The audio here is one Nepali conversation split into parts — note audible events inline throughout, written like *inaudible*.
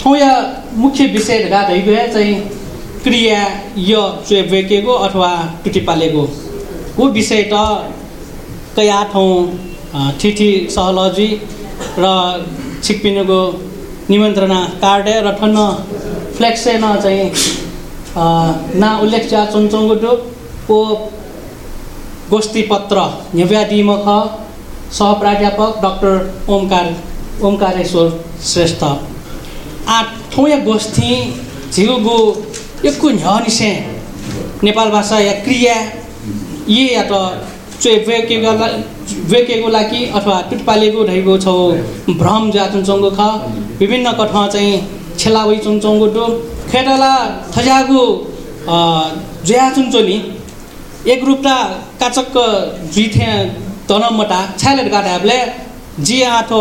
ठौया मुख्य विषय है चाहिँ क्रिया य बेकेको अथवा टुटी पालेको वो विषय त कया ठाउँ ठिठी सहलजी र छिकपिनुको निमन्त्रणा कार्ड र ठन्न फ्लेक्सेन चाहिँ ना उल्लेख चा चुनचुङ्गुटु को गोष्ठी पत्र ख सहप्राध्यापक डक्टर ओमकार ओमकारेश्वर श्रेष्ठ आ ठौया गोष्ठी झिउगु एकु झनिसे नेपाल भाषा या क्रिया? यी या त वेकेको वेकेको लागि अथवा टुटपालेको ढैगो छौ भ्रम जाचुङचङ्गो ख। विभिन्न कठ चाहिँ छेलावै चुङचङ्गो डो। खेटला थजागु जुया एक रूपटा काचक्क जुइथे तनमटा छालेट गाडाबले जी आठो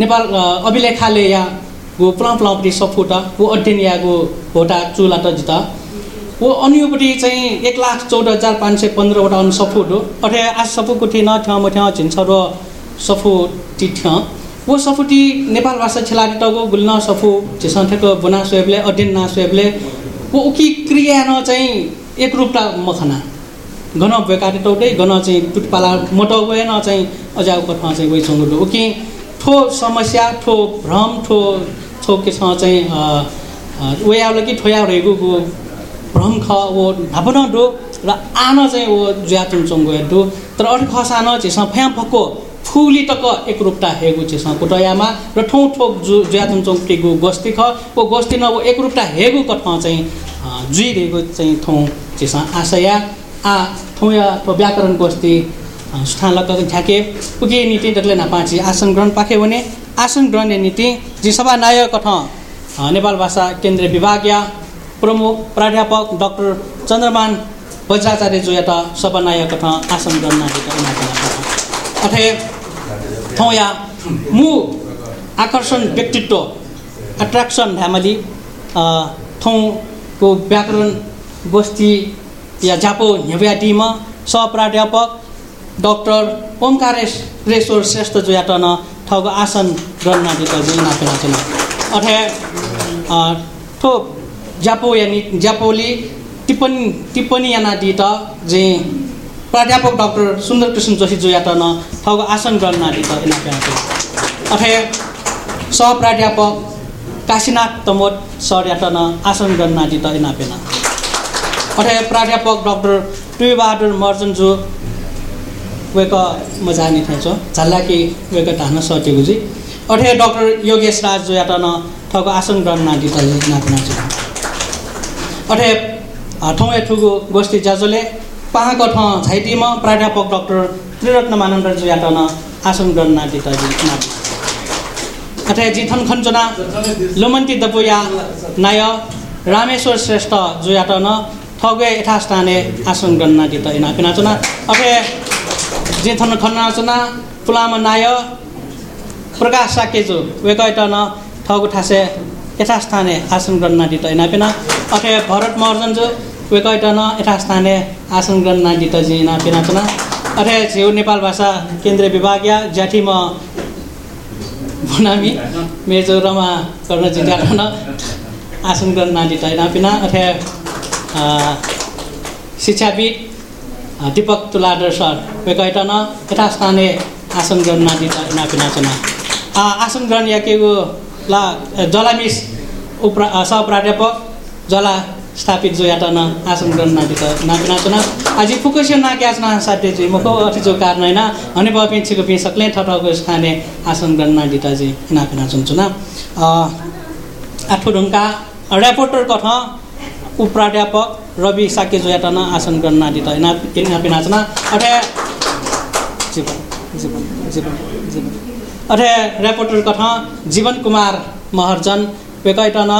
नेपाल अभिलेखाले या गो प्लाउ प्लाउपट्टि सफुटा वो अध्ययन यागो होटा चुला त जिता। वो अन्यपट्टि चाहिँ एक लाख चौध हजार पाँच सय पन्ध्रवटा अनु सफुट हो अठे आज सफुको थिएन ठ्याउ मठ्याउ झिन्छ र सफु टी ठ्याउ वो सफुटी नेपाल भाषा छेलाडी टगो गुल्न सफु झिसन्थेको बुना सोहेबले अध्ययन ना सोहेबले वो उकी क्रिया न चाहिँ एक रूपटा मखना। घन बेकारी टौटै घन चाहिँ टुटपाला मोटो गएन चाहिँ अजाउको ठाउँ चाहिँ गइ छौँ उकी ठो समस्या ठो भ्रम ठो छो केसँग चाहिँ उयाउले कि ठोया रहेको भ्रम ख वो ढापन डो र आन चाहिँ ज्याचुङ चोङ गए डो तर अरू खसान चाहिँ फ्याम फक्को फुली टक्क एकरूपता हेगु चाहिँ कुटयामा र ठौँ ठोक जु ज्याचुङ चोङटीको गोस्ती ख वो गोस्ती न वो एकरूपता हेगु कठ चाहिँ जुइरहेको चाहिँ ठौँ चाहिँ आशया आ ठौँ ठो व्याकरण गोस्ती स्थान लग झ्याके उके नीति डक्ले नापाची। आसन ग्रहण पाखे भने आसन ग्रहण नीति। जी सभा नायक कठ नेपाल भाषा केन्द्रीय विभाग या प्रमुख प्राध्यापक डक्टर चन्द्रमान वज्राचार्य जो एउटा सभानायक कठ आसन ग्रहण अथे या मु आकर्षण व्यक्तित्व एट्र्याक्सन ढ्यामली ठाउँको व्याकरण गोष्ठी या जापो ह्याटिमा सहप्राध्यापक डक्टर ओमकारेश्वर श्रेष्ठ जो याटन ठगो आसन गणनादि जुन नापेन अथे ठो ज्यापो यानि ज्यापोली टिप्पणी टिप्पणी यानादि त जे प्राध्यापक डक्टर सुन्दर कृष्ण जोशी जो याटन ठगो आसन गणनादि त नापेन अथे सहप्राध्यापक काशीनाथ तमोट सर याटन आसन गणनादि त नापेन अथे प्राध्यापक डक्टर टुबहादुर मर्जन जो वेक म जाने ठाउँ छ। झल्लाकी वेक ढान सटेको चाहिँ अठे डक्टर योगेश राज जो एउटा न ठगो आसन ग्रहण नाटी तले नाच्न अठे ठाउँ ठुगो गोष्ठी जाजोले पाहाँको ठाउँ छाइटीमा प्राध्यापक डक्टर त्रिरत्न मानन्द जो एउटा न आसन ग्रहण नाटी तले नाच अठे जिथन खन्चना लोमन्ती दपुया नाय रामेश्वर श्रेष्ठ जो एउटा न ठगे यथास्थाने आसन ग्रहण नाटी त नापिनाचना अठे जे थन खन्नाचना पुलामा नाय। प्रकाश वेकैटन ठगु ठासे यथास्थाने आसन गणना दित नापेन अथे भरत महर्जन जो वेकैटन यथास्थाने आसन गणना दित जी चना अथे झेउ नेपाल भाषा केन्द्रीय विभाग या ज्याठीम भुनामी मेजो रमा गर्न जिज्ञान आसन गणना दित नापेन अथे शिक्षाविद दीपक तुलादर सर वेकैटन यथास्थाने आसन नादित नापिनाचना आसन ग्रहण याकेको ला जलामिस उपरा सहप्राध्यापक जला स्थापित जो याटन आसन ग्रहण नादित नापिनाचना आज फुकुसियो नाक्याचना साध्य चाहिँ मुख अति जो कारण होइन। हने पिछेको पि सक्ने ठटको स्थाने आसन ग्रहण नादित चाहिँ नापिना चुना आठो ढुङ्गा ऱ्यापोर्टर कथ उपप्राध्यापक रवि साके जोयाटन आसन गणनादि त इनापि नाचना अठे जीवन जीवन जीवन जीवन। अठे रेपोर्टर कथा जीवन कुमार महर्जन वेकैटन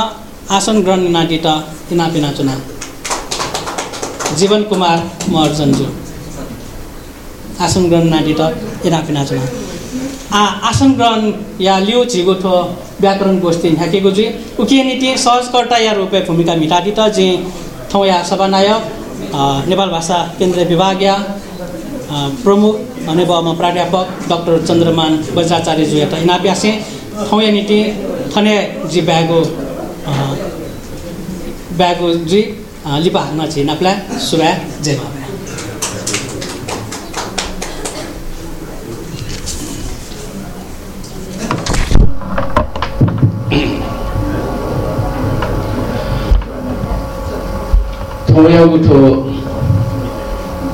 आसन ग्रहण नाटी त इनापि नाचुना जीवन कुमार महर्जन जो आसन ग्रहण नाटी त इनापि नाचुना आ आसन ग्रहण या लियो झिगोठो व्याकरण गोष्ठी ह्याकेको जी उकिए नीति सहजकर्ता या रूपे भूमिका मिटादी त जे ठाउँ या सभानायक नेपाल भाषा केन्द्रीय विभाग या प्रमुख भने प्राध्यापक डक्टर चन्द्रमान वज्राचार्य जो एउटा इनाप्यासे ठाउँ या नीति थने जी ब्यागो ब्यागो जी लिपा हान्न छि नाप्ला सुबा जय बाबा थोयाउठो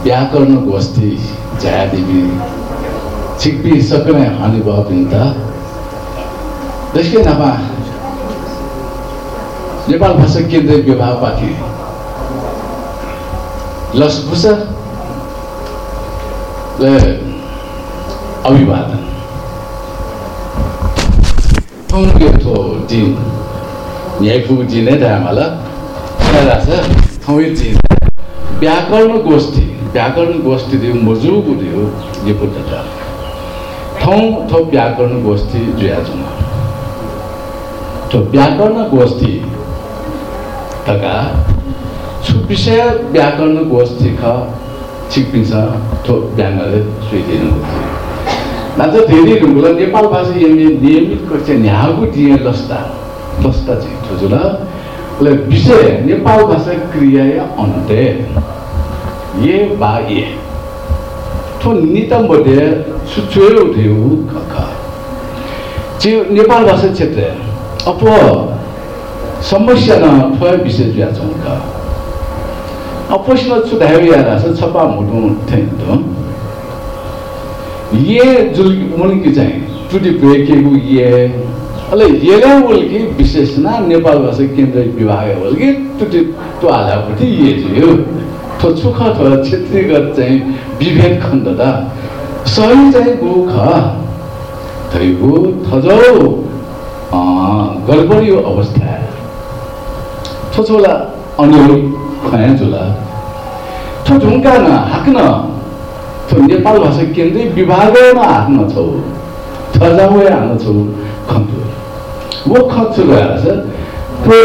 व्याकरण गोष्ठी जयादेवी छिक्पी सकने अनुभव पिन्ता त्यसकै नाममा नेपाल भाषा केन्द्रीय विभागमाथि लसभुस अभिवादन थो दिन न्यायफु दिने ढामाला थौँ दिन व्याकरण गोष्ठी व्याकरण गोष्ठी दियो मजुको दियो यो पुट्टा ठाउँ थो व्याकरण गोष्ठी जुयाजुमा तो व्याकरण गोष्ठी तका छु विषय व्याकरण गोष्ठी ख छिक्पिन्छ थो व्याङ्गले सुइदिनु नाच धेरै रुङ्गुला नेपाल भाषा यमी नियमित कक्षा न्यागु दिए लस्ता लस्ता चाहिँ ठुजुला ले विषय नेपाल भाषा क्रिया अन्ते ये बा ये थो नितम बडे सुचुयो उठ्यो खखा चाहिँ नेपाल भाषा क्षेत्र अब समस्या न थोय विशेष बिहा छौँ का अपोस्न छुट्यायो यार छ छपा मुटु थेन्तो ये जुल मुनिकी चाहिँ टुटी बेकेको ये येगा बोलकी विशेष ना नेपाल भाषा केन्द्र विभाग बोलकी टुटी तो आलापट्टि ये थियो थो छुख थो क्षेत्रीगत चाहिँ विभेद खण्ड त सही चाहिँ गो ख थैगो थजौ गडबडी अवस्था छोला अनुरोध खुवाया झोला छो झुङ्का न हाक्न छो नेपाल भाषा केन्द्रीय विभागमा हाक्न छौ थजाउ हाक्न छौ खन्थु वो खन्छु गएर त्यो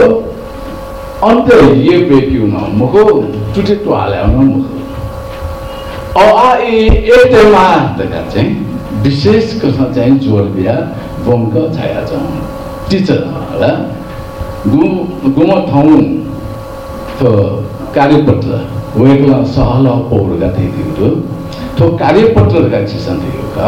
अन्त ये बेक्यु न मुखो टुटे टुहाल्याउन मुख। अ आ ए टेमा चाहिँ विशेष कसमा चाहिँ जोड बिहा बङ्क छाया छ टिचर होला गु गुम ठाउँ त्यो कार्यपत्र वेगला सहल पौरगा थियो त्यो। कार्यपत्रका चिसन थियो का।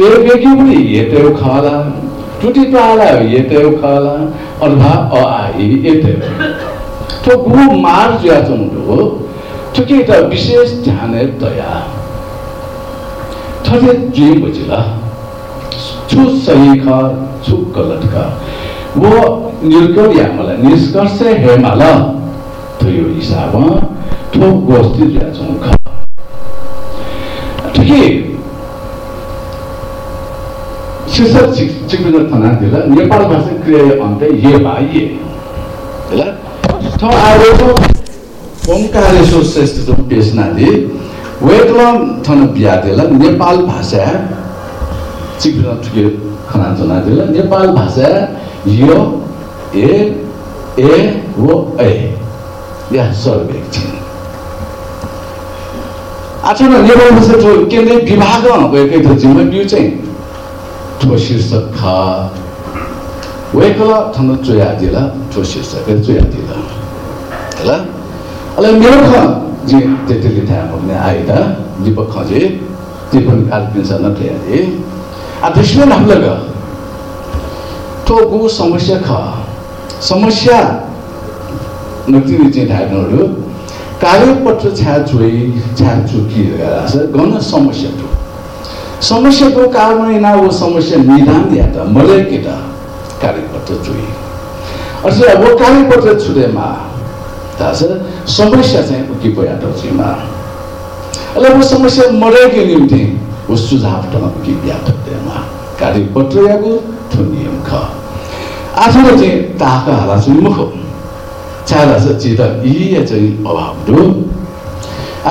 पनि येतेउ खाला टुटी पाला येतेउ खाला अथवा अ आई येतेउ त्यो गु मार जुया चुन्डो त्यो के त विशेष ध्यान दया थले जे बजिला छु सही खा छु गलत वो निर्गरिया मलाई निष्कर्ष हेमाला तो यो हिसाबमा ठोक ठिकै शीर्षक चिक्पिन थना दिल नेपाल भाषा क्रिया अन्त ये बा ये दिल थ आएको ओमकारेश्वर श्रेष्ठ पेसनाले वेतलम थन बिहा दिल नेपाल भाषा चिक्पिन ठुके खना जना दिल नेपाल भाषा यो ए ए वो ए या सर्वे आठवटा नेपाल भाषा केन्द्रीय विभागमा गएकै थियो जिम्मा बिउ चाहिँ ठो शीर्षक वेकला थन चोया दिला ठो शीर्षक चोया दिला ହେଲା अहिले मेरो ख थाहा भन्ने आइदा दीपक खजे त्यो पनि नथे अरे आ नामलग तो गु समस्या ख समस्या नक्ति चाहिँ कार्यपत्र छ्या चुकी समस्या समस्याको कारण ना वो समस्या निदान दिया था मले के था कार्यपत्र चुई अर्थात वो कार्यपत्र छुटेमा थाहा समस्या चाहिँ उकि पयाटो छुइमा अहिले वो समस्या मरेको निम्ति वो सुझाव सँग उकि ब्याटमा कार्यपत्रयाको त्यो नियम ख। आठवटा चाहिँ ताका हाला चाहिँ मुख चार चित यी चाहिँ अभाव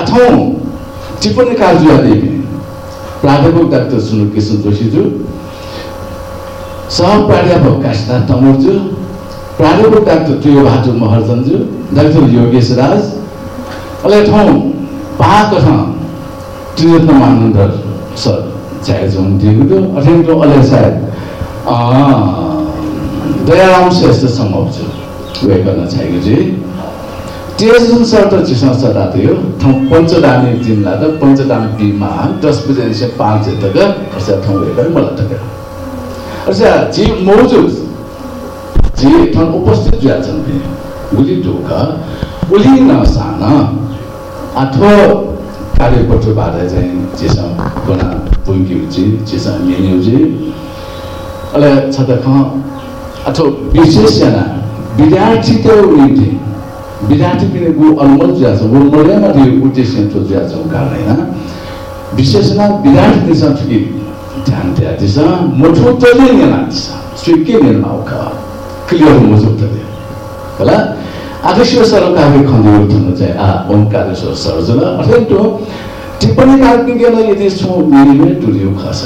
अथवा टिप्पणी कार्य प्राध्यापक डाक्टर सुनु किशन जोशीज्यू सह प्राध्यापक काशीनाथ तमोरज्यू प्राध्यापक डाक्टर भाटु महर्जनज्यू डाक्टर योगेश राज। अहिले ठाउँ पाएको ठाउँ त्रिरत्न मानन्दर सर। छायाजोङ दिएको अठेन्टो अहिले सायद। दयाराम श्रेष्ठ सम्भव छु उयो गर्न छाएको चाहिँ तेह्र सर त चिसँग सदा थियो। ठाउँ पञ्चदामी जिल्ला र पञ्चदामी बिमा दस बजे पाँच तक ठाउँ उयो मलाई टक्कर अच्छा जे मौजुद। जे ठाउँ उपस्थित जुया छन् पनि उली ढोका उली नसान अथवा कार्यपत्रबाट चाहिँ जेसँग बना पुङ्ग्युजी जेसँग मेन्युजी अहिले छ त अथवा विशेष जना विद्यार्थी त उनीले विद्यार्थीको अलमोस्ट ज्या छ वनमूल्यमध्ये उद्देश्य ज्याछौँ कारणेन विशेषना विद्यार्थी कि ध्यान दिया दिशा मोठो तले नेना दिस स्वीके नेना ओका क्लियर मोठो तले होला। आदेश्वर सर कावे खन्दे उठ्नु चाहिँ आ ओमकारेश्वर सर्जन अर्थात् टिप्पणी कार्किङ यदि छौँ मेरीमै टुरियो खास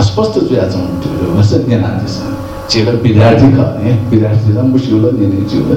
अस्पष्ट चुयाछौँ टुरियो खसा नेना दिस जेला विद्यार्थी खने विद्यार्थीलाई मुसिउला नेने जिउला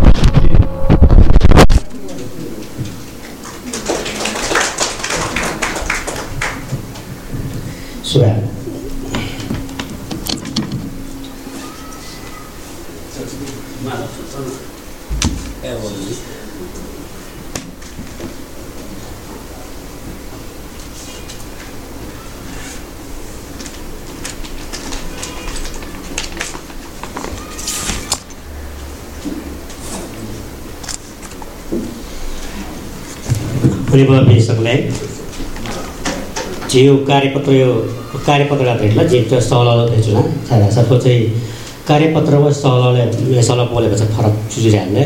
是呗。这次慢了，哎，我。汇报一下刚才。जे कार्यपत्र यो कार्यपत्रका भेट्ला जे त्यो सहल भेट्ला छाडा सबको चाहिँ कार्यपत्र व सहलले सहल बोलेको छ फरक चुजिरहेले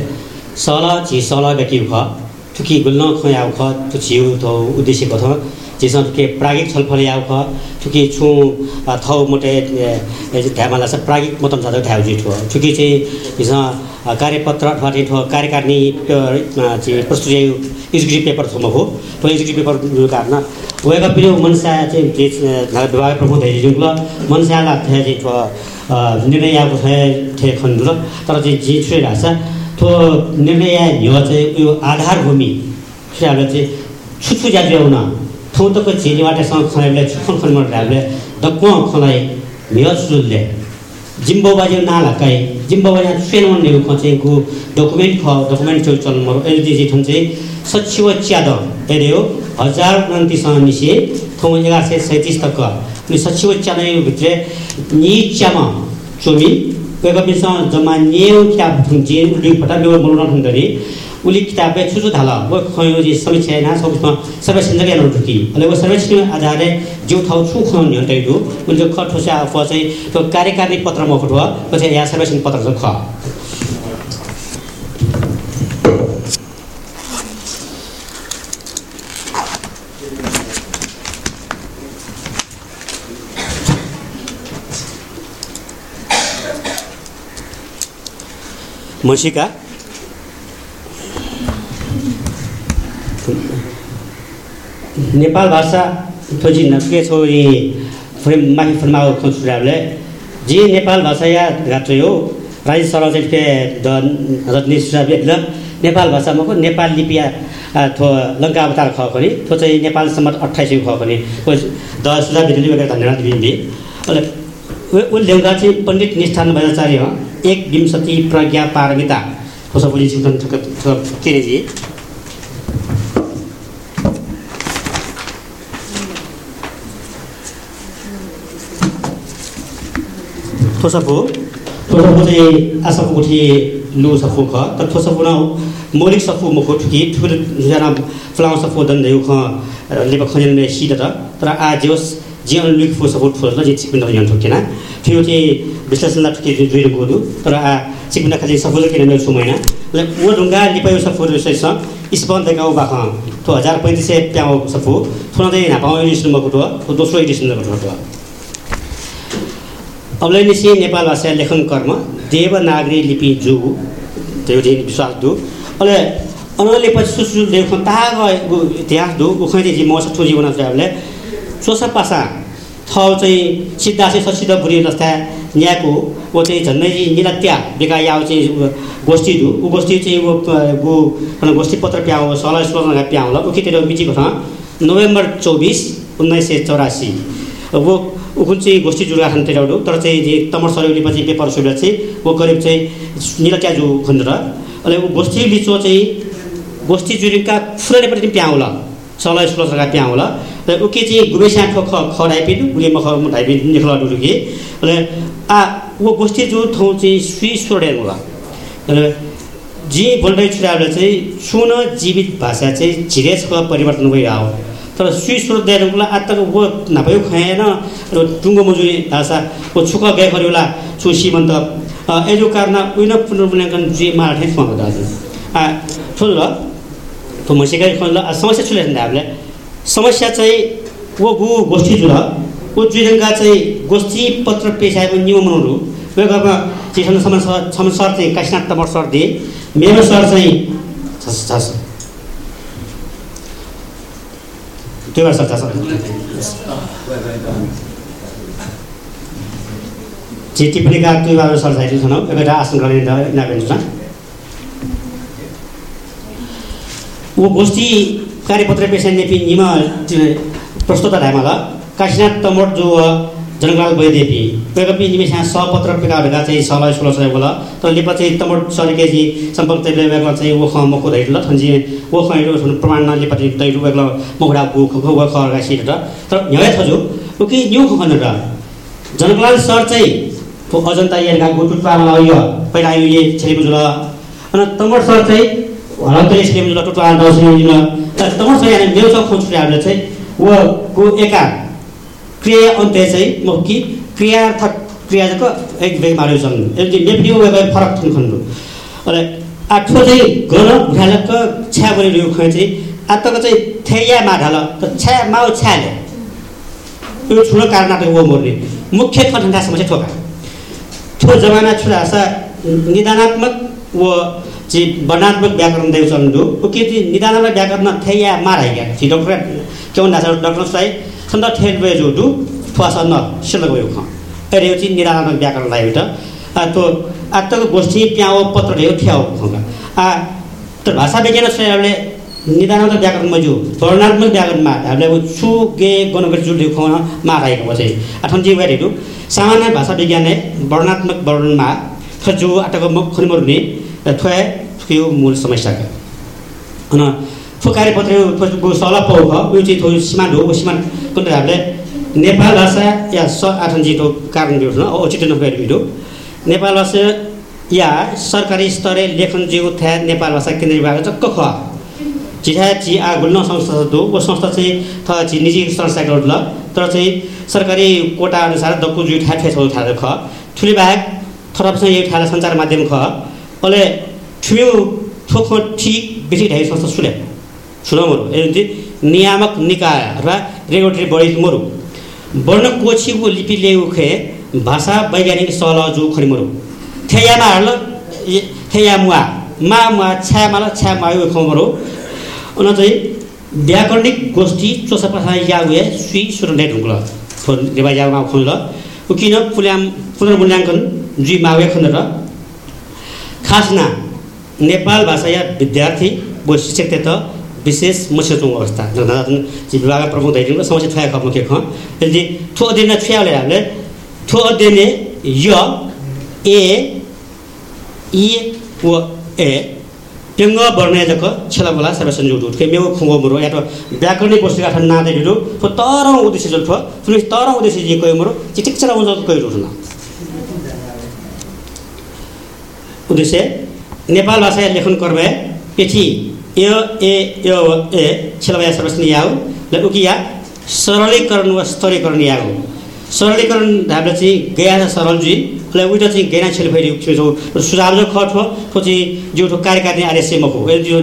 सहल झि सहल व्यक्ति ख तुकी गुल्न खुयाउ ख तु झिउ थो उद्देश्य कथ जेसँग के प्रागिक छलफल ख तुकी छु थौ मोटे ध्यामा लाग्छ प्रागिक मतम जाँदा ध्याउ जिठो चुकी चाहिँ हिजो कार्यपत्र अथवा ठो कार्यकारिणी चाहिँ प्रस्तुत पेपर थोमा हो तो एक्जिक्युटिभ पेपर कारण वेगा पिरो मनसा चाहिँ विभाग प्रमुख जुङ्ल मनसाला चाहिँ निर्णय आएको खण्डु तर चाहिँ जे छुइरहेको छ त्यो निर्णय हिँड चाहिँ उयो आधारभूमि चाहिँ छुछु ज्याउन ठाउँ तक झेलीबाट खनाइले छुखन खनमा ढाल्ले दक्क खनाइ मिह सुले जिम्बाबाजी नालाकाइ जिम्बाबाजी फेन नेउ खचेको डकुमेन्ट ख डकुमेन्ट चल्नु एलजिजी ठुन चाहिँ सचिव च्याद हेऱ्यो हजार उन्तिससँग मिसिए थौ एघार सय सैँतिस तक। अनि सचिव च्यानभित्र निच्यामा चोमी गएकोसँग जम्मा नेउ किताब जे उसले फटा बेवर बनाउन ठुङ्दरी उसले किताब छुचु थाल। वो खयो जे समीक्षा ना सबै सिन्जक यानो ठुकी अहिले वो सर्वेक्षण आधारले जिउ ठाउँ छु खुन न्यन्टैदु उनले ख ठोसा चाहिँ त्यो कार्यकारी पत्रमा खटुवा पछि यहाँ सर्वेक्षण पत्र छ ख। मसिका नेपाल भाषा थोजी नके छो थोरै माथि फर्मा खोजुराले जे नेपाल भाषा या गात्रै हो राज्य चाहिँ फे द निश्चित नेपाल भाषामा को नेपाल लिपि थो लङ्का अवतार ख पनि थो चाहिँ नेपाल सम्म अठाइस ख पनि द सुझाव धन्यवाद दिन्थे उसले ल्याउँदा चाहिँ पण्डित निष्ठान भैराचार्य एक विंशति प्रज्ञा पारमिता कसो बोली चिन्तन केरेजी थोसपो थोसफु चाहिँ आसफु उठी लु सफु ख त थोसफु न मौलिक सफु मुखो ठुकी ठुल जना फ्लाउ सफु दन देउ ख लेब खजन मे सिद त तर आ जेस जे अनुलिक फु सफु ठुल ल जे चिकपिन यन ठुकेना थियो चाहिँ विश्लेषणलाई ठुकी जुइरो गोदु तर आ चिकपिन खालि सफु किन मेरो सुमैना ल वो ढुङ्गा लिपायो सफु स्पन देखाउ बाख तो हजार पैँतिस सय प्याउ सफु थुना चाहिँ नापाउ एडिसन भएको ठो दोस्रो एडिसन भएको अवलैनिसी नेपाल भाषा लेखन कर्म देवनागरी लिपि जु देवजी विश्वास दु। अहिले अनले पछि सुसु ताग इतिहास दु। उखैले जी मस ठु जीवन चाहिँ सोसा पासा थ चाहिँ सिद्धा चाहिँ ससिद्ध बुढी जस्ता न्यायको ऊ चाहिँ झन्डै निलत्या बेका या चाहिँ गोष्ठी दु। ऊ गोष्ठी चाहिँ ऊ गोष्ठी पत्र प्याउ सला स्लोनका प्याउ ल उखितिर मिची घटना नोभेम्बर चौबिस उन्नाइस सय चौरासी। वो उखुन चाहिँ गोष्ठी जुर्गा खान तेराउडु तर चाहिँ तमर सरौली पछि पेपर सुविधा चाहिँ वो करिब चाहिँ निलक्या जु खन्द र। अहिले ऊ गोष्ठी लिचो चाहिँ गोष्ठी जुरिका पनि प्याउल सला स्कुल जग्गा प्याउल र उके चाहिँ गुबेसा ठोक खडाइपिन गुले मख ढाइपिन निखला डुरुकी अहिले आ वो गोष्ठी जो ठाउँ चाहिँ सुई सोडेन होला। जी बोल्दै छुराहरूले चाहिँ सुन जीवित भाषा चाहिँ झिरेछ परिवर्तन भइरह तर सुई स्रोत दिएर आत्ताको वो नापायो खाएन। टुङ्गो मजुरी भाषा वो छुक होला छु सीमन्त एजो कारण उइन पुनर्मूल्याङ्कन जुई माठै खुवाएको दाजु आ ठुल र तो मसिकै खोल समस्या छुले हामीले। समस्या चाहिँ वो गु गोष्ठी जुल। वो जुइरङ्गा चाहिँ गोष्ठी पत्र पेसाएको नियमहरू वेगमा चिसन सम सम सर चाहिँ काशीनाथ तमर सर दिए मेरो सर चाहिँ छस त्यो भएर सर जे टिप्पणीका दुई बार सर चाहिँ छन् एउटा आसन गर्ने नागेन्द्र ऊ गोष्ठी कार्यपत्र पेसा नेपी निम प्रस्तुत ढामाल काशीनाथ तमोट जो जनकलाल वैदेवी वेगपी निमेसा सपत्र पेकाहरूका चाहिँ सलय सोह्र सय बोल तर लिपा चाहिँ तमोट सरिकेजी सम्पर्क तैले वेगला चाहिँ ओख मको धैर्ल थन्जी हरू प्रमाण लिपा दैरु वेगला महुडा गु खो व खरगा सिट तर न्याय थजु उकि न्यु खन र जनकलाल सर चाहिँ अजन्ता येरका गुटुट पामा यो पहिला यो छेली बुजुल। अनि तमोट सर चाहिँ हराउँदै स्किम ल टुटु आन्दा सिम तर तमर चाहिँ यहाँ मेरो खोज हामीले चाहिँ को एका क्रिया अन्त्य चाहिँ म कि क्रियार्थ क्रिया चाहिँ एक बेग मार्यो छन् वेग फरक छन् खन्नु अनि आठो चाहिँ गन भ्यालक छ्या बनिरहेको खुवाइ चाहिँ आत्तको चाहिँ थेया माढाल त छ्या माउ छ्याले। यो ठुलो कारणाटक वो मोर्ने। मुख्य कठिनता समस्या ठोका। ठो जमाना छुरा निदानात्मक व जे वर्णात्मक व्याकरण देव चन्दु उके चाहिँ निदानलाई व्याकरण थैया माराइगा छि डक्टर केवन नासा डक्टर बे जो दु फस न सिल गयो ख निदानक व्याकरण लाइ त आ तो आत्तक गोष्ठी प्याओ पत्र ढेउ ठ्याओ त भाषा विज्ञान हामीले निदानक व्याकरण मजु वर्णात्मक व्याकरणमा हामीले छु गे गणगत जुल ढेउ खुवाउन माराइको चाहिँ जी सामान्य भाषा विज्ञान वर्णात्मक वर्णनमा खजु आटको मुख खुनमरुने थोया यो मूल समस्या थो कार्यपत्र सला ख उयो चाहिँ थो सीमा हो सीमा कुन हामीले नेपाल भाषा या स आठन्जीको कारण बिउठ्न औचित नगरी बिडो नेपाल भाषा या सरकारी स्तरे लेखन थ्या नेपाल भाषा केन्द्रीय विभाग चक्क ख चिठा ची आ गुल्न संस्था दो। वो संस्था चाहिँ थ ची निजी संस्था ल तर चाहिँ सरकारी कोटा अनुसार दक्कु जुइ ठा ठेस थाहा ख। ठुली बाहेक थरपसँग यो ठाला सञ्चार माध्यम ख। अहिले ठुलो ठोक ठिक बेसी ढाइ संस्था सुने। सुन एमती नियामक निकाय र रेगुलेटरी बडी मरु वर्ण कोची वो लिपि ले उखे भाषा वैज्ञानिक सल जो खनि मरु थेयामा हर्ल थेया मुआ मा मुआ छ्या माला छ्या मायो खौ मरु उन चाहिँ व्याकरणिक गोष्ठी चोसा पसा या उए सुई सुर नेट हुङ्ल रेबा या मा खुल किन पुल्याम पुनर्मूल्याङ्कन जुई मावे र। खासना नेपाल भाषा या विद्यार्थी व त विशेष मुख्य अवस्था। विभाग प्रमुख दैनिक समस्या ठुया खप्नु के ख यदि ठो अध्ययन छुयाले हामीले ठो अध्ययन य ए इ व ए पेङ्ग वर्ण जक छेला बोला संयोग उठ के मेउ खुङ्गो मुरो या त व्याकरणिक वस्तु गाठन नादे दिरो तो तरौँ उद्देश्य जल ठो सुनि तरौँ उद्देश्य जे कयो मुरो चिटिक चरा उज कयो उठ्न उद्देश्य नेपाल भाषा लेखन कर्मे पेची य ए य ए छेलवाया सर्वस्नी याउ ल उकिया सरलीकरण वा स्तरीकरण याउ सरलीकरण धाबले चाहिँ गया सरल जी ल उइटा चाहिँ गैना छेल फेरि सुझाव जो खट हो तो चाहिँ जो ठो कार्यकारिणी आरएसए मको ए जो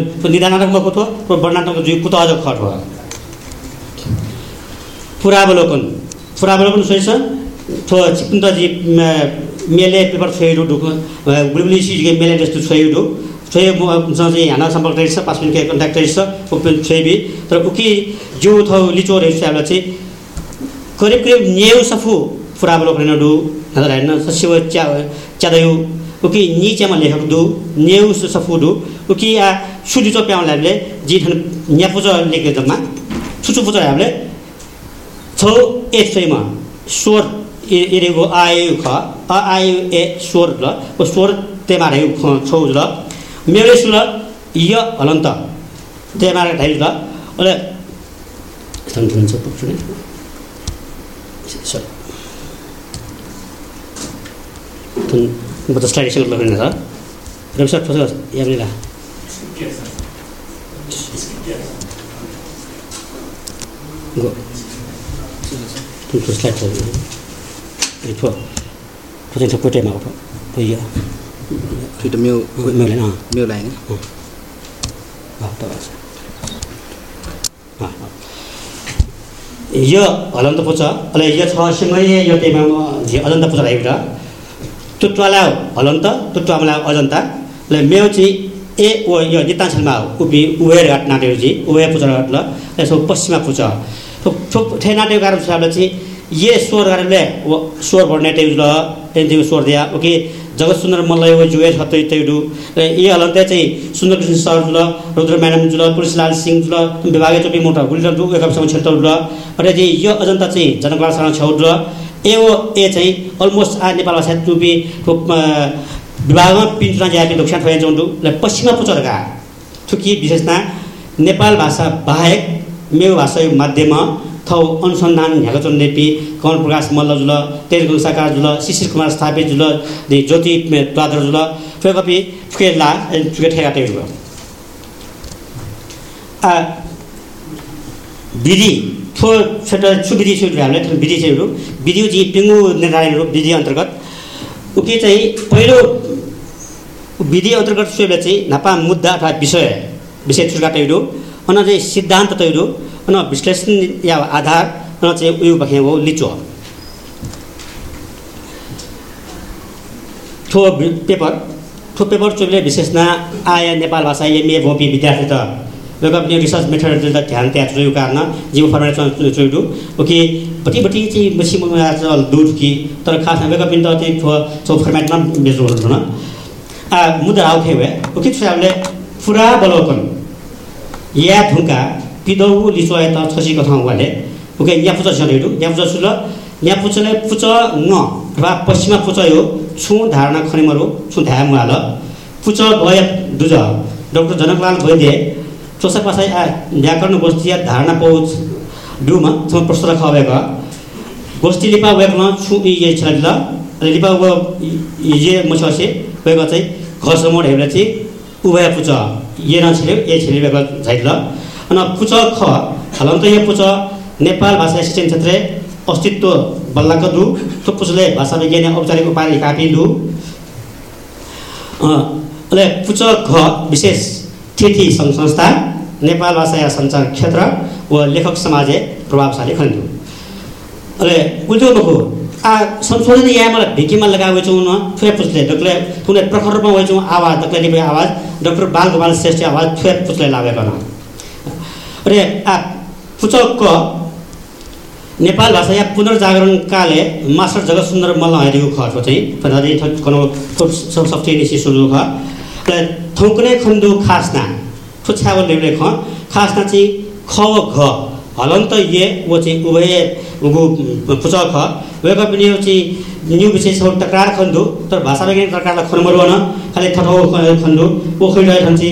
मको थो तो वर्णात्मक जो कुत अझ खट हो पुरावलोकन पुरावलोकन सोइछ थो चिकुन्त जी मेले पेपर छोइरु ढुक गुलिगुली सिजके मेले जस्तो छोइरु छोइ म चाहिँ हाना सम्पर्क रहेछ पाँच मिनट कन्ट्याक्ट रहेछ ओपन छोइबी तर उकि जो थो लिचो रहेछ हामीलाई चाहिँ करिब करिब न्येउ सफु पुरावलोकन डु नत्र हेर्न ससिव च्या च्यादयु उकि नि च्यामा लेखक दु न्येउ सफु डु उकि आ सुजु प्याउ हामीले जी ठन न्यापुज लेखे जम्मा छुचु पुच हामीले छौ ए छैमा स्वर इरेगो आयु ख अ आयु ए स्वर ल स्वर तेमार ख छौ ल मेरो सुल य हलन्त तेमार ढाइ ल अले थन थन छ पुग्छु नि थन म त स्लाइड सेक्ट लग्ने रवि सर फस या मिला गो स्लाइड छ Kau Ah. यो हलन्त पुछ अहिले यो छ सँगै यो टेमा अजन्ता पुछ एउटा टुट्वाला हलन्त टुट्वामला अजन्ता ल मेउ चाहिँ ए ओ यो निता छलमा उबि उवेर घाट नाटेजी उवे पुछ घाट ल यसो पश्चिमा पुछ थुप ठे नाटे कारण चाहिँ ये स्वर गरेर स्वर भर्ने त्यहाँदेखि स्वर दिया ओके जगत सुन्दर मल्लय वो जुए छ त्यही त्यही ए त्यहाँ चाहिँ सुन्दर कृष्ण सर जुल रुद्र म्याडम जुल तुलसीलाल सिंह जुल विभागीय चोपी मोटा गुलिर दु एकअपसँग क्षेत्र जुल र चाहिँ यो अजन्ता चाहिँ जनकलाल शरण छौ र ए ओ ए चाहिँ अलमोस्ट आ नेपाल भाषा टुपी विभागमा पिन्चुना ज्यापी दोक्सान ठोया चौँडु ल पश्चिमा पुचरका। थुकी विशेषता नेपाल भाषा बाहेक मेउ भाषा माध्यममा थौ अनुसन्धान ह्यागचन लेपी कमल प्रकाश मल्ल जुल साकार जुल शिशिर कुमार स्थापित जुल ज्योति द्वादर जुल फेकपी फुकेला फुके ठेगा आ विधि थो छोटो छु विधि छु हामीले विधि चाहिँ विधि जी पिङ्गु निर्धारणहरू विधि अन्तर्गत। उके चाहिँ पहिलो विधि अन्तर्गत सुले चाहिँ नापा मुद्दा अथवा विषय विषय छुटका तैरो अन चाहिँ सिद्धान्त तैरो अन विश्लेषण या आधार अन चाहिँ उयो भए हो लिचो ठो पेपर ठो पेपर चोले विशेषना आया नेपाल भाषा एमए भोपी विद्यार्थी त वेक अपने रिसर्च मेथड त ध्यान त्या चुयो कारण जीव फर्मेट चुइडु ओके बटी चाहिँ मसी म दूध कि तर खास वेक अप त ठो छो फर्मेटमा बेच्नु न आ मुद्दा आउ खे ओके पुरा बलोकन या ढुङ्गा पिदौ लिचोए त छसीको ठाउँ वाले ओके यहाँ पुच छनेहरू यहाँ पुच सुल यहाँ पुचले पुच न अथवा पश्चिमा पुच यो छु धारणा खनिमहरू छु ध्या मुहाल पुच भय दुज। डक्टर जनकलाल वैद्य चोसा पासाई आ व्याकरण गोष्ठी या धारणा पौच। डुमा छ प्रश्न खबेको गोष्ठी लिपा छु ये छल लिपा व ये मछसे वेको चाहिँ घरसम्म हेरेर चाहिँ उभय पुच ये नछेल्यो ए छेल्यो वेको झैल अनि पुच ख हलन्त यो पुच नेपाल भाषा शिक्षण क्षेत्र अस्तित्व बल्लाको दु पुचले भाषा विज्ञान औपचारिक उपाधि कापी दु अहिले पुच घ विशेष थिथि सङ्घ संस्था नेपाल भाषा या सञ्चार क्षेत्र व लेखक समाज प्रभावशाली खनिदु अहिले उल्टो आ संशोधन या मलाई भिकीमा लगाएको छौँ न थुए पुछले डक्टर कुनै प्रखर रूपमा आवाज डक्टर लिपे आवाज डक्टर बालगोपाल श्रेष्ठ आवाज थुए पुछले लागेको न अरे आ पुचक नेपाल भाषा या पुनर्जागरण काले मास्टर जगत सुन्दर मल्ल हेरेको खर्च चाहिँ। निसी सुरु ख। थौकने खन्दु खासना। ठुछ्यावल लेबले ख। खासना चाहिँ ख घ। हलन्त ये वो चाहिँ उभय उगु पुच ख। वेक पनि चाहिँ न्यु विशेष टक्रार खन्दु। तर भाषा वैज्ञानिक टक्रारलाई खन्मरु न खालि थठौ खन्दु। ओ खैडा ठन्छ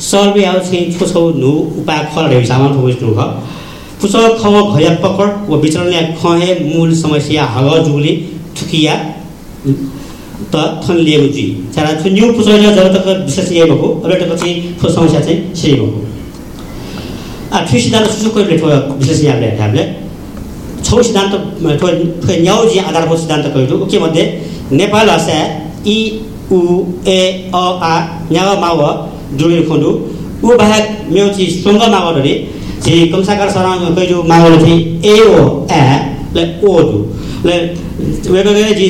सर्वे आउ चाहिँ छुछौ नु उपा खर हिसाबमा ठोक ख पुच ख घया पकड व ख हे मूल समस्या हग जुगली ठुकिया त थन लिएको जी छाडा छु न्यु पुछाइले जब तक विशेष यही भएको अब एउटा ठो समस्या चाहिँ सही भएको आ ठु सिद्धान्त सुसु कोही ठो विशेष यहाँले हामीले छौ सिद्धान्त ठो ठो न्याउ जी आधारभूत सिद्धान्त कहिलो के मध्ये नेपाल भाषा इ उ ए अ आ न्याव माव उ बाहेक मावल चाहिँ ए ओ ए ले ओ दु। ले वेगवेगळे जी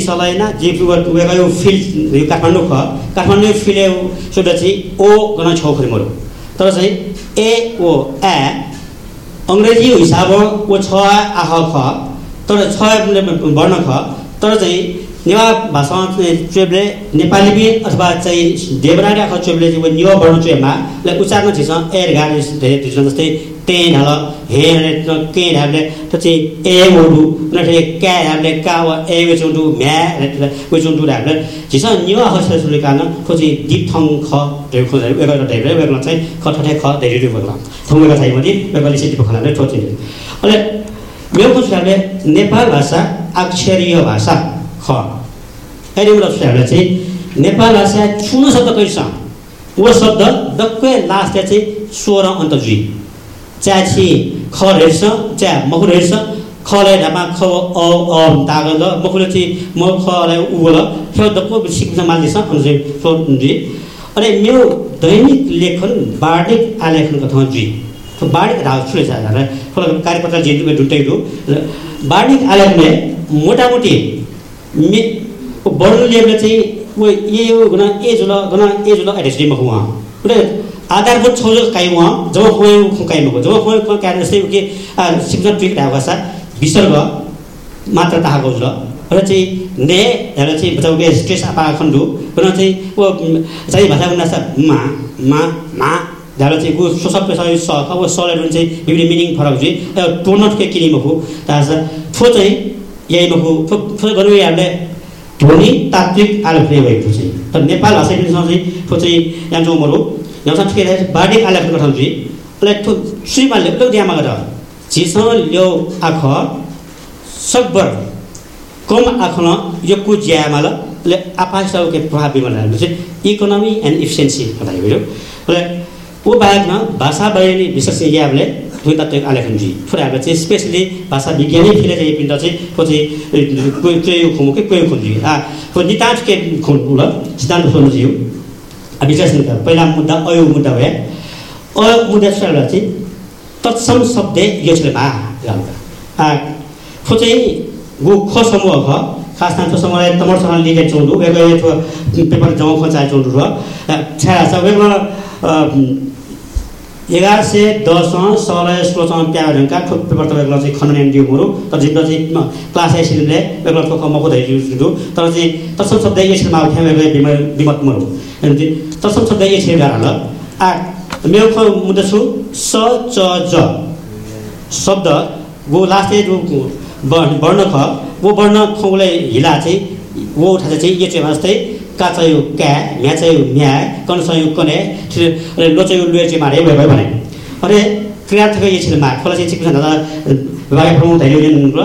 वेगवेगळे फिल्ड यो काठमाडौँ ख काठमाडौँ फिले सोधा चाहिँ ओ गन छौ खरि मरो। तर चाहिँ ए ओ ए अङ्ग्रेजी ओ छ आह ख। तर छ वर्ण ख। तर चाहिँ नेवा भाषामा चुएबले नेपाली बिन अथवा चाहिँ देवनागरी अथवा चुएबले चाहिँ निवा वर्ण चुएमा उच्चारण छिस एर गाडी धेरै छिस जस्तै ते ढाल हे के ढाले त चाहिँ ए ओडु नठे क्या ढाले का वा ए वे चुन्डु म्या वे चुन्डु ढाले छिस निवा हस सुले कान तो चाहिँ दिप थङ ख धेरै खो धेरै वेगला धेरै वेगला चाहिँ ख ठठे ख धेरै वेगला थङ वेगला चाहिँ मति वेगला सिटी पखलाले ठोचिन अहिले मेरो कुराले नेपाल भाषा अक्षरीय भाषा। ख एउटा सुझावलाई चाहिँ नेपाल भाषा छुन शब्द कैसा वो शब्द दक्कै लास्ट चाहिँ स्वर अन्त जुई च्या छि ख हेर्छ च्या मखुर हेर्छ खलाई ढापा ख अ अ तागल मखुले चाहिँ म खलाई उगल खेल दक्को सिक्छ माल्दैछ अनि चाहिँ स्वर जुई अनि मेरो दैनिक लेखन बार्डिक आलेखनको ठाउँ जुई बार्डिक राव छुले छ कार्यपत्र जे ढुन्टैहरू बार्डिक आलेखले मोटामोटी मे बढ्दो लेभले चाहिँ ऊ ये यो गुना ए जुल गुना ए जुल एडएसडीमा उहाँ। उनीहरूले आधारभूत छौ काहीँ उहाँ। जब खुवाइ काहीँमा जब खुवाइ क्या जस्तै के शिक्षण ट्रिक ढाको भाषा विसर्ग मात्र ताहाको जुल र चाहिँ ने हेरेर चाहिँ बचाउ स्ट्रेस आपा खण्डु। र चाहिँ ऊ चाहिँ भाषा उन्नास मा मा मा। ढालो चाहिँ गु सोसप स अब सले चाहिँ विभिन्न मिनिङ फरक चाहिँ टोनट के किनिमा हो? तासा ठो चाहिँ यहीमा हो ठो गर्नु हामीले ध्वनि तात्विक आलेखले भएको चाहिँ तर नेपाल भाषा चाहिँ ठो चाहिँ यहाँ जो मरो यहाँ ठिकै आलेखको ठाउँ चाहिँ अहिले ठो सुइमा ल्याउ दियामा गरेर झिसँग ल्याउ आख सकबर कम आखन यो कु ज्यामाल ले आपासको के प्रभाव बिमल चाहिँ इकोनोमी एन्ड इफिसियन्सी भन्दाखेरि अहिले ऊ बाहेकमा भाषा बाहिरी विशेष यहाँले दुई तत्व आलेखन जी छोराहरू चाहिँ स्पेसली भाषा विज्ञानै फिले चाहिँ पिण्ड चाहिँ को चाहिँ कोही खुमु कि कोही खुन्जी आ को निताज के खुन ल सिद्धान्त सोध्नु जिउ विशेष पहिला मुद्दा अयो मुद्दा भए अयो मुद्दा छोराहरूलाई चाहिँ तत्सम शब्द यो मा आ खो चाहिँ गु ख समूह ख। खास नाम समूहलाई तमरसँग चौँडु वेगवेगळे पेपर जमा खचाए चौँडु र छ्या छ एघार सय दसमा सलय स्लोसँग प्यार ढङ्का ठुक पेपर तपाईँको चाहिँ खनन दिउहरू तर जिब्रो चाहिँ क्लास एसिडले बेग्ला मको धैर्य तर चाहिँ तत्सम शब्द यसमा फ्यामे विमत मरु तत्सम शब्द यसरी गाह्रो ल आ मेरो ख मुद्दा छु स च ज। शब्द वो लास्ट वर्ण ख। वो वर्ण खुलाई हिला चाहिँ वो उठा चाहिँ यो चाहिँ जस्तै काचायो क्या? म्याचायो म्या कनसायो कने लोचायो चाहिँ मारे भयो भने अरे क्रियार्थक छिल मार खोला चाहिँ चिकुसन दादा विभाग प्रमुख धैर्य र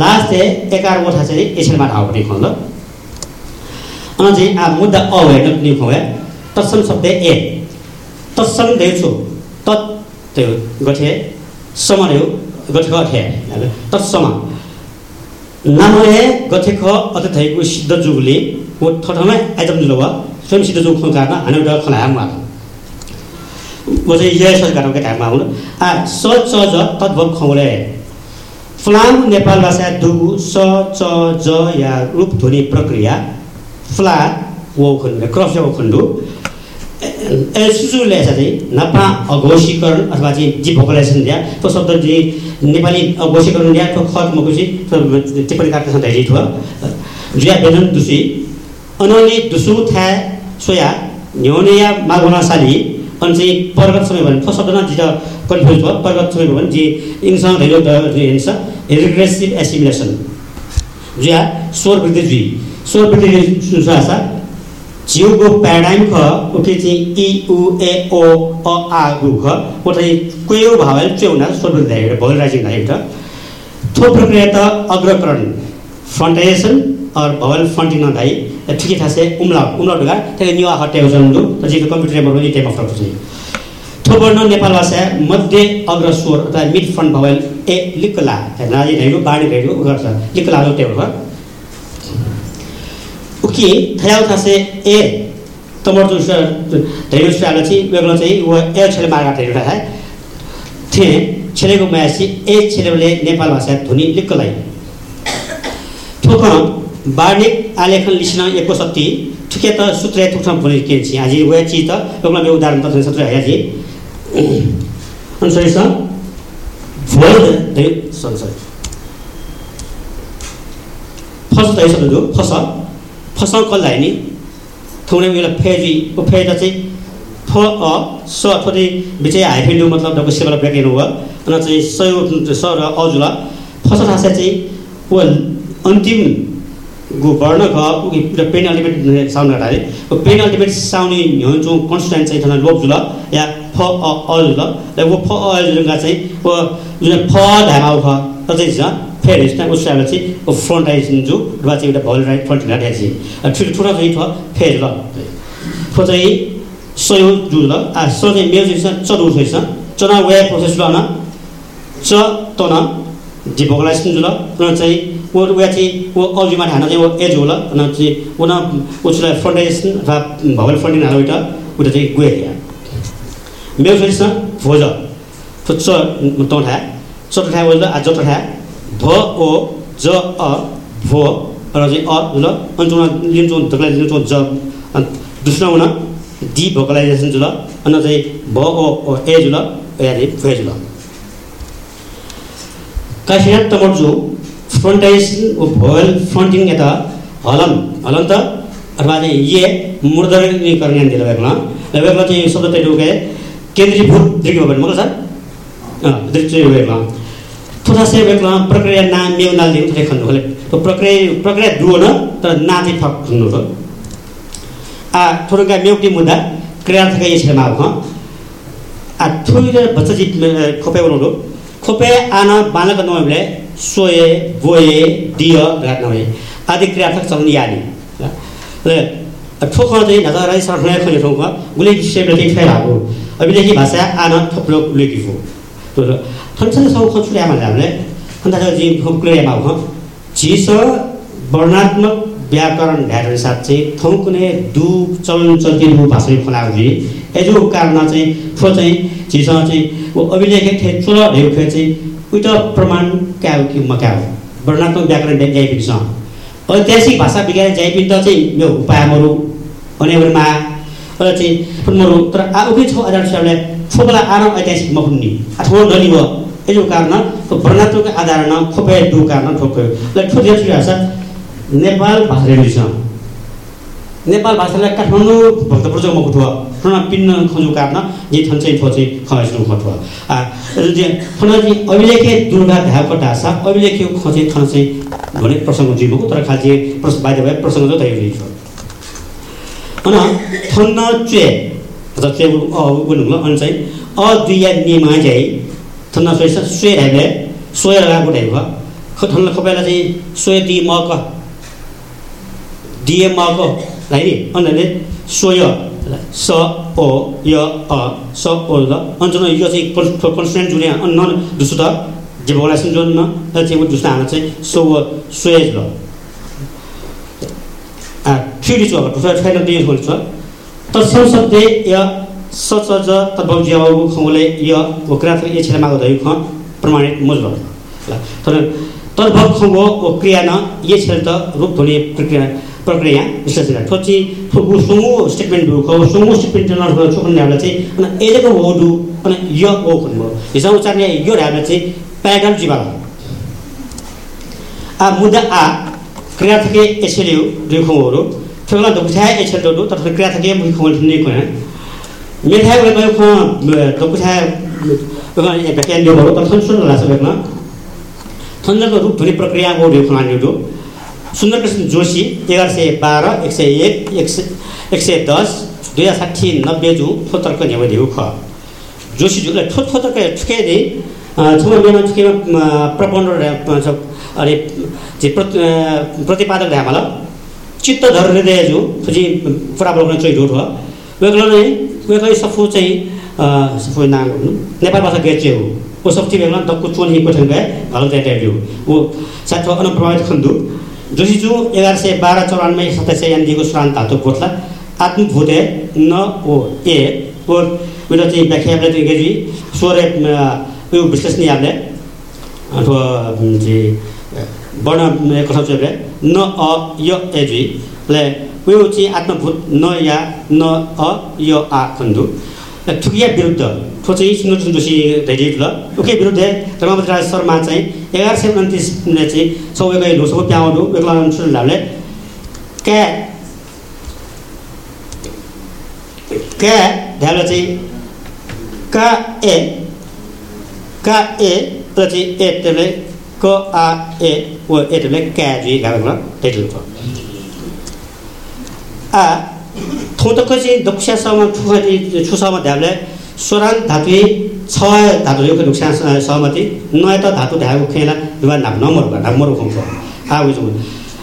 लास्ट चाहिँ एकार ओठा चाहिँ यसरी मार हाउ पनि खोल अनि चाहिँ आ मुद्दा अ हेर्न पनि खुवाए तत्सम शब्द ए। तत्सम देछु तत् त्यो गठे समान हो गठे गठे तत्सम। नामले गठेख अथथैको सिद्ध जुगले। वो थोठामै आइटम दिलो भयो स्वयं सिद्ध जुग खुङ्कार्न हामी एउटा खलाम माग वो चाहिँ यही सरकारको टाइममा आउनु आ स च ज तद्भव खौले फ्लाम नेपाल भाषा दु स च ज या रूप ध्वनि प्रक्रिया फ्ला वो खण्ड क्रस वो खण्डु सुसुले चाहिँ नपा अघोषीकरण अथवा चाहिँ जी भोकलाइजेसन दिया त्यो शब्द चाहिँ नेपाली अघोषीकरण दिया त्यो खत मकुसी टिप्पणी काट्न धेरै थियो जुया बेदन दुसी अनली दुसु था सोया न्योनेया मागुनासाली अनि पर्वत समय भने। त्यो शब्दमा जित कन्फ्युज भयो। पर्वत समय भने जी इङसँग धेरै हेर्छ। रिग्रेसिभ एसिमुलेसन जुया स्वर वृद्धि जुई स्वर वृद्धि सुसासा जिउको प्याराडाइम ख उठे चाहिँ इ उ ए ओ अ आ गु ख उठे क्वेउ भावल चेउना स्वर वृद्धि हेरेर भोल राइजिङ हेरेर। थो प्रक्रिया त अग्रकरण फ्रन्टाइजेसन और भवल फन्टिङ नधाई। उम्लाउ उम्लाउ ढुका ठ्याक्कै निवा हट्याएको छ उनीहरू तर जिको कम्प्युटर टेबल पनि फ्रक चाहिँ थोपर्ण नेपाल भाषा मध्य अग्र स्वर अथवा मिड फ्रन्ट भवेल ए बाणी ढैडु उ गर्छ लिक्कला जो टेबल भयो थासे ए तमर जो ढैडु सुरालो चाहिँ चाहिँ व ए छेले मार्गा थाहा थिए छेलेको मायासी ए छेलेले नेपाल भाषा धुनी लिक्कलाई ठोक बार्णिक आलेखन लिसिन एको सत्ती ठुके त सूत्र थुक्ठम भने के छि? आज वे ची त? एउटा मेरो उदाहरण त सत्र है जी अनुसार छ? भोल दे सरी फस दे सब जो फस फस कल लाइ नि थौने बेला फेजी ओ फेज चाहिँ फ अ स थोरै बिचे हाइफेन्डु मतलब डको सेबल ब्रेक हेर्नु भयो। अनि चाहिँ सय स र अजुला फस भाषा चाहिँ वो अन्तिम वर्ण ग पेन अल्टिमेट साउन्ड घटाए पेन अल्टिमेट साउने ह्युन्चो कन्सटेन्ट चाहिँ थना लोप जुल या फ अ र वो फ अ चाहिँ जुन फ धामा फ त चाहिँ छ फेरि चाहिँ उसले चाहिँ फ्रन्ट आइस जो र चाहिँ एउटा भल राइट फ्रन्ट घाटे चाहिँ ठुलो ठुलो चाहिँ ठ फेरि ल। फो चाहिँ सयो जु ल। आ स चाहिँ मेरो चाहिँ चदु छ चना वे प्रोसेस ल न। च त न जी भोगलाइस जुल र चाहिँ वो चाहिँ वो अघिमा हाना चाहिँ वो एज होला अनि चाहिँ वो न उसलाई फन्डेसन अथवा भवल फन्डिङ हाल उता उता चाहिँ गए या मेरो फेरि छ भोज तो च तँ ठा चट ठा बोल्दा आ ठा भ ओ ज अ भो र चाहिँ अ जुल अनि चुना लिन चुन धक्ला लिन चुन ज दोस्रो हुन डी भोकलाइजेसन जुल अनि चाहिँ भ ओ ओ ए जुल या फे जुल कासिया तमर्जु फ्रन्टाइजेसन भोयल फ्रन्टिङ यता हलन हलन त चाहिँ ये मूर्धनीकरण दिला वेगळा वेगळा चाहिँ शब्द ते डोके केंद्रीभूत दृग्य भने मग सर दृष्टि वेगळा थोडासे वेगळा प्रक्रिया ना मेव नाल ते खन्नु तो प्रक्रिया प्रक्रिया दुओ न तर ना चाहिँ फक खन्नु हो आ थोडा मेवटी मुद्दा क्रिया थका यसले ह आ थोइरे बच्चा खोपे बनाउनु खोपे आना बालक नभए सोए बोए दिय नभए आदि क्रियात्मक चलन यानि ल ठोक चाहिँ नजर राई सरखना खोले ठाउँमा सेबले चाहिँ फेलाको अभिलेखी भाषा आन थप्लो लेखी हो तो थन्सन सौ अन्त जी फुक्ले यामा हो। झिस वर्णात्मक व्याकरण ढ्याटर साथ चाहिँ थौ कुनै दु चलन चल्ती रु भाषा खोलाको जी एजो कारण चाहिँ ठो चाहिँ झिसँग चाहिँ अभिलेख थे चुल ढेउ चाहिँ उइट प्रमाण क्या हो कि म क्या हो वर्णात्मक व्याकरण छ ऐतिहासिक भाषा विज्ञान जैविक त चाहिँ यो उपायहरू अनेवरमा अहिले चाहिँ फुन्महरू तर आउकै छ आधार साहबले छोपला ऐतिहासिक मफुन्नी अथवा नली हो यसो कारण वर्णात्मक आधार न खोपे दु कारण ठोक्यो ल ठोक्यो भाषा नेपाल भाषा छ नेपाल भाषालाई काठमाडौँ भक्तपुर मकुठुवा ठुना पिन्न खजु काट्न जे थन्छै थोचै खजु खटुवा आ अभिलेखे दुर्गा धाको ढासा अभिलेखे खजे थन्छै भने प्रसङ्ग जिमको तर खालि प्रस बाहिर भए प्रसङ्ग जो तयारी छ अन थन्न चे चे बोल्नु अनि चाहिँ अ दुईया निमा चाहिँ थन्न ढाइले सोय थन्न चाहिँ सोय मक दिए मक लाई नि सोय। स ओ य अ स ओ ल अन्त यो चाहिँ कन्सटेन्ट जुने न दुसो त जे बोला सुन जुन न चाहिँ दुसो हाना चाहिँ सो सोएज ल आ फिरि छ दुसरा छैन दिए छ। छ तत्संसदे य सच ज तद्भव ज्याउ खौले य वक्राथ ए छेला मागो ख प्रमाणित मुज ल तर तद्भव खौ ओ क्रिया न ये छेल त रूप धुने प्रक्रिया प्रक्रिया विश्लेषण ठोची ठोकु सुमु स्टेटमेन्ट बुक सुमु स्टेटमेन्ट नर्फ छोकन ल्याउला चाहिँ अनि एजेको हो दु अनि य ओ खन्बो हिसाब उचार्ने यो ल्याउला चाहिँ प्याटर्न जीवाल आ मुद्दा आ क्रिया थके एसेलिउ दुई खौहरू ठोकला दकुछा एसेल दु तथा क्रिया थके मुखि खौल ठुने कोना मेथाइ गरे गयो ख दकुछा ए ब्याकेन्ड यो तर संशोधन लाग्छ बेकमा थन्जको रूप धुने प्रक्रिया हो रे खलान्यो सुन्दरकृष्ण जोशी एघार सय बाह्र एक सय एक एक सय एक सय दस दुई हजार साठी नब्बे जु थोतर्क न्याउ ख। जोशी जुलाई थो थोतर्क ठुके दे। छुमा मेमा ठुकेमा प्रपन्ड अरे जे प्रतिपादक ढामल चित्त धर हृदय जो फुजी पुरा बोल्न चाहिँ ढोट हो वेगलो नै वेगलो सफु चाहिँ सफु नाम नेपाल भाषा गेचे हो। वो सब चीज वेगलो दक्कु चोन ही पठन गए भालो जो वो साथ अनुप्रमाणित खन्दु। जोशी जो एघार सय बाह्र चौरानब्बे सत्ताइस सय यान्दिको श्रान्त धातु पोथला आत्मभूते न ओ ए ओ मेरो चाहिँ व्याख्या गेजी स्वर उयो विश्लेषण आपले अथवा वर्ण कसो चाहिँ न अ य ए जी ले उयो चाहिँ आत्मभूत न या न अ य आ खन्दु ठुकिया विरुद्ध ठो चाहिँ सुन्दर जोशी धेरै ल उकै विरुद्ध रमापति राज शर्मा चाहिँ एघार सय उन्तिसले चाहिँ सौकै ढोसोको प्याउनु बेग्ला सुनले क्या क्या ध्यान चाहिँ का ए का ए र चाहिँ ए त्यसले क आ ए ओ ए त्यसले क्या जी गाएको त्यति छ आ थोतक चाहिँ दक्षासम्म ठुखी छुसम्म ध्यानले स्वरान धातु छ धातु यो नुक्सान सहमति नयाँ त धातु ध्याएको खेला दुवा नाम नम्बर ढाक मरु खुम्छ आ उयो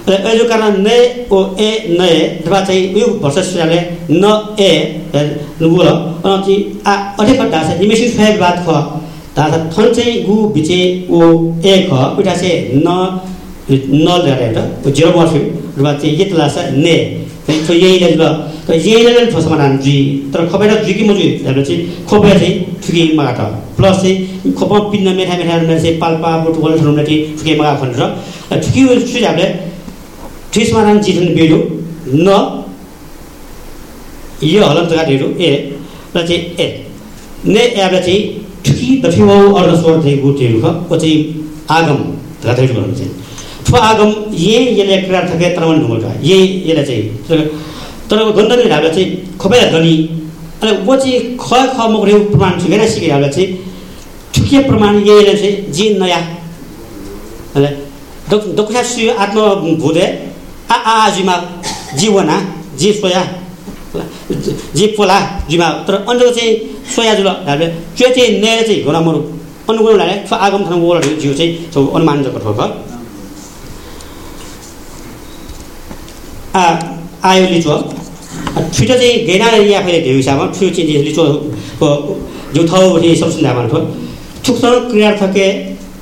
र यो कारण ने ओ ए ने अथवा चाहिँ उयो वर्ष सुनाले न ए बोल अनि आ अठे कट्टा छ निमेसी फेक बात ख ता थन चाहिँ गु बिचे ओ ए ख उठा चाहिँ न न ल्याएर त जिरो मर्फ्यु र चाहिँ यतला छ ने तो यही ल तो यही ल ठोसमा नाम जी तर खपेर जुकी मजु चाहिँ खोपेर चाहिँ ठुकी मगाट प्लस चाहिँ खोपमा पिन्न मेठा मेठा चाहिँ पाल्पा बुट ठाउँमा चाहिँ ठुकी मगा भनेर ठुकी चाहिँ हामीले ठिसमा नाम जिठन बेलु न यो हलन जग्गाहरू ए र चाहिँ ए ने एउटा चाहिँ ठुकी दठिउ अर्ध स्वर थिए गुटेहरू ख ओ चाहिँ आगम धगाधैट गर्नु चाहिँ ठुलो आगम यही यसले क्रिया थके तरवन ढुङ्गल यही यसले चाहिँ तर गन्धर्व ढाबा चाहिँ खोपै धनी अनि वो चाहिँ ख ख मग्रे प्रमाण ठुकेर सिकेर ढाबा चाहिँ ठुकिए प्रमाण यहीले चाहिँ जी नयाँ। दक्षिण सुयो आत्मभूते आ आ जिमा जीवना जी सोया जी पोला जिमा। तर अन्य चाहिँ सोया जुल ढाबले त्यो चाहिँ न्याय चाहिँ घोडा मरु अनुगुण ठो आगम ओलहरू जिउ चाहिँ छौ अनुमान जको ठोक आयो लिचो छिटो चाहिँ गेना या फेरि ढेउ हिसाबमा ठुलो चाहिँ लिचोको जो थौ सब सुन्दा ठो ठुक्सँग क्रियार्थके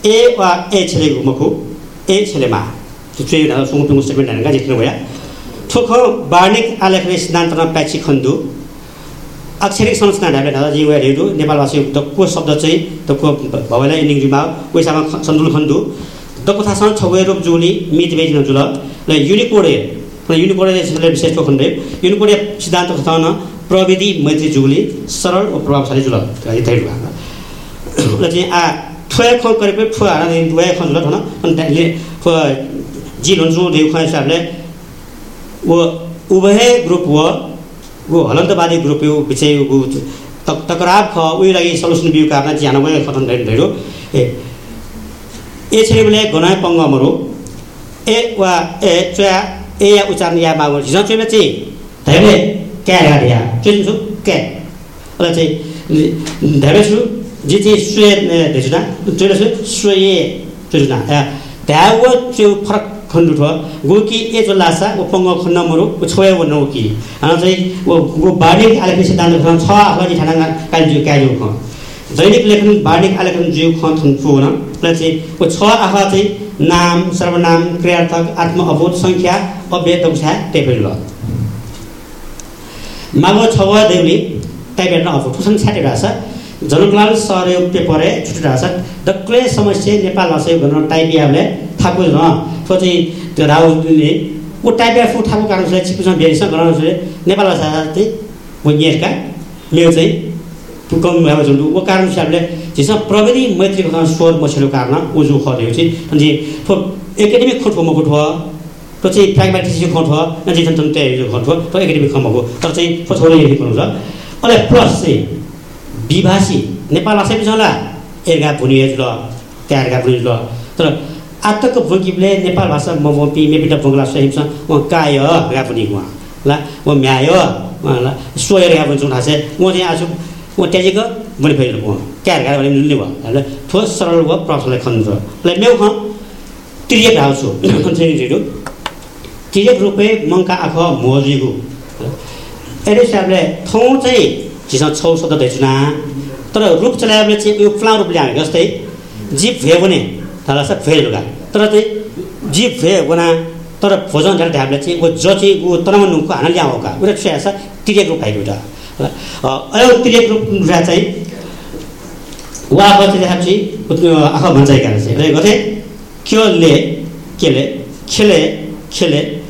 ए वा ए छेले घुमखु ए छेलेमा त्यो चाहिँ सुँगु पिङ्गु स्टेटमेन्ट हेरेर जित्नु भयो वार्णिक आलेखले सिद्धान्तमा प्याची खन्दु अक्षरिक संरचना ढाबे ढाला जीवहरू नेपाल भाषा दक्को शब्द चाहिँ दक्को भवैला इन्डिङ जुमा वैसामा सन्दुल खन्दु दक्को थासँग छौए रूप जुली मित बेजिन जुल र युनिकोडे युनिकोडे विशेष खण्डे युनिकोडे सिद्धान्त खताउन प्रविधि मैत्री जुगली सरल व प्रभावशाली जुल। र चाहिँ आ ठुए ख गरेपछि ठुवा दुवै ख जुल ठन अनि जी हुन्छु देउ ख हिसाबले वो उभय ग्रुप वो वो हलन्तवादी ग्रुप यो विषय तक तकराब ख उयो लागि सल्युसन बिउ कारण ज्यान गयो खतन धेरै धेरै ए ए छेले बोले गनाय पङ्गमरो ए वा ए च्वा ए या उच्चारण या मागो झिन चुमे चाहिँ धेरै क्या गाडिया चुन छु क्या अला चाहिँ धेरै छु जे चाहिँ स्वे धेसुना चुले छु स्वे चुना ध्याव त्यो फरक खण्डु ठो गोकी ए जो लासा ओ पङ्ग खण्ड मरु ओ छोया वो नौकी हाना चाहिँ ओ गो बार्डिक आलेखन सिद्धान्त खन छ हलाजी ठाना काल जो क्या जो ख दैनिक लेखन बार्डिक आलेखन जो ख थन छु न चाहिँ ओ छ आफा चाहिँ नाम सर्वनाम क्रियार्थक आत्म अबोध सङ्ख्या अव्यय दक्षा टेपेल ल। मागो छवा देउली टाइपेर अफ फुसन छ्याटेर छ। जनकलाल सर पेपर छुटेर छ। दक्ले समस्या नेपाल भाषा गर्न टाइपियाले थाको न त्यो त्यो राहुलले ऊ टाइपिया फु थाको कारण चिपुसँग बेरिसँग गराउनु नेपाल भाषा चाहिँ यहाँका मेरो चाहिँ कम भएको जुन ऊ कारण हिसाबले जेसँग प्रविधि मैत्री स्वर मछेलो कारण उजु खऱ्यो चाहिँ अनि एकाडेमिक खोट म खोट त्यो चाहिँ प्राइमेटिसी खोट भयो न चाहिँ त्यही खोट भयो त्यो एकाडेमिक खम्बको तर चाहिँ छोरो यही गर्नु छ अनि प्लस चाहिँ विभाषी नेपाल भाषा बिचला एर्गा भुनिए ल त्यार्गा भुनि ल। तर आत्तको भुकिबले नेपाल भाषा म पि मेपिटा बङ्गला सहिबसँग म काय गा पनि उहाँ। ल म म्याय ल सोयर गा पनि जुन हाँसे म चाहिँ आज म त्याजेको मैले फेरि म क्या गा भने मिल्ने भयो। ठोस सरल भयो प्रश्नलाई खन्नु छ। ल मेउ ख त्रिय *coughs* भाव छु कन्सेन्ट्रेटहरू तिरेक रुपे मङ्का आख मोजिगु एरे हिसाबले ठाउँ चाहिँ झिसँग छौ शब्द दैचुना तर रूप चलाएपछि चाहिँ यो फ्ला रूप ल्याए जस्तै जिप भए भने थाहा छ फेरि लुगा। तर चाहिँ जिप भए बना तर भोजन झ्याल ढ्याबले चाहिँ ऊ ज चाहिँ ऊ नुको हाना ल्याएको का उसले छुया छ? तिरेक रूप एउटा अहिले तिरेक रूप चाहिँ वा आएको चाहिँ आँखा भन्छ चाहिँ गथे क्योले केले खेले खेले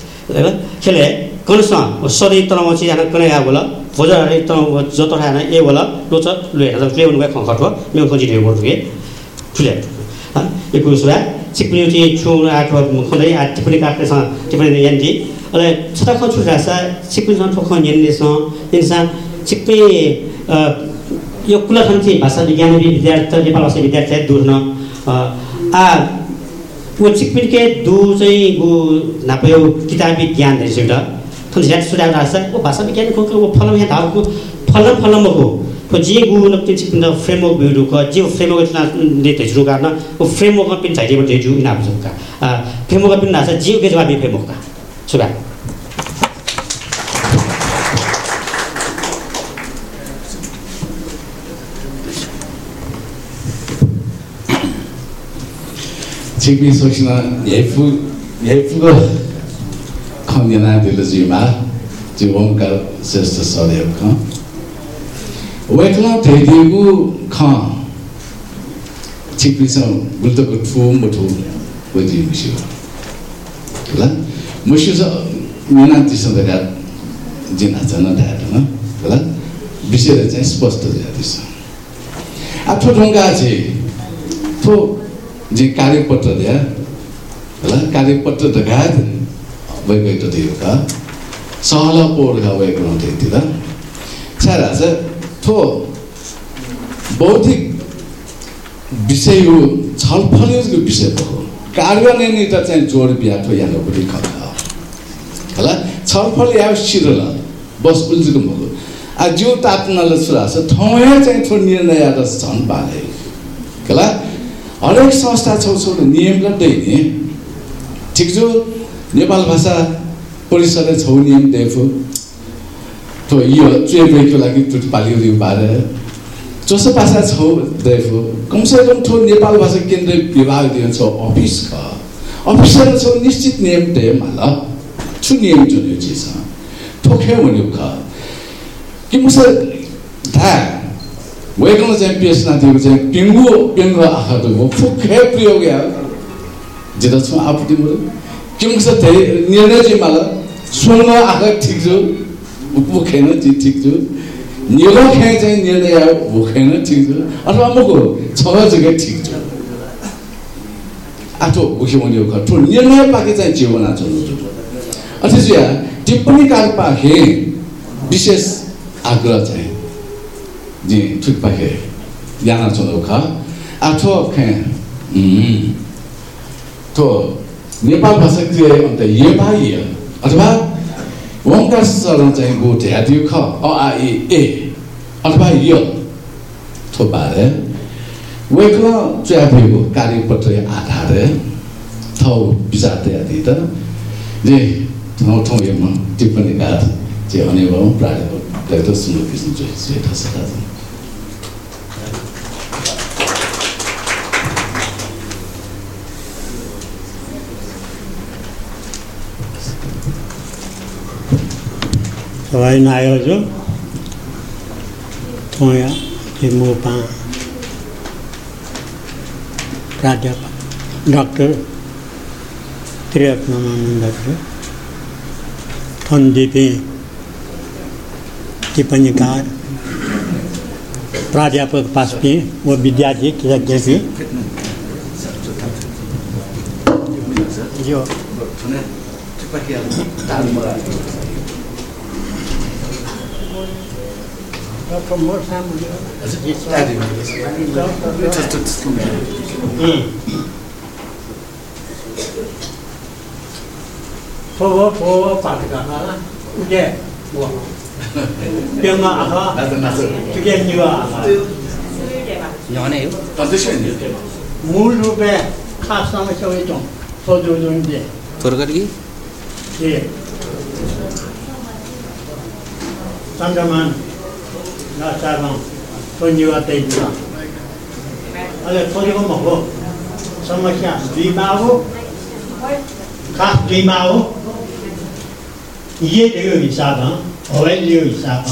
तनाव चाहिँ जान कने गएको बोला भोजन अरे तनाव जतो खाना ए बोला लोच लु हेर्दा क्ले उनको खं खटो मेरो खोजी गर्छु के यो कुरो सुरा चिकपिनी चाहिँ छु आठो खुदै आ टिप्पणी काट्नेसँग टिप्पणी यान्टी अहिले छता खं छुटा छ यो कुला चाहिँ भाषा विज्ञान विद्यार्थी नेपाल भाषा विद्यार्थी दूर न आ वो चिकपिन के दु चाहिँ गु नापयो किताबी ज्ञान रहेछ एउटा थन झ्याट सुझाव राख्छ वो भाषा विज्ञान को वो फलम यहाँ धावको फलम फलम को। तो जे गु न पिन चिकपिन फ्रेमवर्क को जे फ्रेमवर्क ना जुरु गर्न वो फ्रेमवर्क पिन चाहिए बटे जु इना बुझका फ्रेमवर्क पिन नासा जे के जवाब फ्रेमवर्क सुगा 지금 소시나 예쁘 예쁘고 컨디나 들으지마 지금 가 세스 소리였고 왜그냥 대디고 칸 지금서 물도 그 투음 뭐투 어디 무시고 그라 무시서 미나 티서가 지나잖아 다들 그라 विषय चाहिँ स्पष्ट जाँदैछ आठो ढुङ्गा चाहिँ थो जे कार्यपत्र दिया होला कार्यपत्र ढगाद वैगैट दियो का सहला पोर का वैग नते दिला छारा छ थो बौद्धिक विषय हो छलफल यो विषय हो? कार्यान्वयन त चाहिँ जोड बिहा थो यहाँ पनि खा होला छलफल या सिरल बस उल्जुको मगो आ जो तात्नले छुरा छ ठाउँ चाहिँ थो निर्णय झन् पाले होला हरेक संस्था छेउछाउ नियमलाई दैने ठिक जो नेपाल भाषा परिषदले छौ नियम दिएको। तो यो चुएको लागि त्यो पालियो बारे। जसो भाषा छौ दिएको कमसे कम ठो नेपाल भाषा केन्द्र विभाग दियो छ अफिस ख अफिसर छौ निश्चित नियम दे माला। छु नियम जुन चिज ठोखे हुने ख। कि मुसा धा वेगन चाहिँ पेस नाथेको चाहिँ पिङ्गु पिङ्गु आँखा प्रयोग या जेता छु आफूति मरो किम छ धेरै निर्णय चाहिँ मला सुङ आँखा ठिक छु चाहिँ ठिक छु निलो खे चाहिँ निर्णय मुखेन ठिक छु अथवा मको छ ठिक छु आठो मुख्य मनि हो ठो निर्णय पाके चाहिँ जीवन चल्नु अथवा या टिप्पणी कार पाखे विशेष आग्रह जी पाखे याना चलो खा आठो खे तो नेपाल भाषा के अन्त अथवा चाहिँ आ ए अथवा य थो बारे वेक्ल च्यापेको कार्यपत्र आधार थौ विचार तयारी त जे ठाउँ ठाउँ हेर्नु टिप्पणी कार चाहिँ अनिवार्य प्रायः są napisane, że jest ta zasada. सबै नायो जो। थोया हिमोपा प्राध्यापक डॉक्टर त्रियत्नानंद थनदीपी टिप्पणीकार प्राध्यापक पासपी व विद्यार्थी कृतज्ञ 보고 보고 받다가 이제 뭐 병아 아하 나도 나도 그게 니와 아하 연애요? 반드시요 물룹에 카상 쇼이 좀 소조존재 돌아가기? 예 잠깐만 last time on 21 अहिले हो समस्या दुईमा हो खास दुईमा हो ये लियो हिसाबमा हवाई लियो हिसाब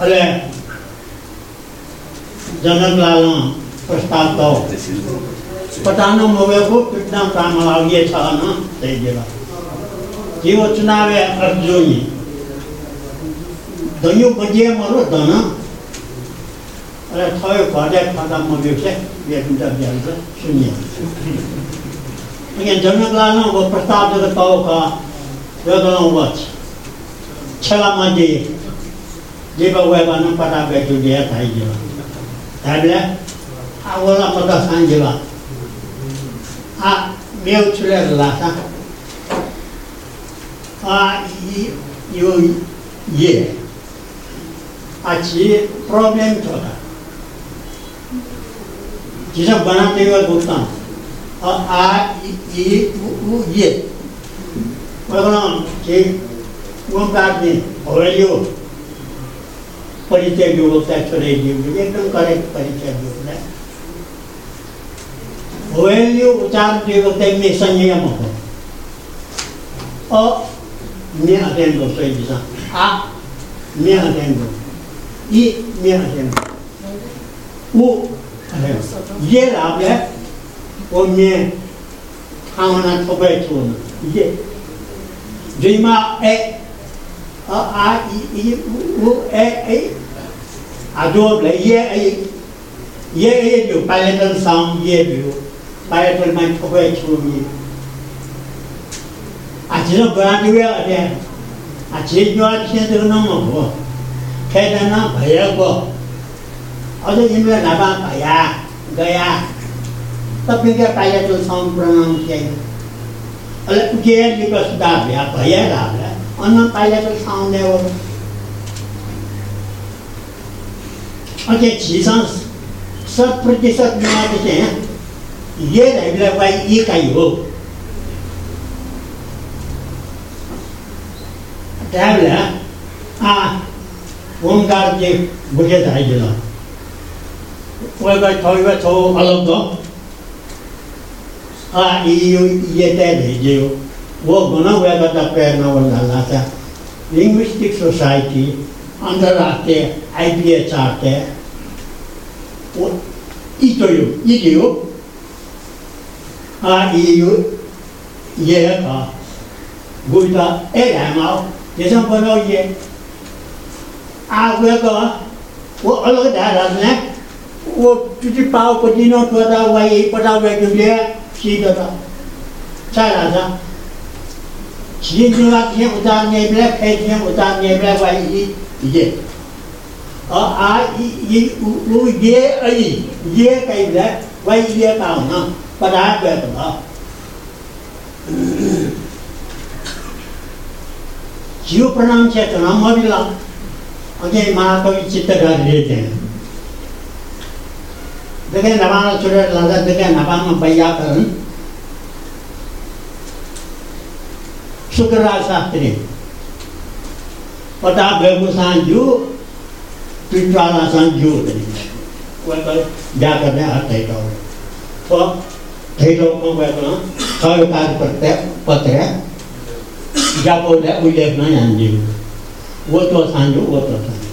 अहिले जनकलाल प्रस्ताव त पटानो मगेको पिटना काम लागिए छ न तैदिल जीव चुनावे अर्जुनी दैयो बजिए मरो दन र थयो घटे खाता म बिर्से बिहान बिहान शून्य यहाँ जनकलाल वो प्रस्ताव जगत पाओ का वेगलों वच छला मजे जे बगवे बानो पटा बेटु दिया थाई जेवा थाईले आ वला पता सान जेवा आ मेउ छुले लासा आ यो ये ची प्रॉब्लम छोटा जिसे बनाते हुए भुगतान और आ ई उ ये। के वो काट दे और यो परिचय जो होता है छोड़े जीव एकदम करेक्ट परिचय जो होता है वैल्यू उच्चार जो होता है में संयम हो। और मैं अटेंड हो सही दिशा आ मैं अटेंड हो। ई मैं अटेंड हो वो ये लाभ है वो मैं खाना थोपे छोड़ ये जिमा ए a a i i u e e a do le ye e ye e do palatal sound ye do palatal man thobe chu mi a ji no ba ni we a de a ji nyo a chen de no mo खेदन भएको अझ यिनलाई ढाबा भया गया तपाईँको पाइला त्यो सम्प्रण अहिले उकेर निको सुधा भैया भया अन्न पाइला त्यो साउने हो अझै छिस सब प्रतिशत मिलाएको चाहिँ ये हामीलाई पाइ इकाइ हो त्यहाँबाट 온갖게 무게 다 있잖아. 왜가 저희가 저 알람도 아, 이유 이게 때리지요. वो गुना हुआ करता प्रेरणा और लाना था लिंग्विस्टिक सोसाइटी अंतर्राष्ट्रीय आई पी एच वो ई तो यू ई तो यू आ ई यू ये है का गुविता ए रहमाओ जैसा बनाओ ये आगएको वो अलग धाराने वो तुझी पाव पटिनो तो पता वाई पटाव राख्यो सीधो त चारा छ छिन्नुवा थिए उतार्ने बेला फेच्ने उतार्ने बेला वाई हिजे आ, ये उ ये ऐ ये कहि बेला वाई ये पाउन पदार्थ गएको तो भयो जीव प्रणाम चेतना मरिला अगेन माँ को भी चित्त कर लेते हैं। देखें, नवाना चुरे लादा देखें, नवाना व्याकरण शुक्रवार शास्त्री। पता बेगू सांजू पिटवाला सांजू जाकर ने हर थैलो तो थैलो को बैठना हर कार्य पत्र पत्र जापो ले उल्लेखना यहाँ जीवन वो तो सांजु वो तो सांजु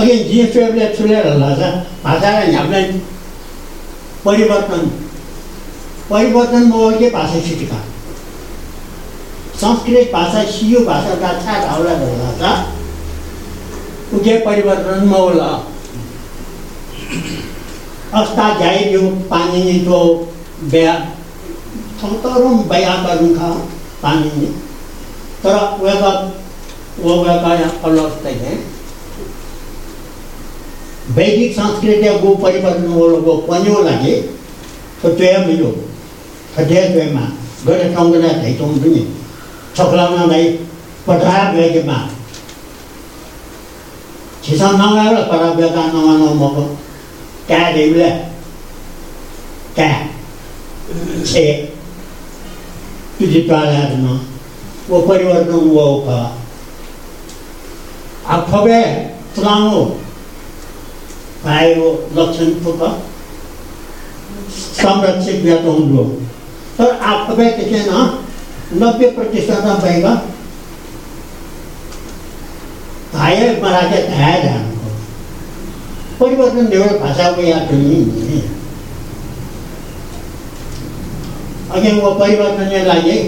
अगे जे फेबले छुलेर लाजा भाषालाई हामीले परिवर्तन परिवर्तन म के भाषा सिकेका संस्कृत भाषा सियो भाषाका छाट हाउला भएका छ उके परिवर्तन मौला अष्टाध्यायी जो पानी जो बया थोतरम बया करूँ खा पानी तर उहाँका वो उहाँका अलग चाहिँ वैदिक संस्कृति गो परिवर्तन हो गो पन्यो लागे तो त्यो मिलो खड्या त्योमा गएर ठाउँ गएर धाइटौँ पनि छोक्राउनलाई पठाएर गएकोमा छिसा नगएर पर बेका नमानौ मको क्या देउले क्या छे डिजिटलहरूमा वो परिवर्तन हुआ का आफबे पुरानो भएको लक्षण पुग संरक्षित व्यक्त हुनु तर आफबे त्यसै न नब्बे प्रतिशत भएका धाय मराठे धाय धानको परिवर्तन देवल भाषाको याद नहीं अघि वो परिवर्तनले लागि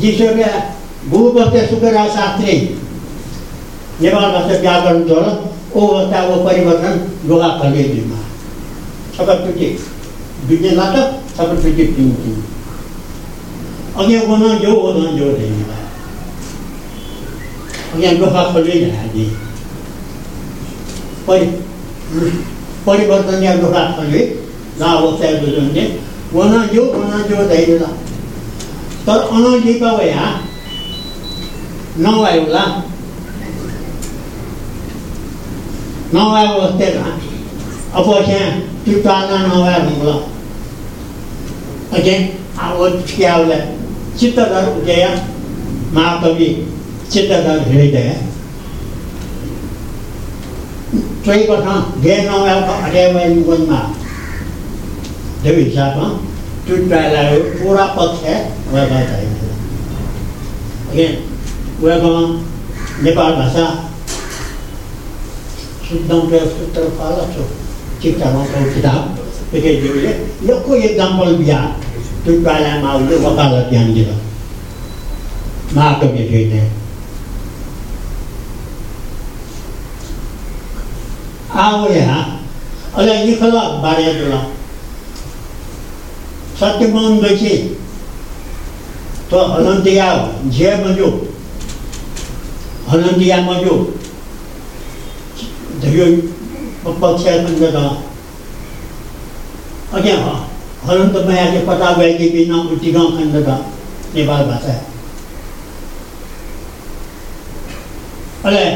जिसोले भूबस्ते सुकेरा शास्त्री नेपाल भाषा व्याकरण द्वारा ओ अवस्था वो परिवर्तन लुगा फले दिमा सबै टुटी बिज्ञान लाट सबै टुटी पिन्थ्यो अघि ओन जो ओन जो दिमा अघि लुगा फले जाने परि परिवर्तन या लुगा फले ना अवस्था जुन वना जो वना जो दैला तर अनलिपा भया नभएला नभएको अवस्था अब त्यहाँ त्यो टाल्ना नभएर होला अझै अब चियाउलाई चित्तधर उठेय महाकवि चित्तधर हृदय। त्रै कथा धेर नभएको अड्याइ गुणमा। त्यो हिसाबमा त्यो ट्रायललाई पुरा पक्ष उहाँलाई चाहिन्छ उहाँको नेपाल भाषा शुद्ध सूत्र पाला छु चित्तमा किताब एकेजीले यको एक्जाम्पल बिहा त्यो ट्रायलमा उसले वकालत ध्यान दिएर महाकवि थियो आओ यहाँ अहिले निखला बारे सत्यमोहन बैसी तो हलंतिया जे मजो हलंतिया मजो धयो पक्ष खण्ड का अझै हलन्त मायाले पता भएकी बिना उटिगाउँ खण्ड का नेपाल भाषा अहिले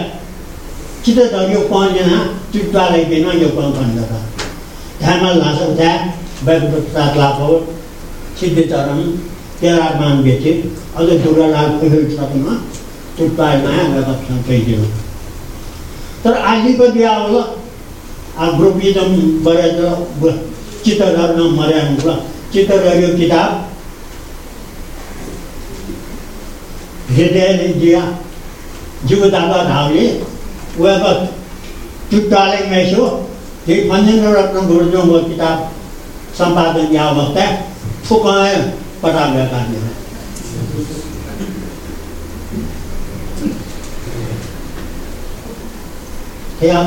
चित्त धर्यो पाँचजना चुट्टालाई बिना यो खण्ड का ध्यानमा लास ध्यान बैकुण्ठ लाभो सिद्धिचरण तेह्रमान बेचे अझ दुर्गालाल पहिलो छतमा टुप्पामा रक्षण कैदियो तर आजको बिहा होला अब ग्रुपिजम गरेर चित्त गर्न मर्या होला चित्त गर्यो किताब हृदयले जीवदाका धावले उहाँको चुट्टाले मेसो त्यही मन्जेन्द्र रत्न गुरुजोको किताब सम्पादन या अवस्था फुकाए पटा गर्ने theo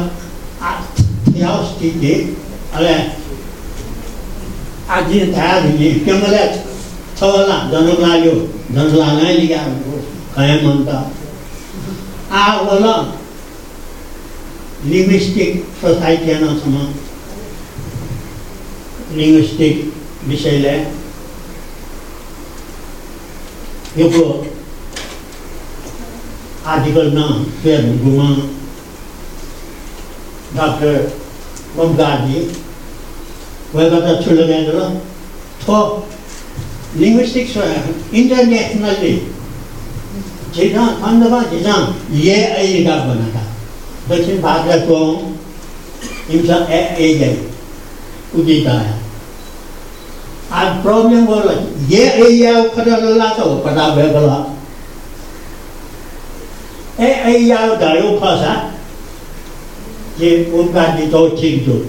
स्थिति अहिले आज थाहा हुने केमले छ होला जनक लाग्यो जनक लाग्नै लिगा कहाँ मन त आ होला लिङ्ग्विस्टिक सोसाइटी नसम्म लिङ्ग्विस्टिक विषयलाई यो आर्टिकलमा फेसबुकमा डॉक्टर बमगाजी उहाँबाट ठुलो ज्ञान र थो लिङ्ग्विस्टिक्स इन्टरनेसनल्ली झिझा खण्डमा झिझा ये ऐका बनाका दक्षिण भारतको हिंसा ए ए गई उदित आया आज प्रॉब्लम बोल ये एरिया खडा ला तो पता बेगला ए एरिया दायो फसा ये उनका दी तो ठीक जो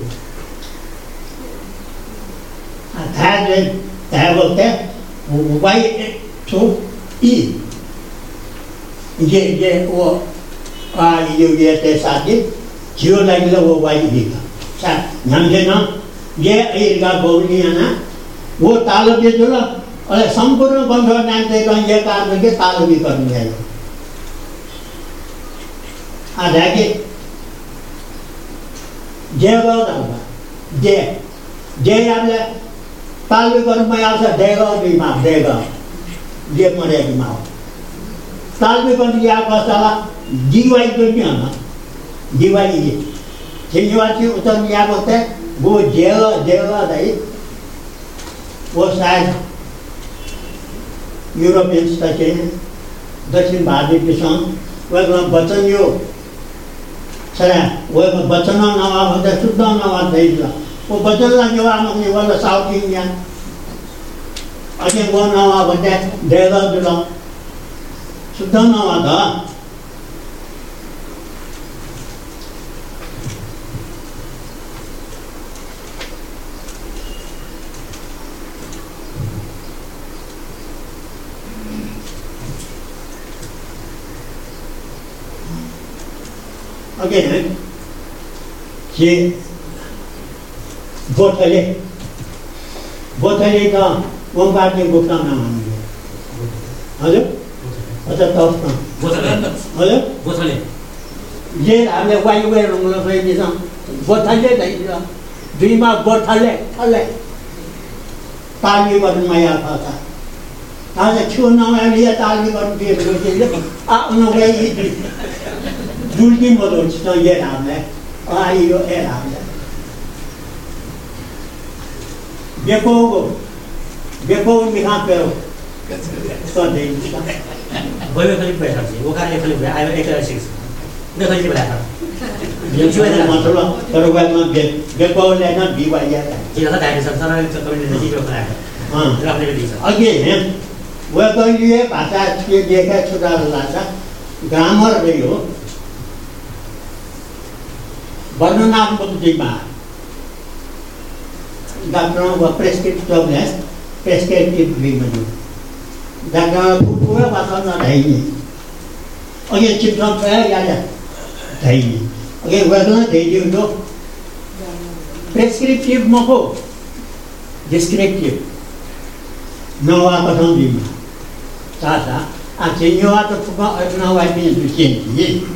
था जे था बोलते वाई टू ई ये ये वो आ ये ये ते साथी जियो लगी वो वाई भी का सा नाम जे ना ये एरिया बोलिया ना वो तालव्य जो ना अरे संपूर्ण बंध नामते ये कारण के तालव्य करने है अದಾಗೆ जयगाव धाउला जय जय करून मग असं जयगाव भीमा जयगाव जे मरे भीमा तालवी करून या कसाला दिवाळी कमी ना दिवाळी शनिवारची उतर या होते वो जयगाव जयगाव जाई वो शायद युरोपियन्स त के दक्षिण भारतीयसँग उहाँको वचन यो छरा उहाँको वचन नवा भन्दा शुद्ध नवा थैला वो वचनलाई जो आमाले वाला साउथ इंडिया अझै वो नवा भन्दा धेरै दुल शुद्ध नवा त again, कि गोठले गोठले त ओमकारले गोठमा नमान्यो हजुर अच्छा तप हजुर गोथले ये हामीले वायु गएर गइदिन्छ गोठाले दैछ दुईमा गोठाले ठल्ले ताली गर्नु माया खाता आज छु नमालिए ताली गर्नु दिएको आ 불빛만 올지도 예람에 아이요 예람에 예뻐고 예뻐고 미한 빼고 선대 Gdje 보여 그리 보여 사실 오가리 그리 보여 아이요 에그라 식스 내 그리 보여 사람 영주에는 만들어 그러고만 배 배고래는 비와야 이래서 다니서 사람이 저 ग्रामर रही हो वर्णनात्मक जिम्मा डाक्टरों व प्रेस्क्रिप्टिव है प्रेस्क्रिप्टिव भी बनो डाक्टर पूरा बात ना रहेंगे और ये चिंतन है या या रहेंगे और ये वर्णन दे दियो तो प्रेस्क्रिप्टिव मको डिस्क्रिप्टिव नवा कथन जिम्मा सासा आ चिन्यो तो फुका अपना वाई में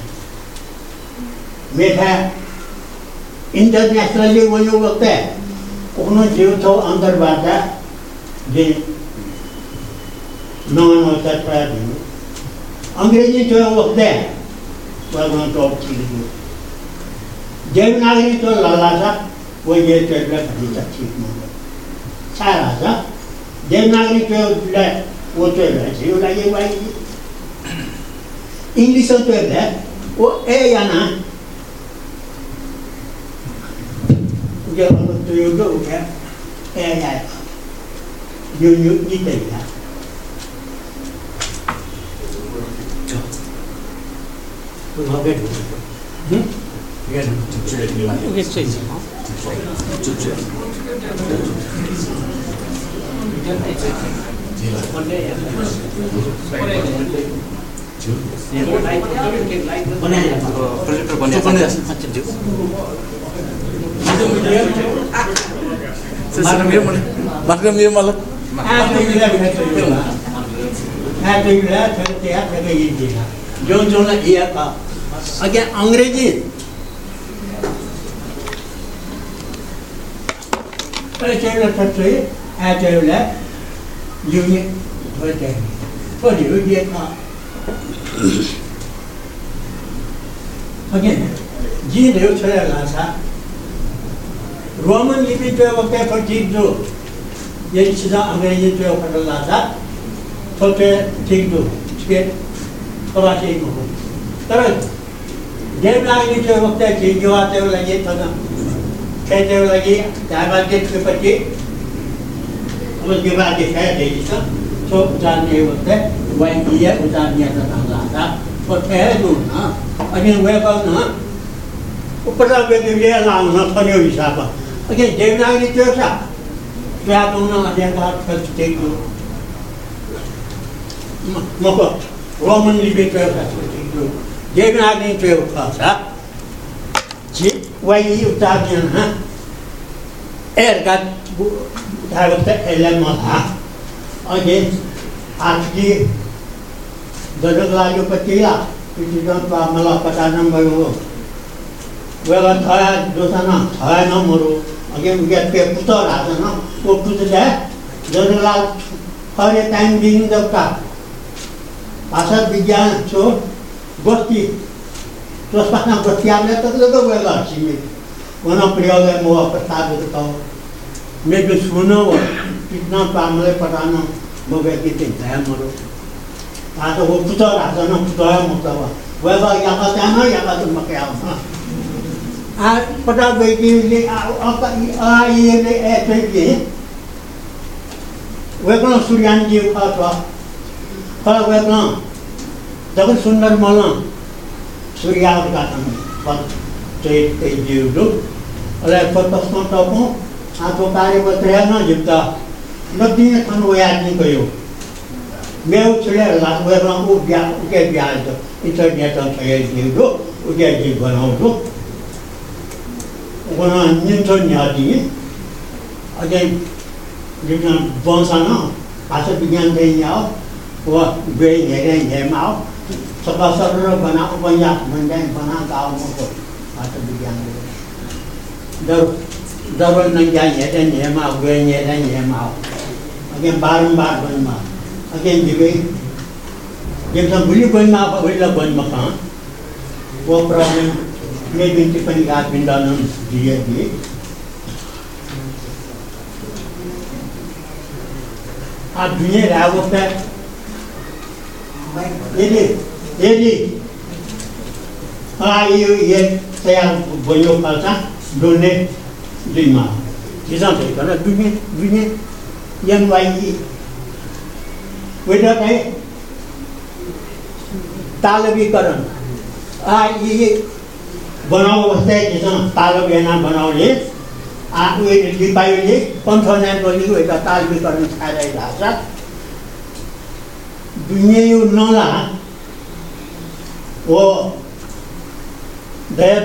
का ना मेथा इन्टरनेसनली वयो वक्ते उन्होंने जीवथो अंतर्बाट जे नवा नवा चटपटा दिनु अंग्रेजी जो वक्ते वहाँ टॉप चीज देवनागरी तो लालासा वो ये चटपटा भरी ठीक नहीं सारा सा देवनागरी तो ले वो तो ले जीव लगे वाई इंग्लिश तो ले वो ए या ना giờ mà tôi đủ cái e này như như như thế là 그거 왜 응? 그게 수 있어. बनाएर प्रोजेक्टर बनिएको छ मेरो मात्र मेरो मलाई ai tôi là cái tôi là ai tôi là tôi thì ai cái gì gì là जो जो ना ये का अगर अंग्रेजी पर चलो तो तो ai tôi là union thôi thì thôi thì ये का again जी देव छोड़ा लासा रोमन लिपि जो वक्त पर ठीक जो ये चीज़ अंग्रेजी जो कर लासा तो ते ठीक जो ठीक है तो बात ये हो तर देवनागरी जो वक्त के जो आते हो लगे तो ना कहते हो लगे दावा के पछि उसके बाद के कह दे जिस तो उतारने वक्त वही ये उतारने का नाम लासा तो ठहर दो ना अभी वह कौन ना ऊपर का व्यक्ति ये नाम ना फरियो हिसाब Again, David तो था need दोनों अधिकार फ़र्स्ट स्टेट में मको रोमन लिबे पे फ़र्स्ट स्टेट में देवना ने जी वही उठा दिया ना एर का धारत एलम हा और ये आज की दरगला जो पतिया पिछले तो मला पता नंबर हो वेला थया दोसाना थया न मरो अगे उगे पे पुतो राजन ओ पुतो दे दरगला हरे टाइम बिङ दौका भाषा विज्ञान छो गोष्ठी त्यसमा गोष्ठी आउने त लोग वेला सिमी वन प्रयोग मो प्रस्ताव तो मेरे सुनो कितना पामले पटाना मो व्यक्ति थया मरो आता वो पुतो राजा ना पुतो है मुक्ता हुआ वह बार यहाँ का क्या ना यहाँ का तुम क्या हो आ पता बेटी ले आ आ ये ले ऐसे ये वह कौन सूर्यान जी का तो कल वह कौन जब सुंदर माला सूर्या का तम पर ते ते जीव दो अरे पता सुन तो को आ तो कार्य बताया ना जितना नदी ने खान वो याद नहीं करो meu chile la we ram u bia u ke bia to internet on chaye ji do u ke ji wana nyingto nyadi again nyingna bonsana asa pinyan de nyao wa be nyere nyemao sapa sarro bana upanya mandai bana, ka mo, ko. Asa pinyan de. Dar darwan nang, ya nyere nyemao be nyere nyemao again barum bar ban ma. Again jibe jeb sam buli ban ma, ba wala ban ma, ka. Wo problem maybe Tiffany has been done on GMB. आप दुनिया रहा होता है ये जी ये जी हाँ ये ये से आप बोलियो करता दोने दुनिया किसान से तो करना दुनिया दुनिया, यंग वाई वेदर तो तालबी करन आ हाँ, ये बनाऊ बस्दै त्यसमा पालो गेना बनाउने आफू लिपाइले लिपाईले पन्थनाम बजीको एउटा ताल विकरण छाडै भाषा दुनियाँ यो नला। हो। दया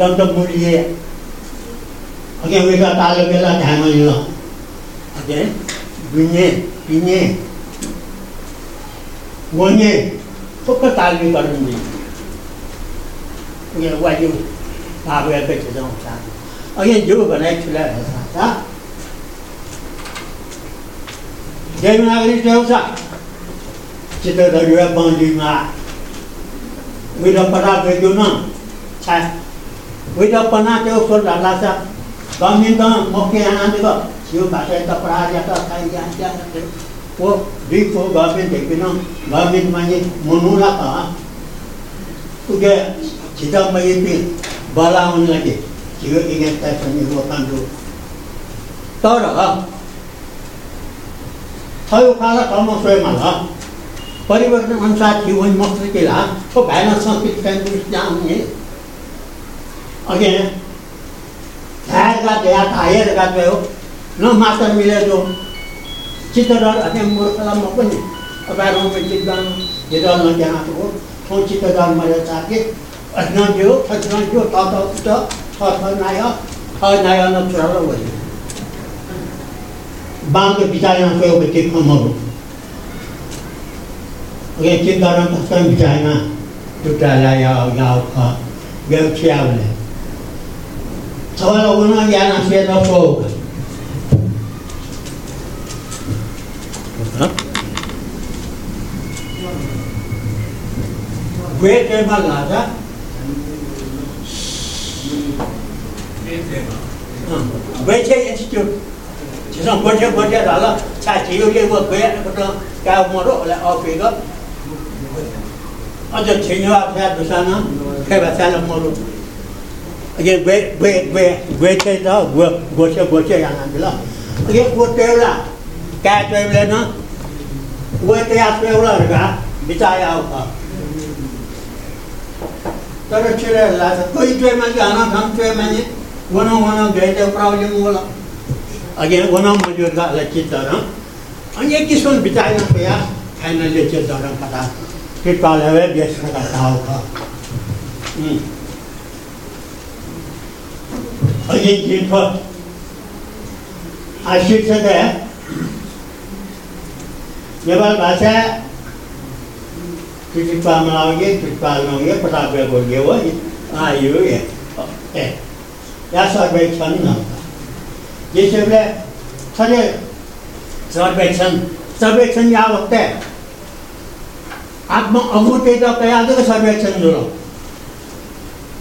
दन्त मुलिए अघि उयो तालो बेला ध्यान ल अझै दुनियाँ पिने वने थुक्क ताल विकरण दिन्छ ugye vagyunk, már ebbe tudom utána. Again, Yoruba actually has that. Devanagari tells us, Chita the Yua Bondi Ma. With a Paraka Yuna, with a Panato for the Lata, Bamita, Moki and Andiba, Yuba, the Paraka, Kayaka, वो डी को गवर्नमेंट देखिनो गवर्नमेंट माने मनुना का उगे मै पि बला हुन लागि जियो इगे तासनि हो कान्दु तर थयो काला परिवर्तन अनुसार तो भएन संस्कृत संस्कृत जाने अगे ध्यान का हायर का गयो न मात्र मिले जो चित्तडर अनि मूर्खलामा पनि बाह्रमा चित्त हेरेर नजाना हो थो चित्तडर मैले चाके नदियो थच नदियो त त त थ थ नाय थ नाय न चुराल वही बांग बिचाय न कोयो बच्चे खमरो ओके चित्तडर तस्कर बिचाय न टुटा लाया गाव ख गयो छियावले सवाल उना याना से न सोगा gue tema lada gue ce institute chỉ xong gue ce gue ce đó là cha chỉ yêu cái vợ gue cái đó cao mà đó là ở phía đó ở chỗ chỉ nhớ theo được sao nó cái bà sao là mà đó cái gue gue gue gue ce đó gue gue ce gue ce yang ăn đó cái gue ce là cái ce lên nó gue ce áp là cả bị tai ao तर चिडेर लाग्छ कोही ट्रेनमा जान ठम ट्रेनमा नि वना वना गए त्यो प्रब्लम होला अघि वना मजूर गाला चित्तर अनि एक किसिम बिचाइ न या फाइनली चित्तर कथा कि पाले बेस का ताव का अघि जिन फ आज शीर्षक है नेपाल भाषा कृतित्व मनाउने कृतित्व लगाउने प्रताप गोर्गे हो आयो ए या सर्वेक्षण यसले खरे सर्वेक्षण सर्वेक्षण या होते आत्म अमूर्त कया सर्वेक्षण जुड़ो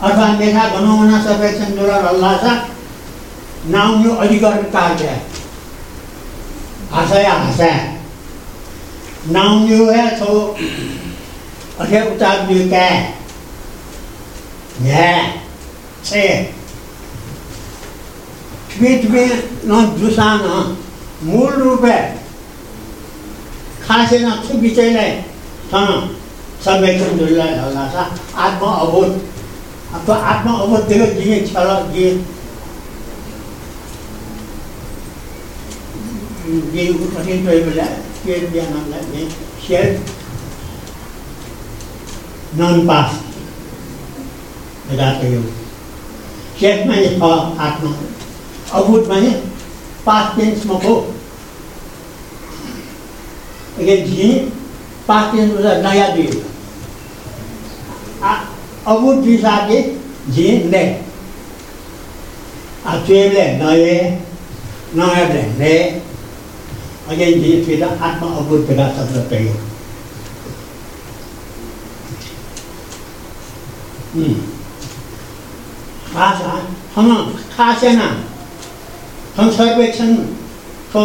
अथवा लेखा भनौँ सर्वेक्षण जुड़ा अल्लाह सा नाम यो अधिकरण कार्य है भाषा या भाषा है नाम यो है तो अथे उच्चार यो क्या है है छे ट्वीट में न जुसान मूल रूप है। खासे न छु विषयलाई सँग सर्वेक्षण जुड़लाई अल्लाह सा। आत्म अबोध। अथवा आत्मा अबोधको जिए छल जिए जे कठिन बेला के ज्ञानलाई सेयर नन पास रातो यो सेयरमा छ आत्मा। अभूतमा पास टेन्समा हो झि पास टेन्समा नयाँ दियो अबुत दिसाके झिनले चेले नये नयाँले ने। अगेन झिन फेरि आत्मा अबुद्धका शब्द प्रयोग। खास खासेन हम सर्वेक्षण तो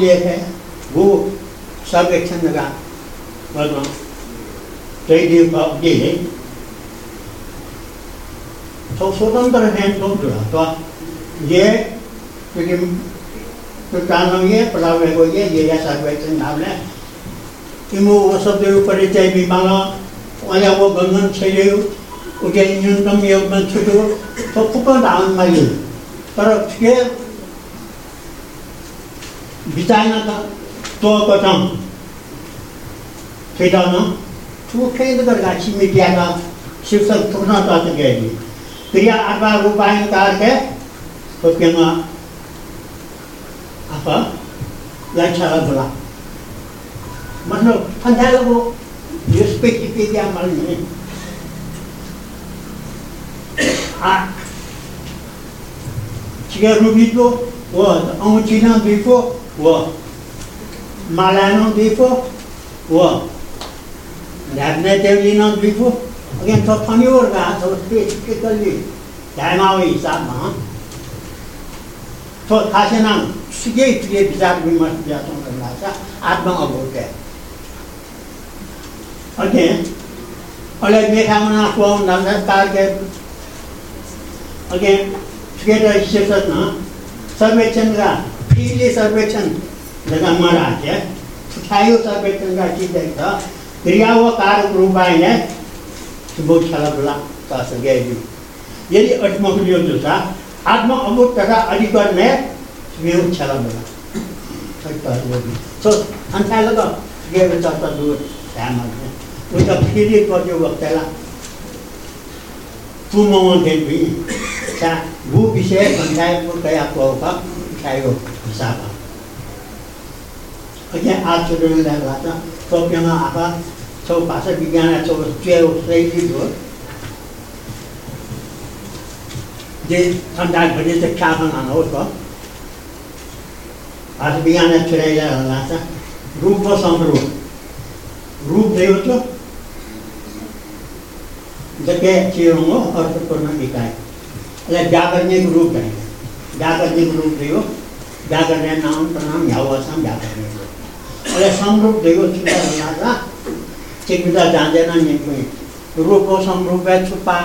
ये है, वो सर्वेक्षण लगा। भगवान त्यही दिए तो स्वतंत्र हैं तो जुड़ा तो ये, क्योंकि तो ये को ये ये या सर्वेक्षण नाम है। कि वो वो सब जो परिचय मांगा वहाँ वो चाहिए उसे न्यूनतम योग में छुटो तो कुकर डाउन मारियो तर के बिताना था तो कथम फिर ना तो खेद कर गाची मीडिया का शीर्षक थोड़ा सा गए क्रिया अथवा रूपायनकार के तो केमा apa yang cara bola मतलब पंजाब को जो स्पेसिफिक या मालूम है आ jika rubito वो अंगुचिना दिपो वो मालानो दिपो वो ल्याब्ने देवलिना दिपो अगेन तो फनिवर का तो स्पेसिफिकली ध्यान हिसाबमा तो खासेना सिकै प्रिय विचार विमर्श व्यासों करना था आत्मा अभूत है अगेन अलग मेखामा कुवाउन नमस्कार के अगेन श्वेता शेतात ना सर्वेक्षणला फ्रीली सर्वेक्षण जगा माराचे थायो सर्वेक्षण का चीज़ देखता क्रिया व कार्य रूपायन सुबोध छाला बोला का सगे यदि अटमकुलियो जो था आत्मा अमूर्त तथा अधिकार ने सुबोध छाला बोला सकता है सो तो अंतर लगा, ये विचार तो दूर सहमत है उसका तो फ्रीली कर जो वक्त है ना विषय पंचायत कया का खायो हिसाब अझै आज छोडेर लाग्छ टोपियामा आफा छौ भाषा विज्ञान छौ च्याउ शैली हो। जे ठन्डा घडी चाहिँ खाना होस् आज बिहान छिराइला लाग्छ रूप र समरूप। रूप दियो थियो जग्गा चिरो हो अर्थपूर्ण इकाइ यसलाई व्याकरणिक रूप चाहिन्छ व्याकरणिक रूप दियो व्याकरण नाम प्रणाम ह्यावासम व्याकरणिक रूप यसलाई समरूप दियो छिटा लाग्छ चिकित्सा जान्दैन नि पनि रूपको समरूप छुप्पा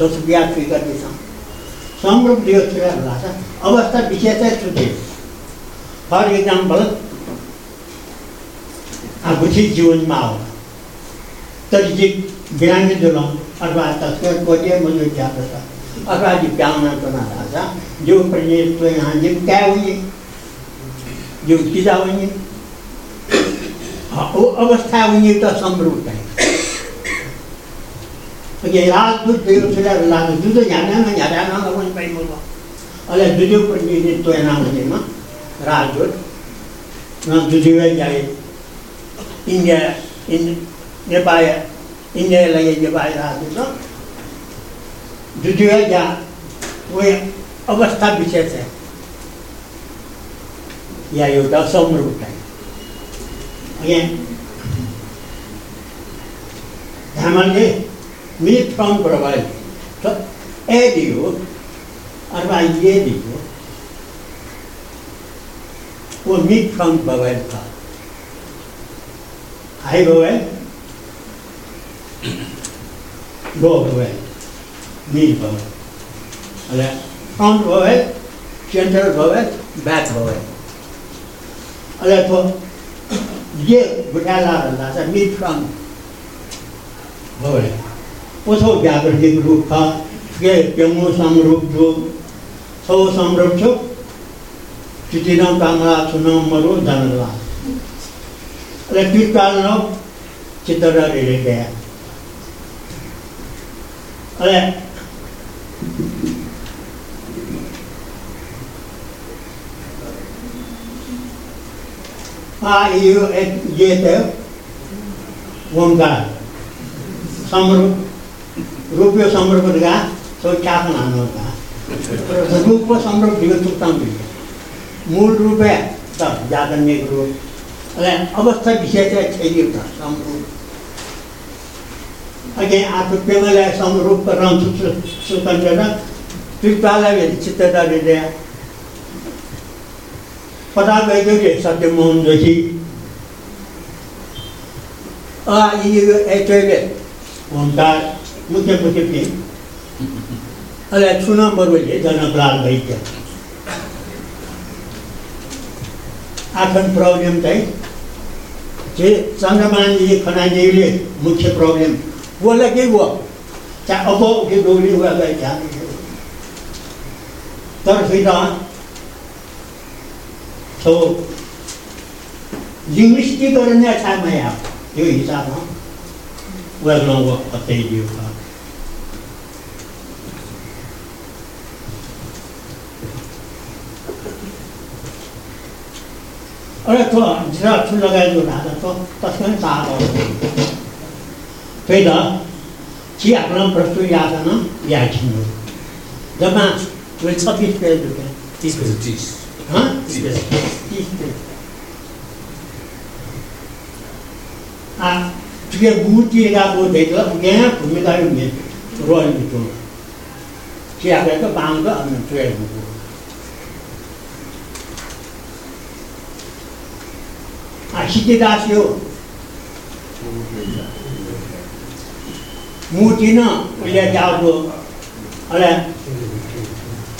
दस बिहा फिकर दिन्छ समरूप दियो छिटा लाग्छ अवस्था विशेष छुट्यो फर इक्जाम्पल आफूची जीवनमा हो तरी जी बिरामी दिलो अथवा तस्कर कोटे मुझे क्या पता अथवा जी प्याउना तो ना था जो प्रदेश तो यहाँ जी क्या हुई जो चीजा हुई वो अवस्था हुई तो समरूप है ये रात दूध देव से रात दूध जाना ना जाना ना लोगों ने कहीं बोला अहिले दुजु प्रतिनिधित्व नाममा राजदूत दुजुवे जाए इन्डिया इन नेपाल इन्डिया लगे नेपाल राजदूत दुजुवे जा वो अवस्था विशेष है। या एउटा समरूप है। यहाँ हामीले मिट फ्रम प्रोभाइड तो ए दियो अथवा ये दियो वो मिट फ्रम प्रोभाइड था। हाई भवेल Both went, knee भवे अरे फ्रंट भवे सेंटर भवे बैक भवे अरे तो ये घुटाला रहता था नी फ्रंट भवे उसको व्याकृतिक रूप था ये प्यमो समरूप जो सौ समरूप छो चिटिनम कांगला सुनम मरु धनला अरे किस कारण चित्र गया 对。आ यु एच जे त ओमकार समरूप रूप्य समरूप का सो क्या नाम होता रूप समरूप जीवन चुकता मूल रूप है तब जागन्य रूप अवस्था विशेष छैन छैन एउटा समरूप अघि आफू प्रेमलाई समरूप रङ सुकन्टेर त्रिपालाई चित्त दिँदै पता गएको के सत्यमोहन जोशी एचोले ओंकार मुख्य मुख्य थिए अहिले छुन बरुले जनकलाल वैद्य आखन प्रब्लम चाहिँ जे चन्द्रमानजी खनाजीले मुख्य प्रब्लम बोला के वो चाहे अब के डोगरी हुआ गए क्या तर फिर तो लिङ्ग्विस्टिक गरेर नै थाहा आप त्यो हिसाबमा उहाँको वो कतै दियो अरे तो जरा ठुलो लगाएको ढाका त त्यसमा पनि थाहा भयो त्यही त कि आफ्नो प्रस्तुत याद न या छिन्नु जम्मा छब्बिस पेज रुपियाँ तिस बजे तिस हाँ तीस पेज आ तुझे बूटी का वो देख लो गया भूमिका में रोल में तो क्या कहते बांग का अन्य ट्रेड में आ सिद्धिदास यो मूर्ति न उसले जाओ अरे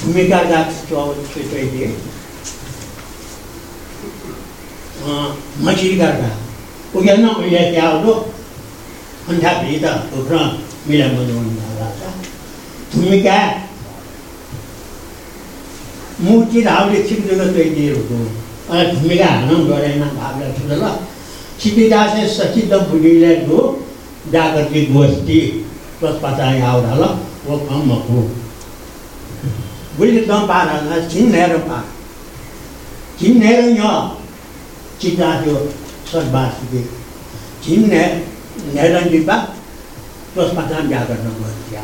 भूमिका का चौथ चाहिए मछली गर्दा पुगेन उसले त्यहाँको अन्ठाभित्र त थुप्रो मिला बुझाउनु भूमिका मूर्ति धाउले छिप्देको तैदिएको अनि भूमिका हाल्नु गरेन भावलाई ठुलो ल सिद्धिदासे सचिद बुढीले गो जागृति गोष्ठी पचाइ आउँदा ल वो कम हो बुढी दम पार छिन्नेर पार छिन्नेर यहाँ चिता त्यो सद्भाषी छिन्ने नेरञ्जिपा त्यसमा व्याकरण गर्थ्या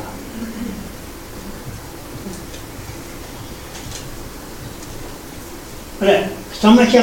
र समस्या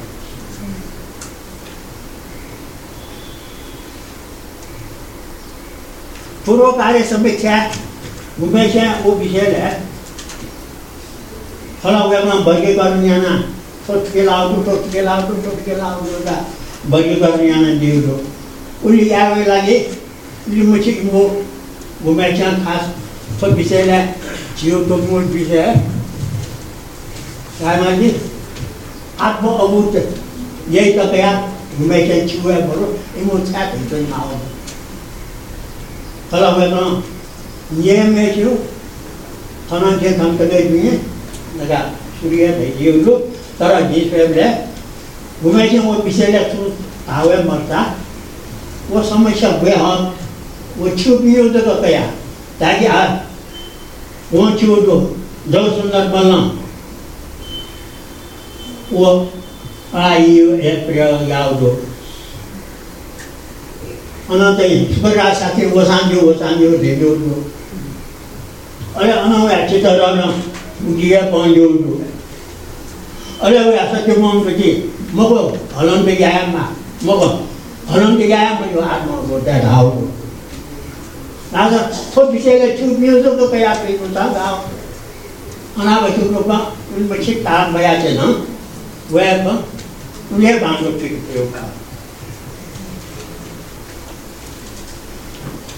पूर्व कार्य समीक्षा उमेशा वो विषय है। फलवेमा वर्गीकरण याना टोटकेलाउनु टोटकेलाउनु टोटकेलाउनु एउटा वर्गीकरण याना दिउरो उसले यावे लागि उसले मुछि म घुमेछा खास सो विषयलाई तो मूल विषय रामाजी आत्म अभूत यही तो क्या कया घुमेछा छिउ बरु इमो छ्याप हुन्छ नि आउँछ 그러면 얘 매주 저는 제 단편에 중에 내가 수리에 매지우로 따라 지수에 घुमेपछि वो पिछले छु हावे मर्दा वो समस्या हुए हम वो छुपियो तो कया ताकि आ वो छुटो जो सुंदर बनना वो आयु एप्रिल याउदो अनाथै स्वराज साथी ओसान्यो ओसान्यो धेर्यो उठ्यो अरे चित्त चितरन उजिया पन्यो उठ्यो अरे उया सत्य मनपछि मको हलन व्यायाममा मको हलन यो आज थो विषयले म्युजिकको छ धाउ। अनावश्यक रूपमा उनपछि भाँडो प्रयोग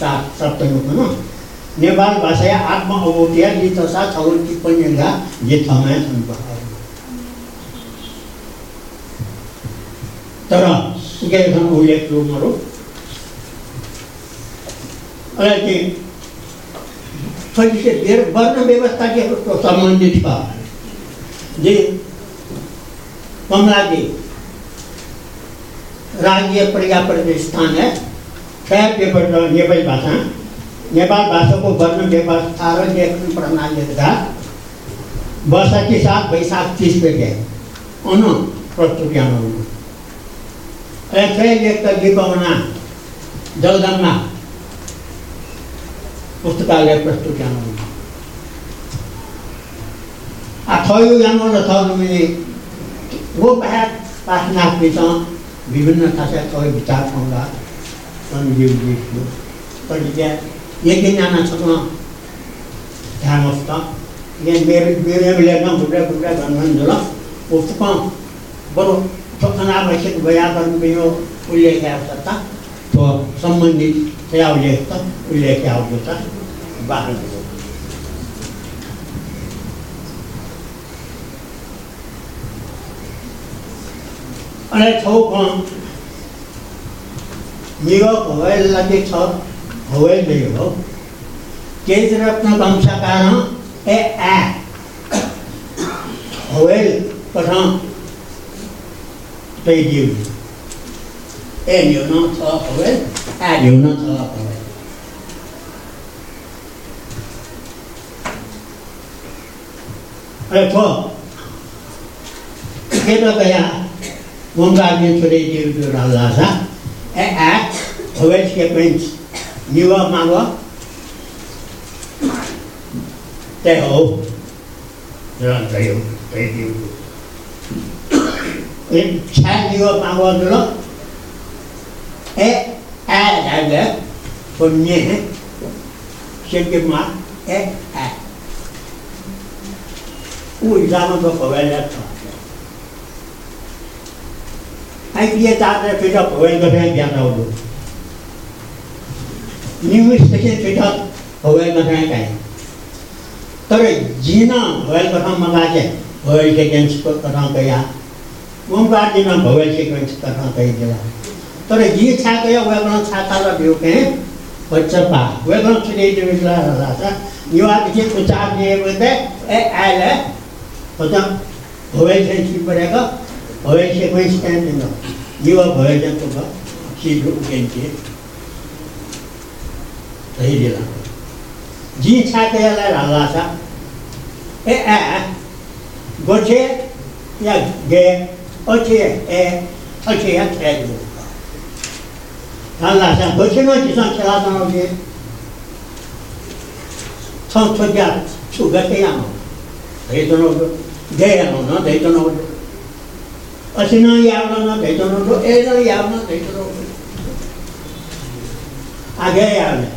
सात सप्तमुखमा नेपाल भाषा आत्म अवोटिया लितसा छौल टिप्पणीका जे थमा छन् तर गैरसँग उल्लेख रुमहरू अहिले थोड़ी धेर वर्ण व्यवस्था के सम्बन्धित छ जे कमलाजी राज्य प्रज्ञा प्रतिष्ठान है छः पेपर नेपाली भाषा नेपाल भाषाको वर्ण व्यवस्था र लेखन प्रणालीका वर्षकी सात वैशाख तिस पेटे अन प्रस्तुत ज्ञान एक दीपवना जगदम्बा पुस्तकालय प्रस्तुत जानु थयो जानु र थयो वो बाहेक पाठनाथसँग विभिन्न खासा थयो विचार पाउँदा 난 미국이 또 이제 얘기는 안 하잖아 다 먹다 이게 매일 매일 내가 물에 물에 가는 줄 없고 바로 저나 아버지 그야 가는 거요 올려야겠다 또 선물이 해야 올려야겠다 올려야겠다 바로 아래 저거 निरोग होवेल लागे छ होवेल नै हो। केज रत्न वंशकारण ए ए होवेल प्रथम त्यही दिउ ए न्यून छ होवेल आ न्यून छ होवेल अरे छ केटा गया ओंकार में छोड़े दिउ जो राजा। at which it means newer quá, tây hồ, rồi tây hồ, tây hữu in sang newer quá nữa e a đại lễ. Phần nhẹ. Xem cái má e a ui ra nó có vẻ là thật kia ta đã phải đọc phải có thể biết đâu được nhưng mà sẽ phải đọc phải có thể cái तर जिन भएको ठाउँमा लागे भएकै गेम्सको ठाउँको यहाँ ओमकारजीमा भगवान सिक्वेन्स करना कही तर यी छाको या व्याकरण छाताला भ्युके पा। व्याकरण छुटे दिला राजा यो आदि उच्चार दिए बोलते ए आले होता भवे 어회색을 시대는 이와 보여졌던가 시루겐지 더이리라 지 차가야라 라라사 에에 고체 야게 어체 에 어체야 캐고 달라사 고체노 지선 캐라다노게 청초자 추가해야 뭐 대도노 대야노 대도노 ਅਸੀਂ ਨਾ ਯਾਦ ਨਾ ਦੇ ਤੋ ਨਾ ਇਹ ਨਾ ਯਾਦ ਨਾ ਦੇ ਤੋ आगे आवे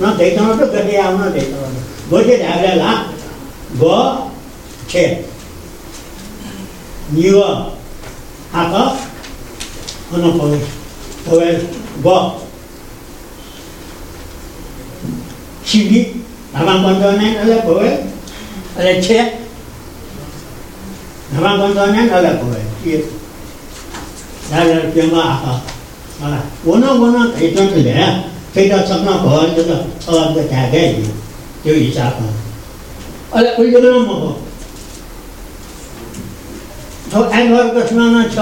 ना देखता ना तो गधे आव ना देखता ना बोझे धागे ला गो छे नियो आका अनु पवे पवे गो छिगी हमाम बंदो ने अल्लाह पवे अल्लाह छे ధర్మాబంధాన్ని నవ్వకపోయాయి యాగరత్యంగా ఆహా అలా ఒన ఒన ఇట్లంటే त्यही त सपना भवन त्यो त त त्यो हिसाबमा अहिले उहिले बेला म हो एङ्गरको समाना छ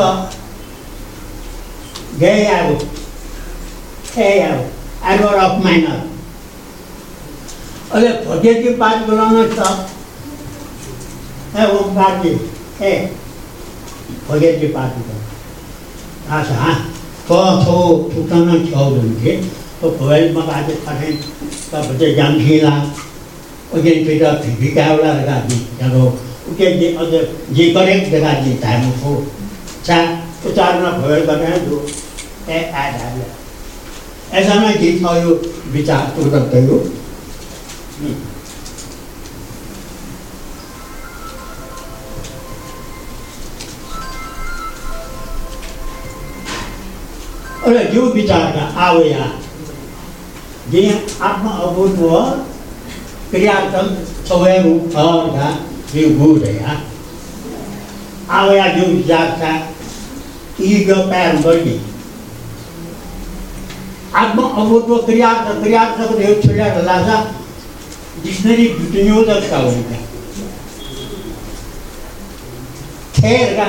धेरै आगो ए आगो एङ्गर अफ माइनर अहिले फोटेकी पार्ट बोलाउनु छ ए ओ party anwar kasmana cha gaya go hey anwar of minor अरे भोजे की बात बोलाना था है ओमकार जी है भोजे की बात बोला आशा हाँ तो तो ठुकाना छाव दूँगे तो भोज मगा के पढ़े तो बच्चे जान खीला ओके फिर फिर भी क्या वाला लगा दी चलो ओके जी अगर जी करे लगा दी टाइम को चा उचारना भोज करना जो ए आत्मा अभूत व क्रियातम सवय रूप का जो भूत है या आवया जो विचार का ईग पैर बड़ी आत्मा अभूत व क्रियार्थ क्रियार्थ को देव छोड़ा लाजा डिक्सनरी विनियोजक का होगा ठेर का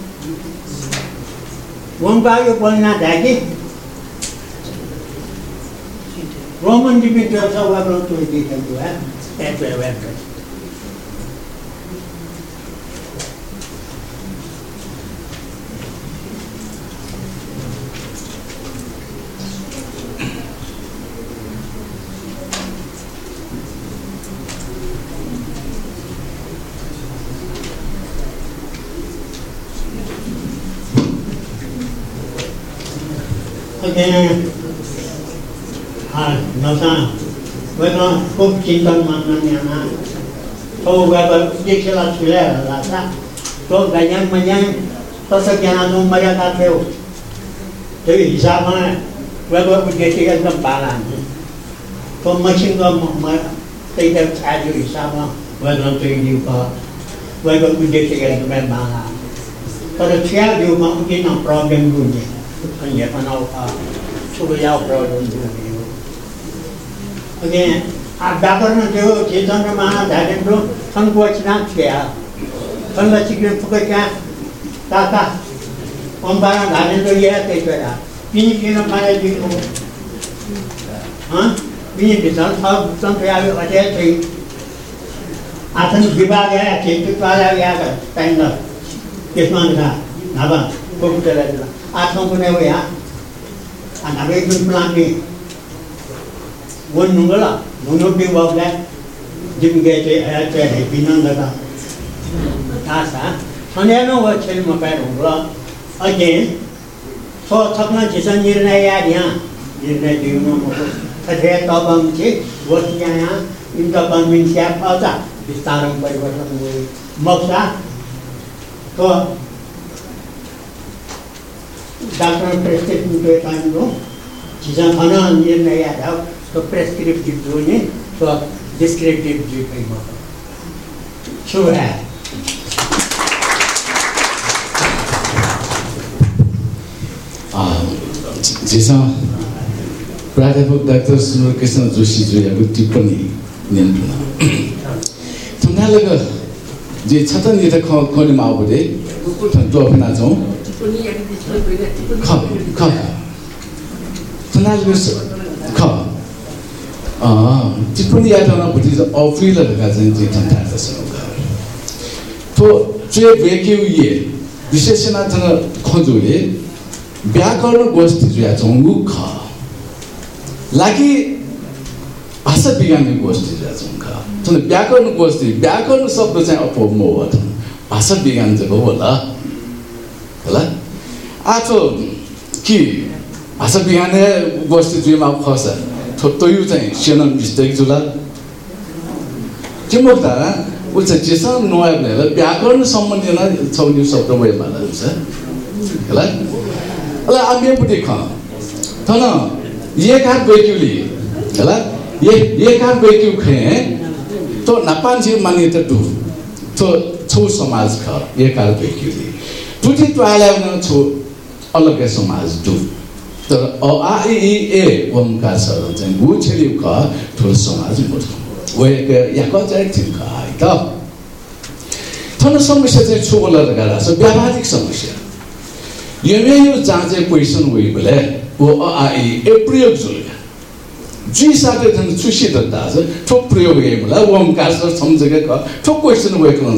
ओंकार बोलना था कि रोमन डिपिक्टर सब आप लोग तो देखा जो है Nasa, bueno, con quinta mañana, todo gaba, dice la chilera, la sa, todo gañan mañana, pasa que no no vaya a feo. Te visa más, luego porque te ganan para. Con más chingo más, te da chayo y sama, bueno, te digo pa. Luego porque te ganan para. Pero chayo más que no problem con ella. Ella no para. Giao rồi luôn rồi ok à व्याकरण जो चेतनमा धारेन्द्र संकोचना छ्या संग चिक्रे फुकच्या ताता ओंबारा धारेन्द्र ये ते करा पिनी पिन माया जी को। हां? पिनी भुक्तान पे आवे अटे छै। आथन विभाग है चेतु वाला या टाइम ल त्यसमा का नाबा कोकुटला आठौँ पनि हो यहाँ हामी जुन प्लान्टि वन नुगला नुनो बि वबला जिम गे चे आ चे हे बिनन लगा तासा सनेनो व छेल म पैर हुला अगेन सो छक्न जिसन निर्णय या यहाँ निर्णय दिनु म अथे तबम चे वस्या यहाँ इन त बन्मिन स्या फजा विस्तारम परिवर्तन हुए मक्सा तो डॉक्टर प्रेस्क्रिप्टिव के टाइम लो चीज़ा खाना निर्णय था तो प्रेस्क्रिप्टिव जो ने तो डिस्क्रिप्टिव जो कई बात शुभ है जेसा प्राध्यापक डाक्टर सुन्दर कृष्ण जोशीज्यूको टिप्पणी नियन्त्रण थुङ्गालेको जे छतन ये त ख खनि माउबुदे दो फिना जौ ख ख तनाल बिस ख अ टिप्पणी या त बुद्धि अफिल लगा चाहिँ जे ठन्डा त तो जे वेक्यु ये विशेषण थन खजुले व्याकरण गोष्ठी जुया जङ्गु ख लागि भाषा विज्ञान गोष्ठी जुया जङ्ग तर व्याकरण गोष्ठी व्याकरण शब्द चाहिँ अपम हो भाषा विज्ञान चाहिँ होला होला आठो कि भाषा विज्ञान गोष्ठी जुमा खस थोत्तयु चाहिँ सेनन मिस्टेक जुला के मोक्दा ऊ चाहिँ जेसँग नोया भनेर व्याकरण सम्बन्धी न छौनी शब्द वय माला हुन्छ होला अला आम्यपट्टि ख थन एकार बैक्युली होला ये एकार बैक्यु खे तो नापान जे मान्यता दु तो छौ समाज ख एकार बैक्युली टुटी ट्वाला न छौ अलग्गै समाज दु तर अ आ इ ई ए ओमकार सर चाहिँ गु छेली ख ठुलो समाज मुठ वेक याक चाहिँ थिम ख है त थन समस्या चाहिँ छोगोलर गाडा छ व्यावहारिक समस्या यमे यो जाँचे क्वेसन वे बोले वो अ आ इ ए प्रयोग जुलगा जी साथे थन छुसी दत्ता छ ठो प्रयोग हे बोला ओमकार सर समझेगा क ठो क्वेसन वे कौन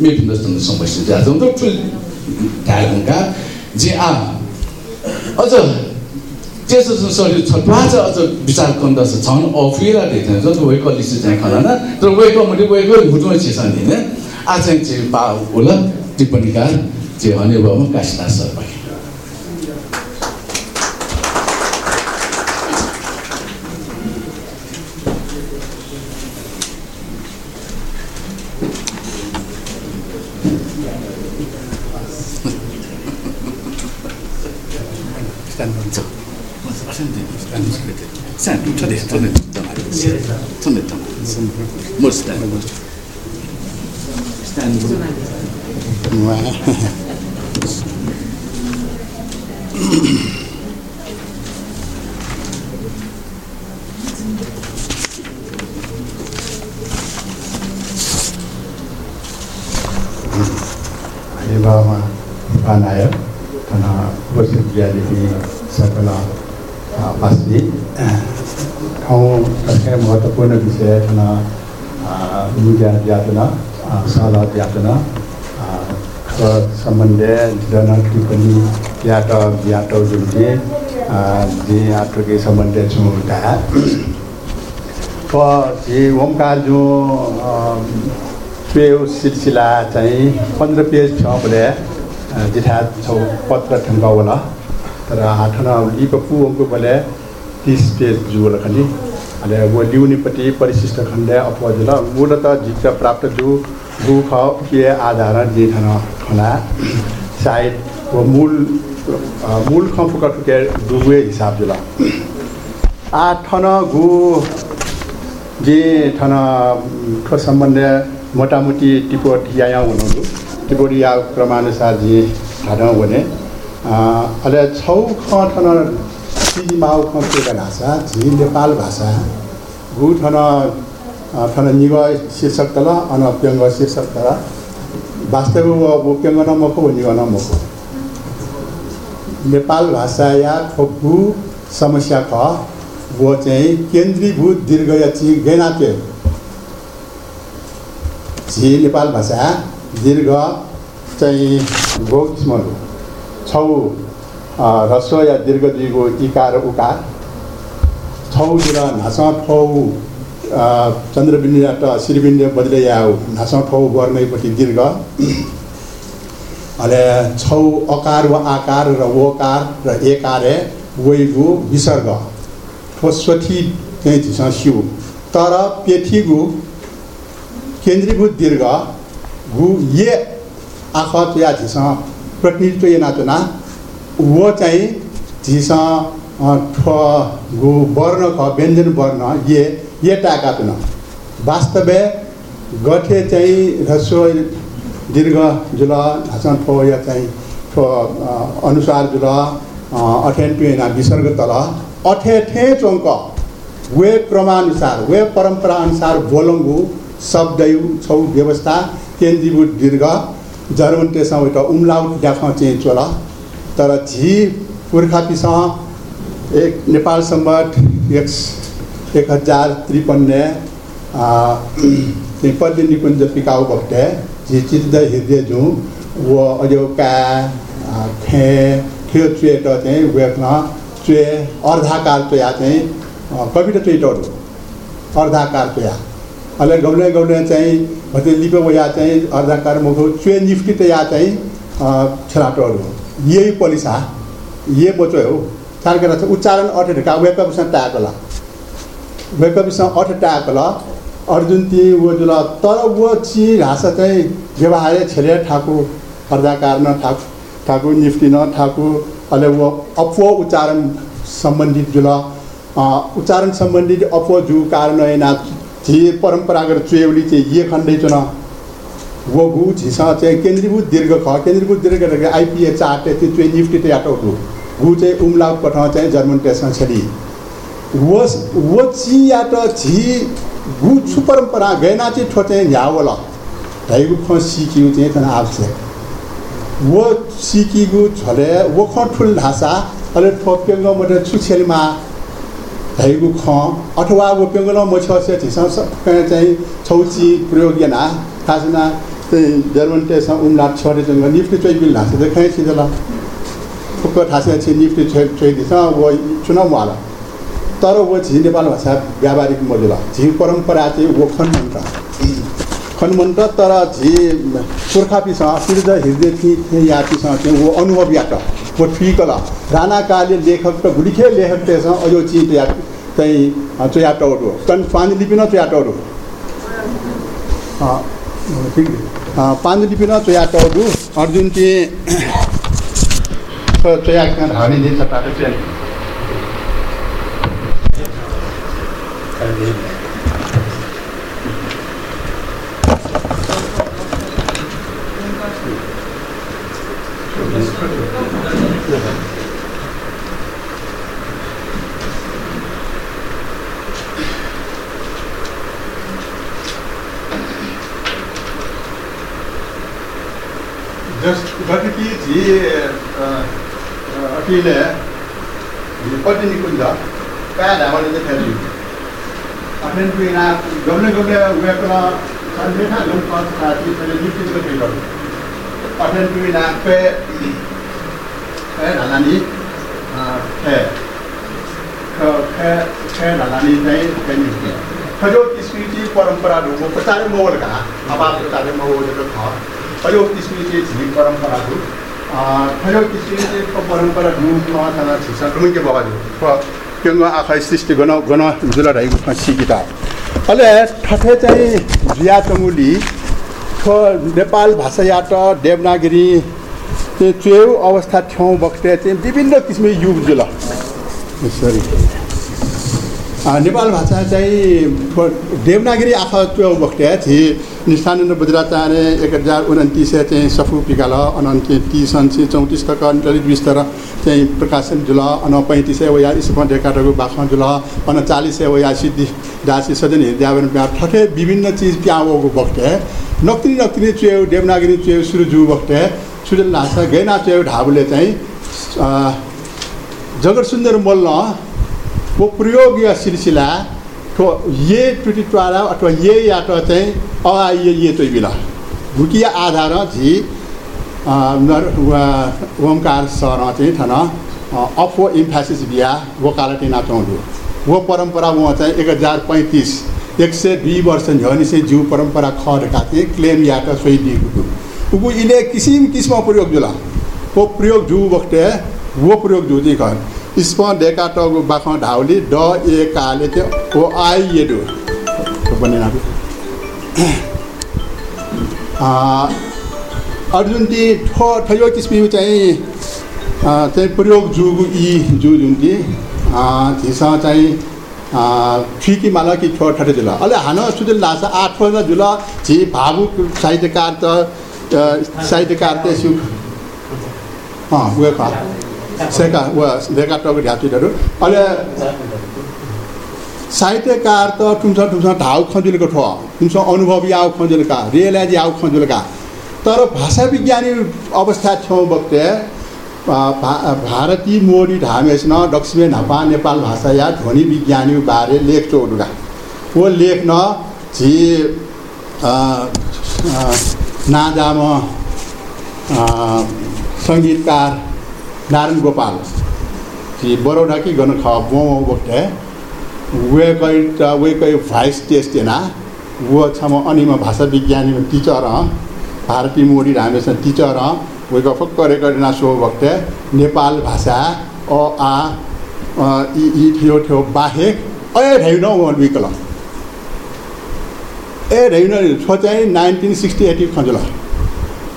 मे पिन्दस्तन समस्या जा छ त टुल ढालका जे आ अझ त्यसो सरी छटवा चाहिँ अझ विचार कन्द छन् अफिरा देख्दैन जो वेक लिस्ट चाहिँ खना तर वेक मैले वेक घुटमा छिसन दिने आज चाहिँ बा होला टिप्पणीकार जे हने बाबु काशीनाथ सर भाइ Sen, ta det, ta det, ta det, ta det, ta det. Måste stand. Stand. Halimbawa Panaya karena bersedia di sekolah uh, pasti ठाउँ कतिपय महत्त्वपूर्ण विषय छन् मिडिया यातना साला यातना सम्बन्धे जन टिप्पणी याट याट जुन्थे जे याटोके सम्बन्धे छौँ ढा प जे ओमकार जो पेउ सिलसिला चाहिँ पन्ध्र पेज छ भने जिठा छौ पत्र ठङ्गा होला तर हाठना लिपपु ओमको बोले तिस पेज जुवल खनि वो लिउनेपट्टि परिशिष्ट खण्ड अपजुल मूलत जित प्राप्त जु गु के आधार जे थन खना सायद मूल मूल खफुक टुके डुबे हिसाब जुल। आ ठन गु जे ठन ठो सम्बन्ध मोटामोटी टिपोट या हुनु टिपोट या क्रमानुसार जे ठाडा भने अहिले छौ ख ठन सिजी माउ खम्पेका भाषा झि नेपाल भाषा गु ठन ठन निग शीर्षक तल अन प्यङ्ग शीर्षक तल वास्तव अब प्यङ्ग नमको निग नमको नेपाल भाषा या ठोकु समस्या ख वो चाहिँ केन्द्रीभूत दीर्घ या चि गैनाते झि नेपाल भाषा दीर्घ चाहिँ गो छौ। ह्रस्व या दीर्घ दुईको इकार उकार छौ जुल नासा ठौ चन्द्रबिन्दुबाट श्रीबिन्दु बदले या नासा ठौ वर्णैपट्टि दीर्घ अहिले छौ अकार वा आकार र ओकार र एकार वैगु विसर्ग ठोस्वथी चाहिँ सिउ तर पेठीगु केन्द्रीभूत दीर्घ गु ये आख तुया झिस प्रतिनिधित्व ये नाचुना वो चाहिँ झिस ठ गु वर्ण ख व्यञ्जन वर्ण ये ये टाका तुन। वास्तव गठे चाहिँ ह्रस्व दीर्घ जुल हाँसन ठो या चाहिँ ठो अनुसार जुल अठेन टुएना विसर्ग तल। अठे ठे चोङ्क वे क्रमानुसार वे परम्परा अनुसार बोलङ्गु शब्दयु छौ व्यवस्था केन्द्रीभूत दीर्घ जर्मन त्यसमा एउटा उम्लाउट देखा चाहिँ चोल। तर झी पुर्खा एक नेपाल सम्बत एक एक हजार त्रिपन्न पद्य निकुञ्ज पिकाउ भक्टे झी चित्त हृदय जुँ वो अझो का खे थियो चुएट चाहिँ वेक्न चुए अर्धाकार चोया चाहिँ कविता चुइटहरू अर्धाकार चोया अहिले गौले गौले चाहिँ भते लिपे वया चाहिँ अर्धाकार मुखो चुए निफ्टी तया चाहिँ छेलाटोहरू यही पोलिसा ये बोचो हो। चारकेरा चाहिँ उच्चारण अठ ढका वेकअपसँग टाकला वेकअपसँग अठ टाकला अर्जुन ती वो जुल तर वो ची भाषा चाहिँ व्यवहार छेले ठाकुर अर्धाकार न ठाकु ठाकुर निफ्टी न ठाकुर अहिले वो अफो उच्चारण सम्बन्धित जुल। उच्चारण सम्बन्धित अफो जु कारण ना झी परम्परागत चुएउली चाहिँ ये खण्डै चुन। वो गु झिसा चाहिँ केन्द्रीभूत दीर्घ ख केन्द्रीभूत दीर्घ आइपिए चाटे त्यो निफ्टी त्यो याटो गु चाहिँ उम्लाउ पठ चाहिँ जर्मन टेसन छली वो वो ची याट झी गु छु परम्परा गैना चाहिँ ठो चाहिँ ढाइगु ख सिकिउ चाहिँ तन आवश्यक वो सिकिगु झले वो ख ठुल ढासा अहिले ठो छु छेलमा धैगु ख अथवा वो पेङ्ग म से झिसा चाहिँ छौची प्रयोग याना। चाहिँ निफ्टी चोइ बिल ढासे देखाइ सिजला फुक्क ठासे छि निफ्टी चोइ चोइ दिस वो चुनाव वाला तर वो झी नेपाल भाषा व्यावहारिक मजुला झी परम्परा चाहिँ वो खन मन्त्र खन मन्त्र तर झी पुर्खा पिसँग सिर्ज हृदय थिए या पिसँग चाहिँ वो अनुभव याट वो ठिकल। राणा काले लेखक त गुडिखे लेखक त्यससँग अझो चित या चाहिँ चोयाटहरू तन पाण्डुलिपि न चोयाटहरू पाण्डुलिपि न चोयाटहरू अर्जुन चाहिँ चोया ढाउने दिन्छ टाटा चोया जस गतिकी झी अखिले पट्टि निकुञ्ज कहाँ ढाबाले चाहिँ फेरि अठेन पिना गम्ले गम्ले उयोको सन्देशा जुन पद साथी मैले निश्चित फिल अठेन पिना पे खे ढालानी खे खे खे ढालानी चाहिँ फेरि खजो स्मृति परम्परा ढुङ्गो पचारे मोल का अभाव पचारे मोल छ खजो स्मृति झिलिङ परम्परा ढु खजो स्मृति परम्परा ढुङ्गो थाना छिसा ढुङ्गे बगाजु क्यों आखा सृष्टि गन गन जुल रहेको सिकिता अहिले ठठे चाहिँ जिया चमुली ठो नेपाल भाषायाट देवनागरी त्यो चेउ अवस्था ठाउँ बक्टे चाहिँ विभिन्न किसिमको युग जुल सरी नेपाल भाषा चाहिँ देवनागरी आखा चेउ बक्टे छि। निष्ठानन्द बज्राचार्य एक हजार उन्तिस चाहिँ सफु पिकाल अनन्त तिस अन्सी चौतिस कक ललित बिस्तर चाहिँ प्रकाशन जुल अन पैँतिस वया इसप ढेकाटको बाख जुल अन चालिस वया सिद्धि दासी सजन हृदयावन प्या ठठे विभिन्न चिज प्यावको बक्टे नक्तिनी नक्तिनी चुएउ देवनागरी चुएउ सुरुजु बक्टे सुजल लासा गैना चुएउ ढाबुले चाहिँ जगत सुन्दर मल्ल वो प्रयोग या सिलसिला ठो ये टुटिट्वारा अथवा ये या त चाहिँ अ ये ये भुकिया आधार झी नर ओमकार सर चाहिँ थन अफो इम्फासिस बिहा वकालटी नाचौँदु वो परम्परा म चाहिँ एक हजार पैँतिस एक सय दुई वर्ष झनि चाहिँ जिउ परम्परा खरका थिएँ क्लेम या त सोही दिएको उगु इले किसिम किसिम प्रयोग जुला वो प्रयोग जु बक्टे वो प्रयोग जु चाहिँ स्प ढेका टगु बाख ढाउली ड ए काले चाहिँ ओ आई ये डु बने अर्जुन ती ठो ठयो किसिम चाहिँ चाहिँ प्रयोग जुगु यी जु जुन ती झिस चाहिँ ठिकी माला कि ठो ठटे जुल अहिले हान सुजुल लासा आठ ठो जुल झि भावु साहित्यकार त साहित्यकार त सु अँ उयो सेका व रेका टक ढ्याचुहरू अहिले साहित्यकार त तुमसँग तुमसँग ढाउ खजुलेको ठो तुमसँग अनुभवी आऊ खजुलका रियलाइज आऊ खजुलका तर भाषा विज्ञानी अवस्था छौँ बक्ते भा भारतीय मोडी ढामेस्न दक्षिण नपा नेपाल भाषा या ध्वनि विज्ञानी बारे लेख चोडुगा वो लेख्न झि नाजाम सङ्गीतकार नारायण गोपाल। कि गर्न ख बो बक्ते वेकै त वेकै भाइस टेस्ट हेना वो छम अनिम भाषा विज्ञानी टिचर हँ भारतीय मोडी रामेशन टिचर हँ वेको फक्क रेकर्डना सो भक्ते नेपाल भाषा अ आ इ ठियो ठियो बाहेक। ए ढैन व विकल। ए ढैन छो चाहिँ नाइन्टिन सिक्सटी एटी खजुल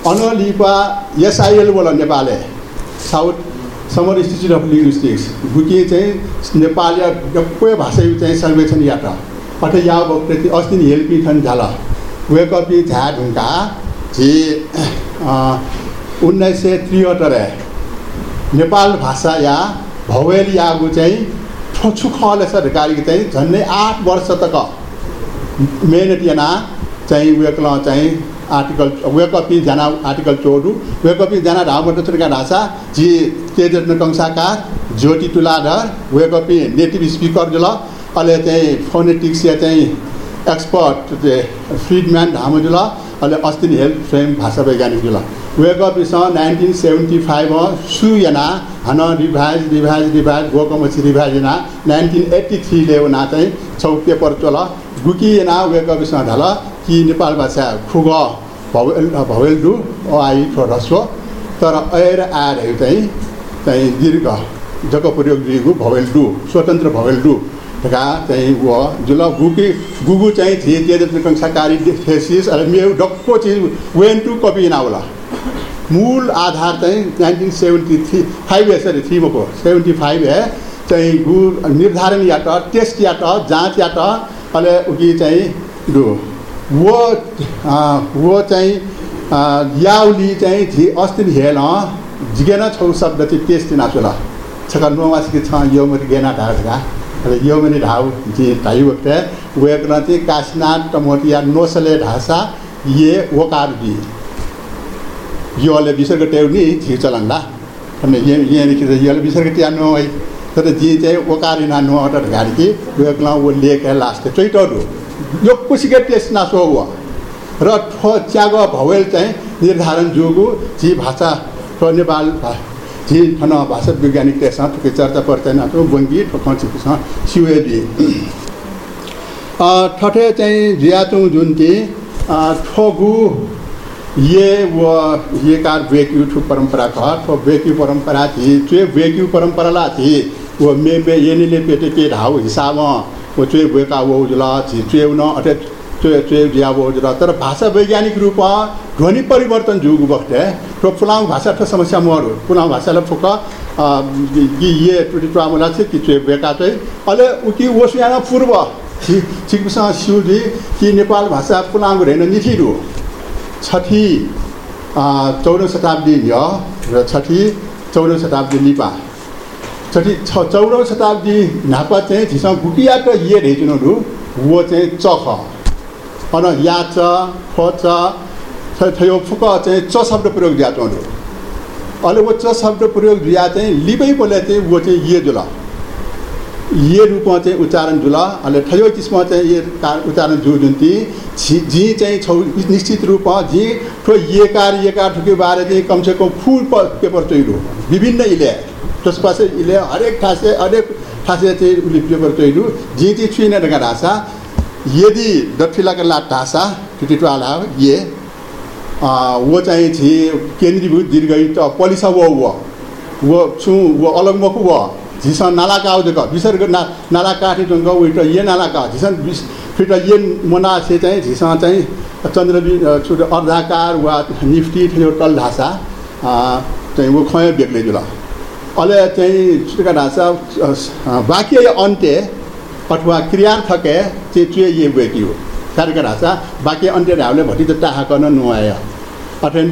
अनलिपा एसआइएल बोल नेपाले। South summer institute of linguistics bookie चाहिँ नेपाल या गप्पै भाषा चाहिँ सर्वेक्षण यात अठ या प्रति अस्ति हेल्पी छन् झाल। वेकपी झा ढुङ्गा झि उन्नाइस सय त्रिहत्तर नेपाल भाषा या भवेल यागु चाहिँ छोछु खले छ ढकारी चाहिँ झन्डै आठ वर्ष तक मेहनत याना चाहिँ वेकल चाहिँ आर्टिकल वेकपी जना आर्टिकल चोडु वेकपी जना चुरका ढाँचा जी तेज कंसाकार ज्योति तुलाधर वेकपी नेटिभ स्पिकर जुल अहिले चाहिँ फोनेटिक्स या चाहिँ एक्सपर्ट फ्रिडम्यान ढामो जुल अहिले अस्ति नि हेल्थ फ्रेम भाषा वैज्ञानिक जुल वेकपीसँग नाइन्टिन सेभेन्टी फाइभमा सुयना हन रिभाइज रिभाइज रिभाइज गोकमसी रिभाइज ना नाइन्टिन एट्टी थ्री लेवना चाहिँ छौ पेपर चल गुकिएना वेकपीसँग ढल कि नेपाल भाषा खुग भवेल भवेल डु आई ह्रस्व तर ऐर आएर चाहिँ चाहिँ दीर्घ जग प्रयोग दिगु भवेल डु स्वतन्त्र भवेल डु ढका चाहिँ व जुल गुकी गुगु चाहिँ थिए तेज कंसाकारी थेसिस मेउ डक्को चिज वेन टु कपी नाउला। मूल आधार चाहिँ नाइन्टिन सेभेन्टी थ्री फाइभ है सरी थ्रीमा पो सेभेन्टी फाइभ है चाहिँ गु निर्धारण या त टेस्ट या त जाँच या त अहिले उकी चाहिँ डु वो वो याउली चाहिँ झि हेल जिगेन छौ शब्द चाहिँ टेस्ट नाचुला। छका नोवासिक छ, यो मरि गेना ढाका र यो मनि ढाउ जी ढाइ वक्ते वेकन चाहिँ कासनाथ टमोटिया, नोसले ढासा, ये वकार दी। योले विसर्ग टेउनी झि चलङ्ला अनि यहाँदेखि चाहिँ योले विसर्ग ट्यानो है तर जी चाहिँ नानु अटर घाडकी वेकला वो लेख लास्ट। चैटहरू यो कुसिके टेस्ट नासो हो। र ठो च्याग भवेल चाहिँ निर्धारण जुगु झी भाषा ठो नेपाल झी ठन भाषा वैज्ञानिक थुकै चर्चा पर्चा नाचो बङ्गी ठोक छिसँग सिवेदी। ठठे चाहिँ जियाचुङ जुन चाहिँ ठोगु ये वो ये कार वेक्यू ठु परंपरा का तो वेक्यू परंपरा थी चुए वेक्यू परंपरा ला थी वो मे मे ये निले पेटे के ढाउ हिसाब वो चुए वेका वो उजला थी चुए न अटे चुए चुए जिया वो उजला तर भाषा वैज्ञानिक रूप ध्वनि परिवर्तन जुग है तो पुलाव भाषा तो समस्या मर पुलाव भाषा ला फुक कि ये टुटी टुवामुला कि चुए वेका चाहिँ अहिले उकी पूर्व छिकसँग सिउजी कि नेपाल भाषा पुलाङ रहेन निथिरु छठी चौधौँ शताब्दी र छठी चौधौँ शताब्दी छठी छ चौधौँ शताब्दी नापा चाहिँ झिसँग गुटिया त ये रेचुनहरू वो चाहिँ चख। अन या च फ थयो फुक चाहिँ च शब्द प्रयोग दिया चौधो अहिले वो च शब्द प्रयोग दिया चाहिँ लिपै बोले चाहिँ वो चाहिँ ये जुल ये रूपमा चाहिँ उच्चारण जुल अहिले ठयो किसिममा चाहिँ ये उच्चारण जु जुन ती। झि झि चाहिँ छौ निश्चित रूपमा झि ठो येकार येकार ठुके बारे चाहिँ कमसेकम फुल पेपर चोइलो विभिन्न इले त्यसपछि इले हरेक ठासे हरेक ठासे चाहिँ उसले चोइलो झि चाहिँ छुइने ढङ्गा ढाँसा यदि दक्षिणाका लाट ढाँसा टुटिटुवाला ये वो चाहिँ झि केन्द्रीभूत दीर्घ त पलिसा वो वो वो छु वो अलगमको वो झिसन नाला का आउँदै विसर्ग ना नाला काठी जङ्ग उइट ये नाला का झिसन विस फिट ये मना से चाहिँ झिसँग चाहिँ चन्द्र छुट अर्धाकार वा निफ्टी ठेलो टल ढाँसा चाहिँ ऊ खय बेग्लै जुल अहिले चाहिँ छुटका ढाँसा बाँकी अन्त्य अथवा क्रियार्थके चाहिँ चुए ये बेकी हो। कार्यका ढाँसा बाँकी अन्त्य ढाउले भट्टी त टाहा गर्न नुहायो। चाहिँ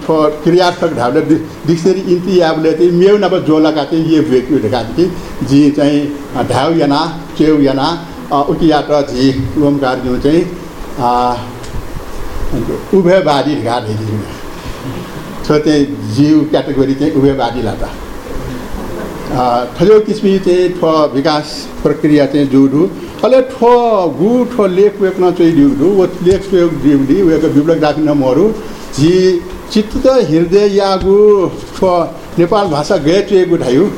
ठो क्रियार्थक ढाउले डिक्सनरी इन्ती याबले चाहिँ मेउ नभए जोलाका चाहिँ ये बेकी ढेका चाहिँ जी चाहिँ ढाउ याना चेउ याना उकियाट झी ओमकार जो चाहिँ उभयवादी ढेकी चाहिँ जीव क्याटेगोरी चाहिँ उभयवादी लाटा थयो किसिम चाहिँ ठो विकास प्रक्रिया चाहिँ जुडु अहिले ठो गु ठो लेख वेक्न चाहिँ डिउडु वो लेख वेक डिउडी वेको बिब्लोग्राफी नमहरू झी चित्त हृदय यागु ठो नेपाल भाषा गए चुएको ढायु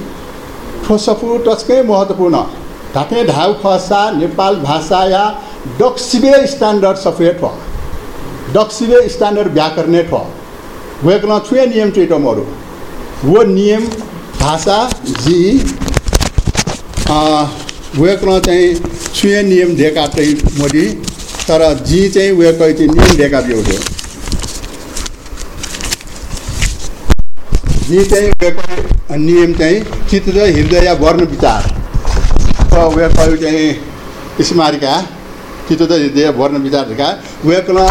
ठो सफु टचकै महत्त्वपूर्ण ढाके ढाउ खसा नेपाल भाषा या डक्सिबे स्ट्यान्डर्ड सफे ठो डक्सिबे स्ट्यान्डर्ड व्याकरणे ठो वेक्न छुए नियम चाहिँ टमहरू वो नियम भाषा जी वेक्न चाहिँ छुए नियम दिएका चाहिँ मोदी तर जी चाहिँ वेक चाहिँ नियम दिएका थियो जी चाहिँ नियम चाहिँ चित्त हृदय वर्ण विचार। वेक चाहिँ स्मारिका चित्त हृदय वर्ण विचारका वेक्न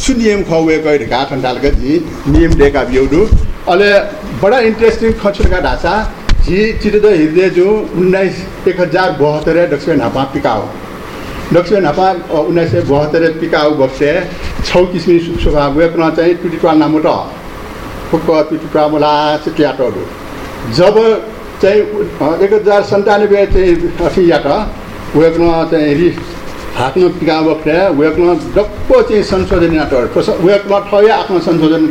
छु नियम खुवाएको ढेका ठन्डालका जी नियम दिएका बिउडु अहिले बडा इन्ट्रेस्टिङ खचुरका ढाँचा झी चिरिद हृदय जो उन्नाइस एक हजार बहत्तर दक्षिण हापा पिकाओ दक्षिण हापा उन्नाइस सय बहत्तर पिकाओ बक्से छौ किसिम स्वभाव वेक्न चाहिँ टुटिटुवा नामुट फुक्क टुटिटुवा मुला चियाटहरू जब चाहिँ एक हजार सन्तानब्बे चाहिँ अठी याट वेक्न चाहिँ रि हाक्न पिका बक्से वेक्न डप्प चाहिँ संशोधन नाटक वेक्न ठय आफ्नो संशोधन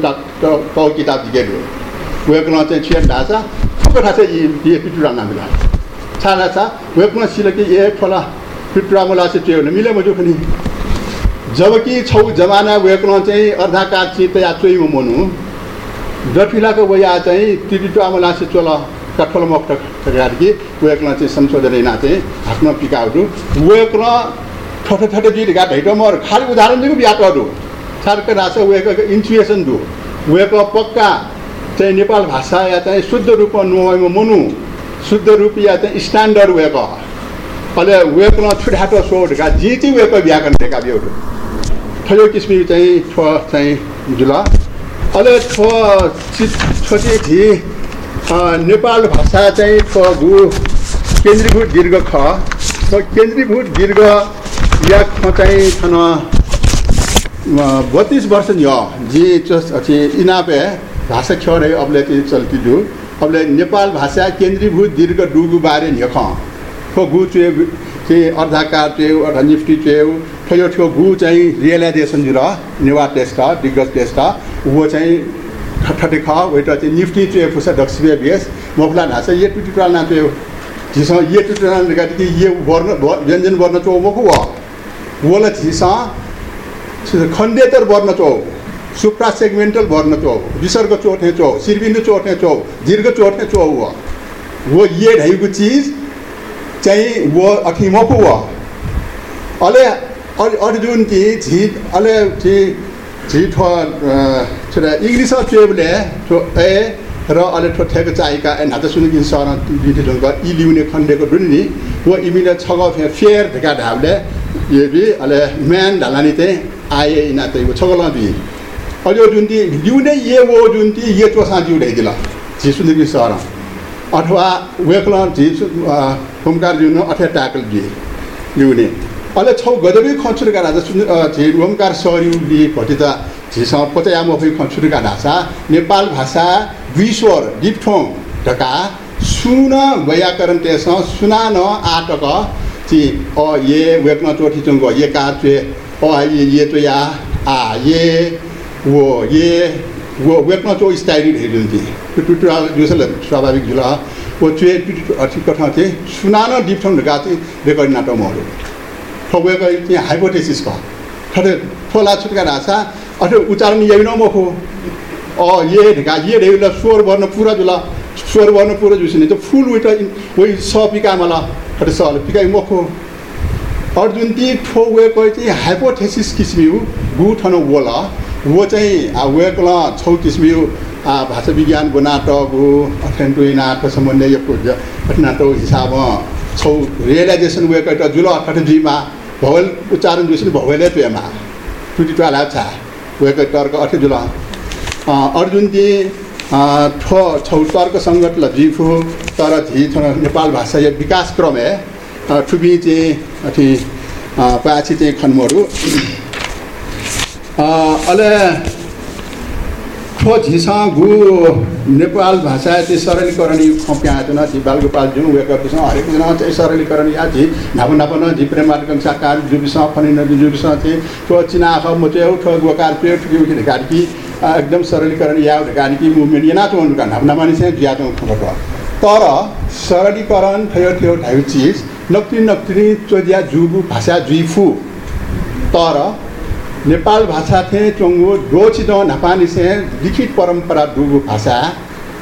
कौ किताब दिएको वेक्न चाहिँ छियन ढाँचा ठक्क ठाँचा ये पिटुरा नामिला छाना छ वेक्न सिलकी ए ठोला पिटुरा मुला चाहिँ त्यो मिले मजु पनि। जबकि छौ जमाना वेक्न चाहिँ अर्धाकार चित या चोइमा मनु डठिलाको वया चाहिँ तिरिटुवा मुला चाहिँ चोल कठोल मक ठगाडकी वेक्न चाहिँ संशोधन चाहिँ हाक्न पिकाहरू वेक्न ठोटो ठोटो गीत गा भेटो खालि उदाहरण दिएको बिहाटहरू सार्क रास वेको इन्चुएसन दु वेको पक्का चाहिँ नेपाल भाषा या चाहिँ शुद्ध रूपमा नुहाइमा मुनु शुद्ध रूप या चाहिँ स्ट्यान्डर्ड वेको अहिले वेकमा छुट्याटो सो ढेका जी चाहिँ वेको व्याकरण ढेका बिउहरू ठयो किसिम चाहिँ ठो चाहिँ जुल अहिले ठो छोटी झी नेपाल भाषा चाहिँ ठो गु केन्द्रीभूत दीर्घ ख केन्द्रीभूत दीर्घ या चाहिँ छन बत्तिस वर्ष य जी अच्छी इनापे भाषा ख्योर है अबले चाहिँ चल्ती दु। अबले नेपाल भाषा केन्द्रीभूत दीर्घ डुगु बारे न्यख ठो गु चुए चाहिँ अर्धाकार चेउ अथवा निफ्टी चेउ ठयो ठ्यो गु चाहिँ रियलाइजेसन जुल नेवा टेस्ट दिग्गज टेस्ट वो चाहिँ ठटे ख वेट चाहिँ निफ्टी चुए फुसा डक्सिबे बेस। मफला ढाँचा ये टुटिटुवाल ना चुयो झिसँग ये टुटिटुवाल कि ये वर्ण व्यञ्जन वर्ण चो मको वा वोला झिसा खण्डेतर वर्ण चो सुप्रा सेगमेन्टल वर्ण चो विसर्ग चोट्ने चो शिरबिन्दु चोट्ने चो दीर्घ चोट्ने चो वो वो ये ढाइको चिज चाहिँ वो अठी मको वो अले अर्जुन ती झी अले ती झी ठो इङ्ग्लिस चेबले ठो ए र अहिले ठो ठेको चाहिएका ए नाता सुनिकिन सर बिटिसँग इ लिउने खण्डेको डुन्नी वो इमिले छग फेयर ढेका ढाबले ये भी अले म्यान ढालानी चाहिँ आए यिना चाहिँ छगल दि अहिले जुन ती लिउने ये वो जुन ती ये चोसा जिउ ढाइदिल झिसुदेखि सर अथवा वेक्ल झिस होमकार जिउन अथवा टाकल दि लिउने अहिले छौ गजबी खन्चुरका राजा सुन झि ओमकार सरयु लि भटी नेपाल भाषा विश्वर डिप्ठोङ ढका सुन व्याकरण तेस सुना न आटक ची अ ये वेक्न चोठी चुङ्ग ये कार चुए अ चो आ चो स्टाइल हेरिन्थि त्यो टुटुरा जुसल स्वाभाविक वो चुए टुटु अथि कथा चाहिँ सुना न डिप्ठोङ ढका चाहिँ रेकर्ड नाटकहरू ठोकेको चाहिँ हाइपोटेसिस ख ठटे ठोला छुटका ढाँचा अथवा उच्चारण यही नमखो अ ये ढेका ये ढेउला स्वर वर्ण पुरा स्वर वर्ण पुरो जुसिने तो फुल स पिका मला खटे स पिकाइ मखो। अर्जुन ती ठो वे कोइ चाहिँ हाइपोथेसिस किसिमिउ गु ठन वला वो चाहिँ आ वे कला छौ किसिमिउ आ भाषा विज्ञान गो नाटक हो अथेन्टो नाटक सम्बन्ध यो नाटक हिसाब छौ। रियलाइजेसन वे कट जुल अठठ जीमा भवल उच्चारण जुसिन भवले तुएमा टुटी टुवाला छा वे कट तर्क अठे जुल अर्जुन ती ठो छौ तर्क सङ्गत ल जिफु तर झि नेपाल भाषा यो विकास क्रम हे ठुबी चाहिँ अथि पाछि चाहिँ खन्महरू। अहिले ठो झिसा गु नेपाल भाषा चाहिँ सरलीकरण खप्या न झि बालगोपाल जुन गर्दैछ हरेक जना चाहिँ सरलीकरण या झि नाप नापन झि प्रेमार्कन साकार जुबिस फनिन जुबिस चाहिँ ठो चिना आख म चाहिँ ठो गोकार पे ठुकी उखि ढाकी एकदम सरलीकरण या ढाकी मुभमेन्ट या नाचो अनुका नाप नामानी चाहिँ ज्यादा ठुलो तर सरलीकरण थियो थियो ढाइ चिज नक्ति नक्ति चोदिया जुगु भाषा जुइफु तर नेपाल भाषा थे चोङ्गो डोचिद नापानी से लिखित परम्परा डुगु भाषा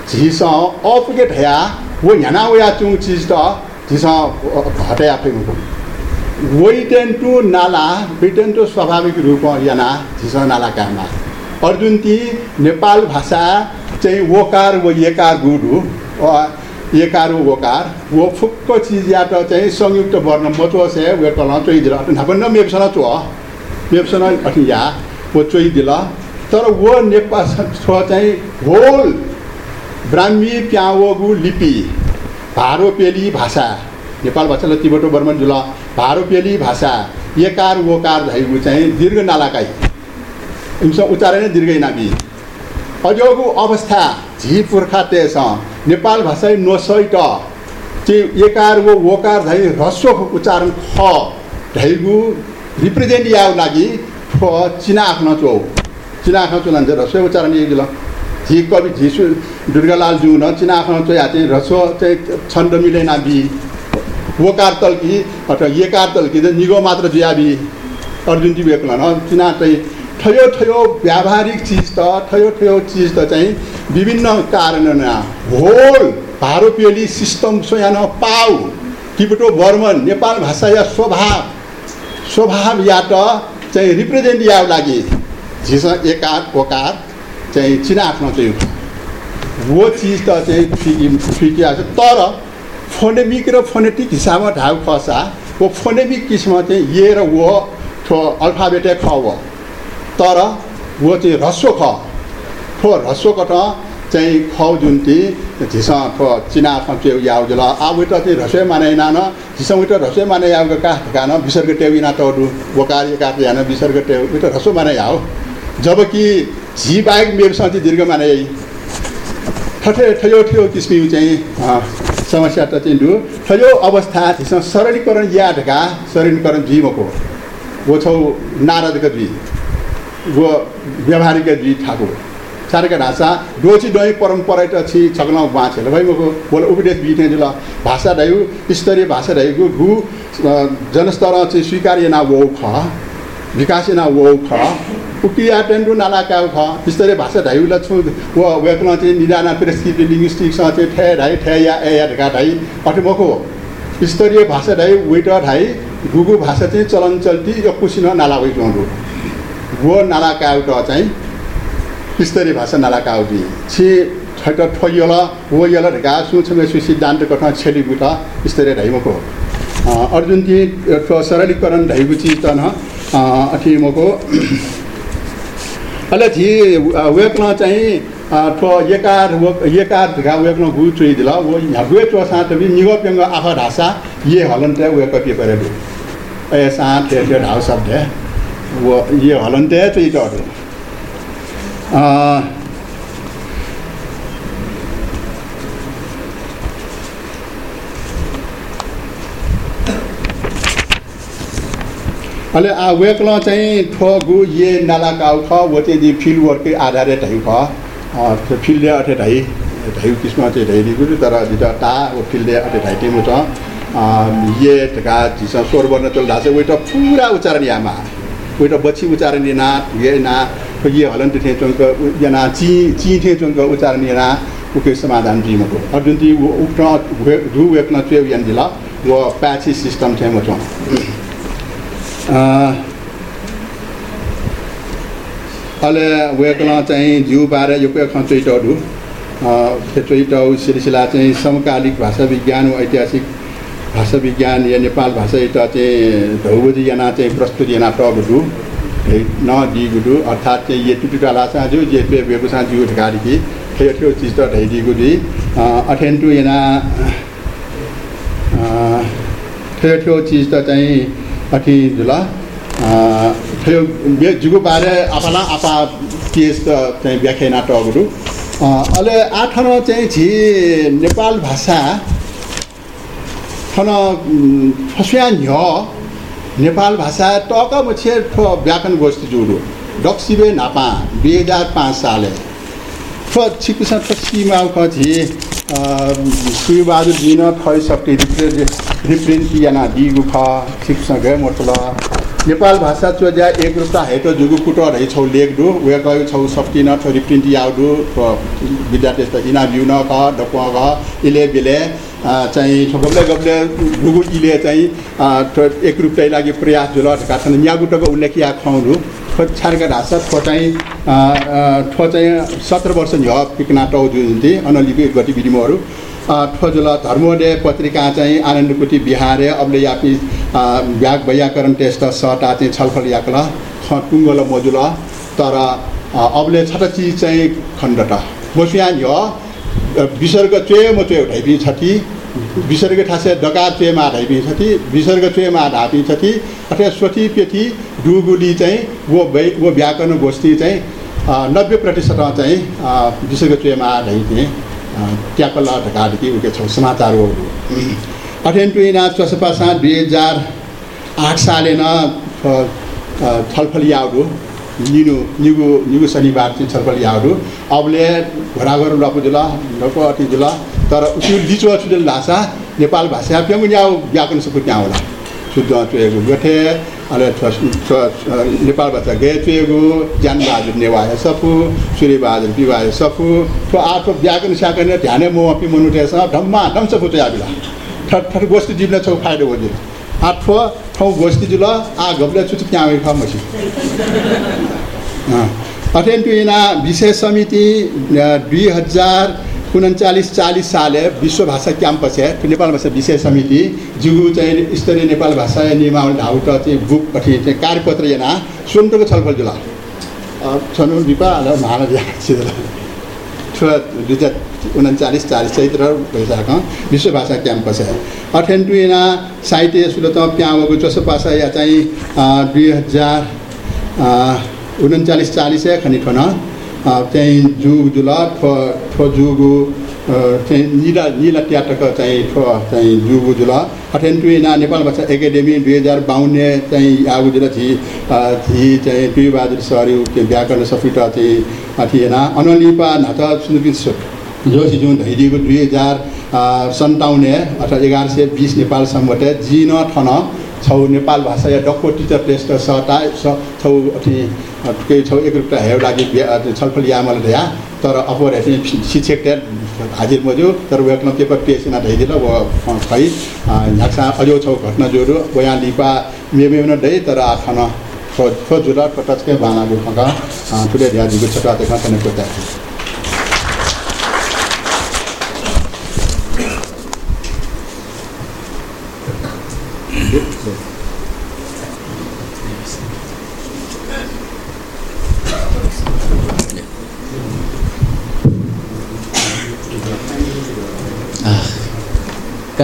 झिस अपुगे ढया वो वया चुङ चिज त झिस हटया फेङ्गो वेटेन टु नाला वेटेन टु स्वाभाविक रूप याना झिस नाला काममा अर्जुन ती नेपाल भाषा चाहिँ वकार व एकार गुरु एकार वकार। वो फुक्क चिज या चाहिँ संयुक्त वर्ण मचो से वे कल चोइदिल। नापन्न मेप्सन चो। मेप्सन अथि या। वो चोइदिल। तर वो नेपाल चाहिँ होल ब्राह्मी प्यावगु लिपि भारोपेली भाषा। नेपाल भाषालाई तिबटो बर्मन जुल। भारोपेली भाषा एकार वकार धैगु चाहिँ दीर्घ नालाकाई। यिनीसँग उच्चारण दीर्घै नाबी अजोगु अवस्था झी पुर्खा तेस नेपाल भाषा नसैट चाहिँ एकार वो वकार धै ह्रस्व उच्चारण ख धैगु रिप्रेजेन्ट याउ लागि फ चिना आफ्नो चौ चिना आफ्नो चो लान्छ ह्रस्व उच्चारण एक ल झी कवि झिसु दुर्गालाल जु न चिना आफ्नो चो या चाहिँ ह्रस्व चाहिँ छन्द मिलेन बी वकार तल्की अथवा एकार तल्की निगो मात्र ज्याबी अर्जुन जी बेकला न चिना चाहिँ ठयो ठयो व्यावहारिक चिज त ठयो ठयो चिज त चाहिँ विभिन्न कारण होल भारोपेली सिस्टम सोयान पाउ टिबेटो बर्मन नेपाल भाषा या स्वभाव। स्वभाव या त चाहिँ रिप्रेजेन्ट या लागि। झिस एकार ओकार चाहिँ चिना आफ्नो चाहिँ वो चिज त चाहिँ फिकि फिकिया तर फोनेमिक र फोनेटिक हिसाबमा ढाउ खसा वो फोनेमिक किसिममा चाहिँ ए र वो अल्फाबेटे ख तर वो चाहिँ ह्रस्व ख ह्रस्व कट चाहिँ ख जुन ती झिस ठो चिना त्यो याउ जुल। आ उइट चाहिँ ह्रस्व माने नान। झिस उइट ह्रस्व माने याउ का गान विसर्ग टेउ इना वकार एकार यान विसर्ग टेउ। उइट ह्रस्व माने याउ। जबकि झी बाहेक मेरोसँग चाहिँ दीर्घ माने ठठे ठयो ठयो किसिम चाहिँ समस्या त चाहिँ डु ठयो अवस्था झिसँग सरलीकरण या ढका सरलीकरण जीवको। वो छौ नारदको जी वो व्यावहारिक जी ठाकुर। सारेका ढाँचा डोची डोइ परम्परा त छि छगलाउ बाँचेल भाइ मको बोल उपदेश बिथे जुल। भाषा ढायु स्तरीय भाषा ढायुको गु जनस्तर चाहिँ स्वीकार्य ना वो ख। विकास ना वो ख। उकिया टेन्डु नाला काउ ख। स्तरीय भाषा ढायुलाई छु। वो वेकन चाहिँ निदाना प्रेस्क्रिप्टिभ लिङ्ग्विस्टिक्ससँग चाहिँ ठे ढाइ ठे या ए या ढका ढाइ स्तरीय भाषा ढाइ वेटर ढाइ गुगु भाषा चाहिँ चलन चल्ती यो कुसिन नाला जोंडु वो नाला काउट चाहिँ स्तरीय भाषा नाला काउटी छि ठट ठोयल वो यल ढका सुछमे सु सिद्धान्त कथा छेली गुटा स्तरीय ढाइमको। अर्जुन ती सरलीकरण ढाइगु चिज त न अठिमको अहिले झि वेक्न चाहिँ ठो एकार एकार ढका वेक्न गु चुइ दिल वो गुए चो निगो पेंग आखा ढासा ये हलन ते वेक के दु ए ते ढाउ शब्द ते चुइ तो अहिले वेक्ल चाहिँ ठगु ये नाला काउ ख वो चाहिँ फिल्ड वर्कै आधारित है ख फिल्डले अठे ढाइ ढाइ किसिम चाहिँ ढाइदिएको तर ता वो फिल्डले अठे ढाइ टेमु छ ये ढका झिस स्वर वर्ण चल पुरा उच्चारण यामा। उइट बच्ची उच्चारण ना ये ना ये हलन थे चोंक याना ची ची थे चोंक उच्चारण याना उके समाधान को वो उठ्न धु वेक्न यान दिला वो प्याची सिस्टम चाहिँ म अहिले वेक्न चाहिँ जिउ पारे यो खचुइटहरू चोइटाउ सिलसिला चाहिँ समकालिक भाषा विज्ञान ऐतिहासिक भाषा विज्ञान या नेपाल भाषा एउटा चाहिँ धौबुदी याना चाहिँ प्रस्तुत याना टगुडु न दिगुडु अर्थात् चाहिँ ये टुटुटा लासा जो जे पे बेगुसा जिउ ढगाडी कि ठेयो चिज त ढै दिगुडी अठेन्टु याना ठेयो ठेयो चिज त चाहिँ अठी जुल ठेयो जुगु बारे आफाला आपा केस त चाहिँ व्याख्या टगुडु अहिले आठन चाहिँ छि नेपाल भाषा थन फस्या न्य नेपाल भाषा टक छे व्याकरण गोष्ठी जुडु। डक्सिबे नापा दुई हजार पाँच साले। ठ छिकुसा सीमा छि सुबहादुर दिन थै सक्ति रिप्रेन्ट याना दिगु ख छिकुसा गए मोटल। नेपाल भाषा चोज्या एक रूपता हेतो जुगु कुटो रही छौ दु वे गयो छौ सक्ति न छोरी प्रिन्ट याउदु विद्यार्थी त इना बिउ न क डप ग इले बिले। चाहिँ गब्ले गब्ले इले चाहिँ एक रूपtai लागि प्रयास जुल ढका छन्। न्यागुटको उल्लेख या खुवाउनु छारका ढाँसा ठो चाहिँ ठो चाहिँ सत्र वर्ष झ पिकना टाउ जुन्थे अनलिपि गतिविधिमाहरू। ठोजुल धर्मोदय पत्रिका चाहिँ आनन्दकुटी बिहारे अब्ले यापी व्याग वैयाकरण टेस्ट सटा चाहिँ छलफल याकल टुङ्गोल मोजुल तर अबले छट चिज चाहिँ खण्डट मोसुया ह्य विसर्ग चुए म चुए ढाइपी छति विसर्ग ठासे डकार चुएमा ढाइपी छति विसर्ग चुएमा ढापी छति अथवा स्वति पेथी डुगुली चाहिँ वो वै वो व्याकरण गोष्ठी चाहिँ नब्बे प्रतिशत चाहिँ विसर्ग चुएमा ढाइदिएँ ट्याकल ढकादेखि उके छौ। समाचार हो। अठेन टुइना चसपासा दुई हजार आठ साले न छलफल निनु निगु निगु शनिबार चाहिँ छलफल याउडु अबले घोराघर लपुजुल ढको अटिजुल तर त्यो लिचो छुजुल भाषा नेपाल भाषा प्याङ्गु न्याउ व्याकरण सबै त्यहाँ होला शुद्ध चुएको गठे अहिले नेपाल भाषा गे चुएको ज्ञानबहादुर नेवाय सफु सूर्यबहादुर पिवाय सफु ठो आठो व्याकरण स्याकरण ध्याने म पिमनुटेस ढम्मा ढम सफु तो याबिला ठट ठट गोष्ठी जिब्ले छौ फाइदो हो आठो ठाउँ गोष्ठी जुल आ घब्ले छुचु त्यहाँ खा मसी अटेन टुइना विशेष समिति दुई हजार उन्चालिस चालिस साले विश्व भाषा क्याम्पस है नेपाल भाषा विषय समिति जुगु चाहिँ स्तरीय नेपाल भाषा नियमावली ढाउट चाहिँ बुक अथि चाहिँ कार्यपत्र यहाँ सुन्तको छलफल जुला छनु दिपा महान दुई हजार उन्चालिस चालिस चैत्र भइसकेको विश्व भाषा क्याम्पस है। अठेन्टुना साहित्य सुलत प्यावको चोसो भाषा या चाहिँ दुई हजार उन्चालिस चालिस खनि ठन चाहिँ जुग जुल ठो ठो जुगु चाहिँ निला निला ट्याटक चाहिँ ठो चाहिँ जुगु जुल अठेन्टुना नेपाल भाषा एकाडेमी दुई हजार बाउन्न चाहिँ आगु जुल छि छि चाहिँ दुई बहादुर सरी व्याकरण सफिट चाहिँ थिएन। अनलिपा नाथ सुनुपिस जो जुन धैदिएको दुई हजार सन्ताउन्न अथवा एघार सय बिस नेपालसम्म जिन ठन छौ नेपाल भाषा या डक्को टिचर टेस्ट सटा छौ अथि केही छौ एक रुपियाँ हेउ लागि छलफल यामल ध्या तर अपर शिक्षक हाजिर मज्यो तर वेक्न पेपर पेसिना ढैदिल वो खै झाक्सा अजो छौ घटना जोरो वया लिपा मेमेन दै तर आखन छो जुल टचकै बाना गुखका ठुले ध्याजिको छोटा देखा तने कोता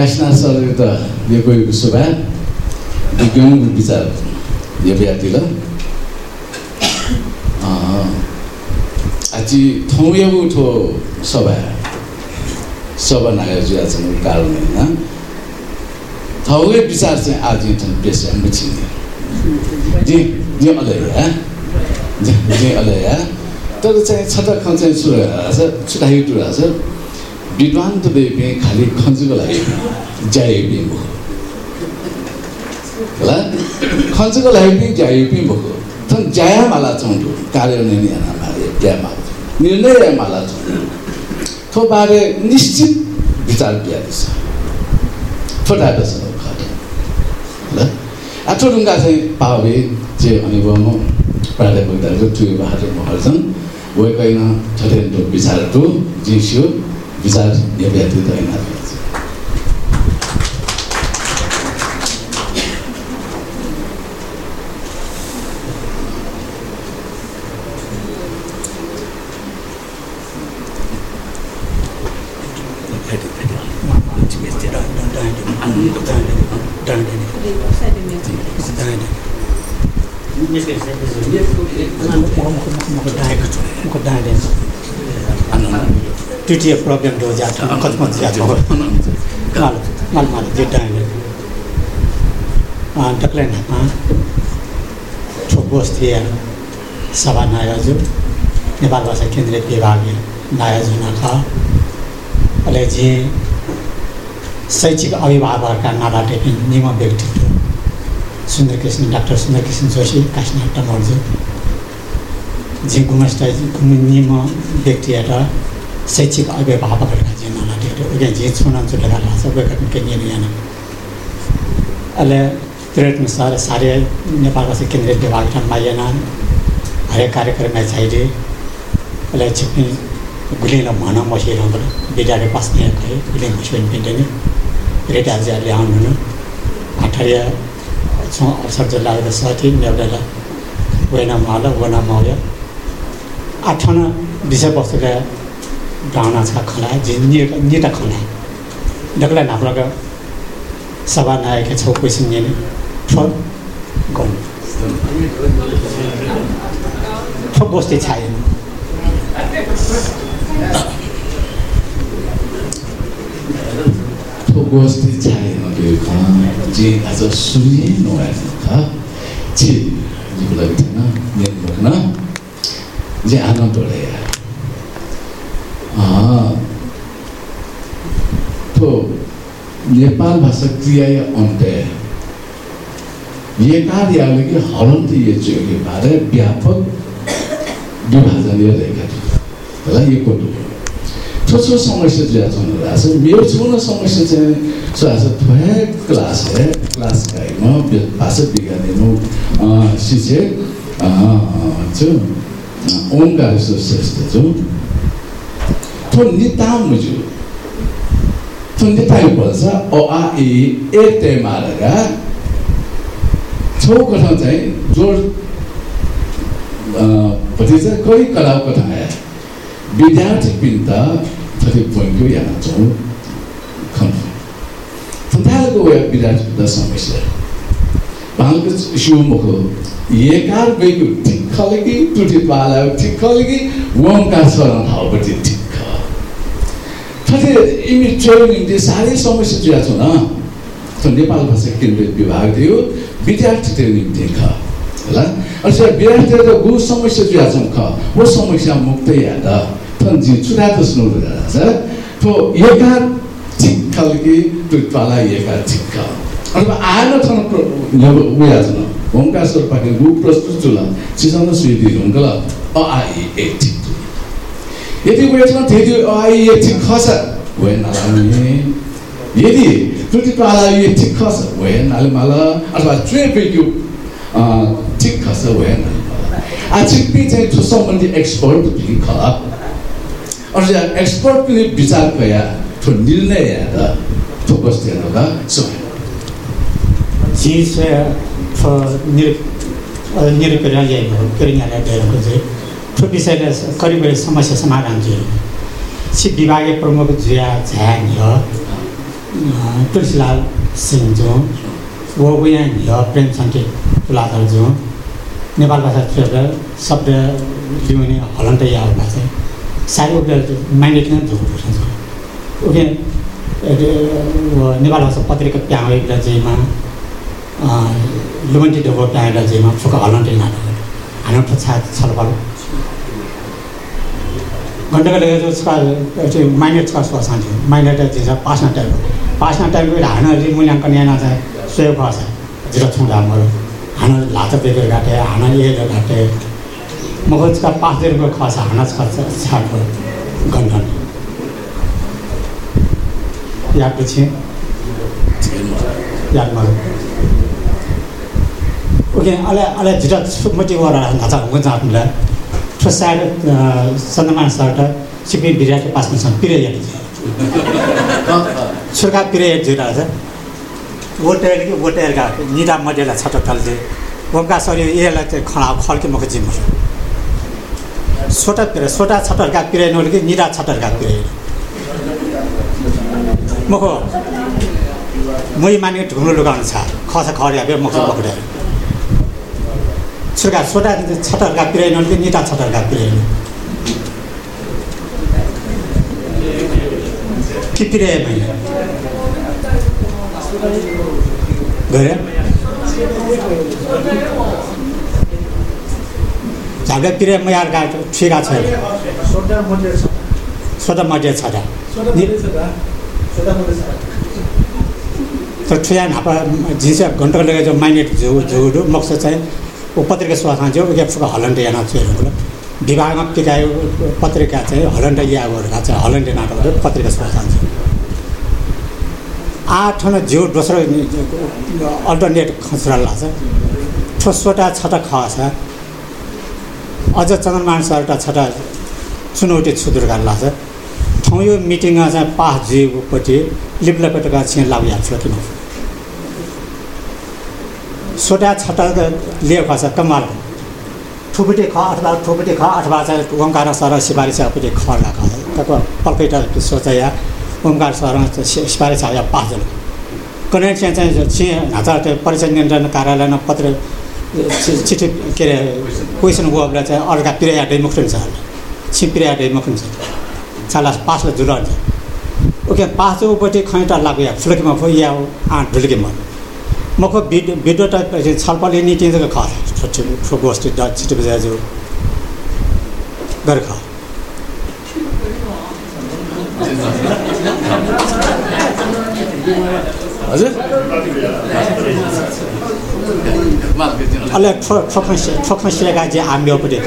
काशीनाथ सरले त दिएको सुभा विज्ञान विचार यो आची ठाउँ यो उठो सभा। सभा जुया चाहिँ कारण होइन ठाउँकै विचार चाहिँ आज पेस मिचिने जे जे अलैया जे अलैया तर चाहिँ छटा चाहिँ सुरु छ विद्वान त बेबी खालि खन्जुको लागि। भयो होला? खन्जुको लागि पनि जाए पनि भएको तर जाया माला चौँठो कार्यान्वयन ज्ञान माले ज्या माला निर्णय माला चौँ थो बारे निश्चित विचार बिहारिछ छोटा छ ल आठो ढुङ्गा चाहिँ पावे जे अनुभव प्राध्यापकहरू टुयो बहादुर महर्जन वैकैन छटेन्टो विचारहरू जिस्यो विचार यो व्यतीत होइन ट्युटी प्रब्लम हो जात कति कति जात हो माल माल माल जे डाइने डक्लेन ठोक बस्ती सभा नायजु नेपाल भाषा केन्द्रीय विभाग नायजु नखा अहिले जे शैक्षिक अभिभावकहरूका पनि निम व्यक्तित्व सुन्दर कृष्ण डाक्टर सुन्दर कृष्ण जोशी काशीनाथ मर्जु जे गुमस्टा निम व्यक्ति एउटा शैक्षिक अभिभावकहरूका जे नालाटे उगे जे छुना चुलेगा लासा उगे के नियम याना अहिले त्रिरत्न सर सारे नेपाल भाषा केन्द्रीय विभाग मायना हरेक कार्यक्रममा चाहिए। अहिले छिप्ने गुलिन भन मसिएर विद्यालय पास नहीं कहे गुलिन मसिन पिंडने रेटा जे आउनु अठारिया छ अवसर जिल्लाको साथी नेउडाला वेना माल वना माउया आठना विषयवस्तुका भावनाचा खोला झिंझी निटा खोला डगला नापलाका सभा नआएका छौ पैसा निने ठोक। गर्नु ठोक गोष्ठी छाएन ठोक छाएन जे आज सुने नआएन जे थिएन मेरो भन्न जे आनन्द तो नेपाल भाषा क्रिया अन्त्य यो कहाँ दिया कि यो चाहिँ चाहिए भारत व्यापक विभाजन रहेका रहेगा होला यो कुरो ठुल्ठुलो समस्या चाहिँ छनु रहेछ मेरो छुन समस्या चाहिँ छ थोरै क्लास है क्लास गाईमा भाषा बिगार्नेनु शिक्षक ओम ओमकार श्रेष्ठ छु थो निताम पर्छ अ आ ए ते मारेर छौ कथा चाहिँ जोड भतिजा कोही कलाको कथा विद्यार्थी पिन्ता थरी पोइन्टको यहाँ छौँ खन्नु फन्थालको वे विद्यार्थी पिन्ता समस्या भालको शिवमुखो एकार गएको ठिक खलेकी टुटी पाला ठिक खलेकी वमका शरण ठिक थथे इमि ट्रेनिङ दिए साह्रै समस्या जुया छ न त नेपाल भाषा केन्द्रीय विभाग थियो विद्यार्थी ट्रेनिङ दिए ख होला अनि विद्यार्थी त गु समस्या जुया छौँ ख वो समस्या मुक्त याद tonji chudata sunu da sa to yeka tikal ki tu pala yeka tikal अथवा आएन छन उया छन होमका स्वर पाके रु प्रस्तुत जुला चिसन सुइदि हुङ्कल अ आई ए ठिक यदि उया छन थेदि अ आई ए ठिक खस नालामे यदि पाला ये ठिक खस वे नाले माला अथवा ट्रे पेक्यु ठिक खस नाले आ ठिक पे चाहिँ सम्बन्धी एक्सपर्ट भी खा अझ एक्सपर्ट पनि विचार कया ठो निर्णय याद ठो बस्ती हेर्दा सो चिज निरूपण निर्णय गएको चाहिँ ठो विषयले करिब समस्या समाधान सी विभागीय प्रमुख जुया झ्याङ ह तुलसीलाल सिंह जो वो उयाङ ह प्रेमचन्दी तुलाधर जो नेपाल भाषा शब्द लिउने हलन्त या भाषा साह्रै उसले माइन्डेड नै झुक्नु उसले नेपाल भाषा पत्रिका प्याएला जेमा लुमन्टी ढोको प्याएला जेमा फुका हलन्टे नाटक हानु छा छलफल గంటకు లేదు మైనట్ कसो छ माइनेट दिन्छ पास्न टाइपको पास्न टाइपको हान मूल्याङ्कन यहाँ सेभ गर्छ जिरो छुँदा हाम्रो हान लात बेगर घाटे हान एदो घाटे मुखका पाँच दिनको खर्च हाना खर्च छाडको याद पछि याद गर्नु ओके अलि अलि गरेर हुन्छ प्रसाद चन्द्रमा सार्ट सिपी विराटको पासमा छन् पिरियड *laughs* सुर्खा पिरियड जिरहेको छ वोटेरको गएको। निदा मडेला छ तलले वङ्का सरी यसलाई चाहिँ खडा खड्के मको जिम्मु छोटा पिरे छोटा छटरका पिरियड कि निदा छटरका पिरियड? मखो मै माने ढुङ्गो लुगाउनु छ। खस खड्या मुख पक्रेर सुर्का सोटा छटरका पिरियड नोल कि निरा छटरका पिरियड कि पिरियड मैले गरे झागा पिरे मयार गा ठिका छ सोदा मजे छ दा तो ठुया नापा जिसे घन्टा लगे जो माइनेट झु झुडु मक्स चाहिँ पत्रिका स्वास्थ्य जो उके फुका हलन्ड याना चाहिँ विभागमा पिकायो पत्रिका चाहिँ हलन्ड यागहरू चाहिँ हलन्ड नाटकहरू पत्रिका स्वास्थ्य आठ जिउ दोस्रो अल्टरनेट खसरा लाग्छ। ठोसोटा छटा खस अझ चन्द्रमान सरटा छटा चुनौती छुदुर्गा लाग्छ। ठाउँ यो मिटिङमा चाहिँ पास जिउपट्टि लिप्लपट्टिका छिन् लाग्यो छ किन सोटा छटा लिएको खस कमाल ठुपट्टि ख अथवा ठुपट्टि ख अथवा चाहिँ ओङ्कार सर सिफारिसपट्टि ख लगाएको तपाईँको पल्कैटा ओमकार सहरमा सिफारिस आयो पाँचजना कनेक्सन चाहिँ चाहिँ हाता त्यो परिचय नियन्त्रण कार्यालयमा पत्र चिठी के अरे क्वेसन गोबलाई चाहिँ अर्का पिरिया दैमुख छ छि पिरिया दैमुख छ छाला पाँचलाई जुल ओके पाँच उपट्टि खैटा लाग्यो या फुलकीमा फो या आँट ढुल्कीमा भिडियो त छलफल नीति ख गोष्ठी छिटो बजाजु गरेर खा हजुर ठोख ठोख सिरेका जे आम्योपट्टि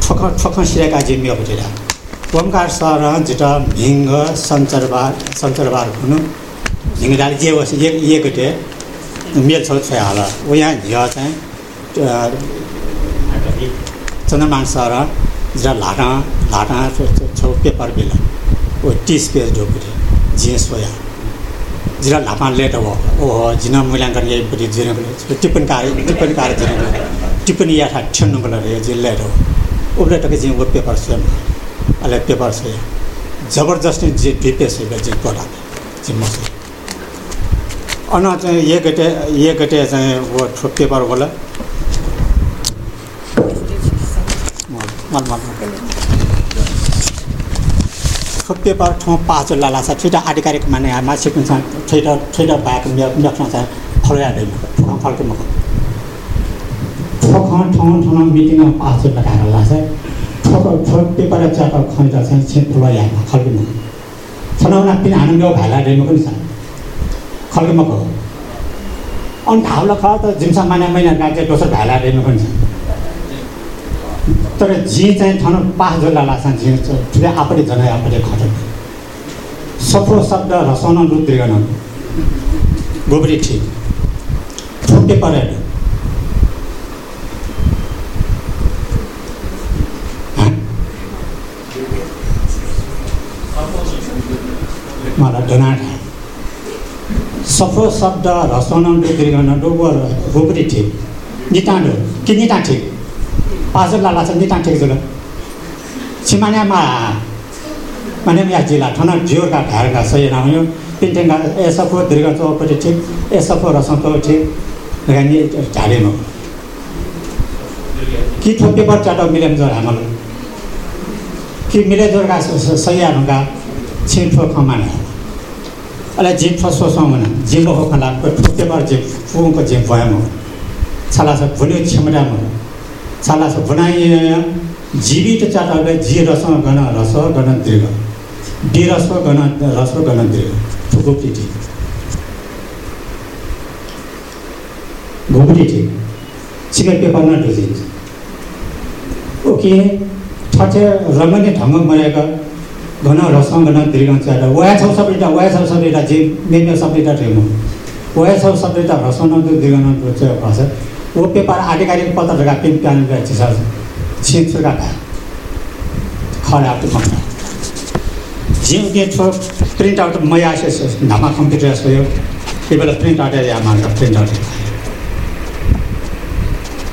ठोख ठोख सिरेका जे ओमकार सर भिङ्ग सञ्चरबार सञ्चरबार हुनु झिङ्गडाले जे होस् एक एकटे मेल छौ छ हाल ऊ यहाँ झियो चाहिँ चन्द्रमान सर झिट लाटा लाटा छौ पेपर बिल ओ तिस पेज ढोपट्टि झिँ सोया जिरा लापा लेट हो ओहो जिन मूल्याङ्कन यहीपट्टि जिरो टिप्पणी कार्य टिप्पणी कार्य जिरो टिप्पणी या था ठ्याउनु बोला जी लेट हो उसले टके वो पेपर स्वयं अले पेपर से जबरदस्ती जी भिपे से जी पढ़ा जी मसे अन चाहिँ ये गटे गटे चाहिँ वो पेपर मल पेपर ठाउँ पाँच लाला छ ठुटा आधिकारिक माने मासिक हुन्छ ठुटा ठुटा भएको म्याक्न छ फलयादैन ठुलो ठाउँ ठाउँ मिटिङमा पाँच लगाएर लाग्छ ठोक ठोक पेपर चाप खैटा चाहिँ ठुलो यामा खल्के मको छनाउना पिन हानु भाइला डेमो पनि छ खल्के मको अनि ढाउला ख त जिम्सा माने महिना गाजे दोस्रो भाइला डेमो पनि छ तर झी चाहिँ ठन पाँच जोला लाग्छ झी ठुलो आपट्टि जन आपट्टि खट सफो शब्द रसाउन रुद्रिगन गोबरी ठिक। ठुटे परेन मलाई डोनाट। सफो शब्द रसाउन रुद्रिगन डोबर ठिक निटाँडो कि निटा ठिक पाँच लाला छ निटा ठिक जुल छिमान्यामा माने या जिल्ला ठन जिउका ढारका सही नाउयो पिन्टेङ्गा एसफो दीर्घ चौपट्टि ठिक एसफो रसौँ ठिक गानी झाडेमा कि ठो पेपर चाटो मिलेम जोर हाम्रो कि मिले जोरका सही हानुका छिठो खमाने। अहिले जिम ठो सोचौँ भने जिम्बो हो खला ठो पेपर जिम फुङको जिम भएम छाला छ भुल्यो छिमडामा छाला छ भुनाइ जीवित चाटले जी रस गण रस गण दीर्घ डी रस गण रस गण दीर्घ ठुकुप्टी ठिक घुम्टी ठिक सिकेट पेपर न ढुजिन्छ ओके ठटे रमणीय ढङ्ग मरेका घन घन दीर्घ च्याट वया छौ सबैटा वया छौ सबैटा जे मेन्यो सबैटा ठेमो वया छौ सबैटा ह्रस्व न दीर्घ न चाहिँ भाषा वो पेपर आधिकारिक पत्रका पिन प्यान चिसा छिन्चुका भए खरा त्यो कम्पा जिउ के छो प्रिन्ट आउट मै आसे ढामा कम्प्युटर यसको त्यो बेला प्रिन्ट आउट या माग प्रिन्ट आउट।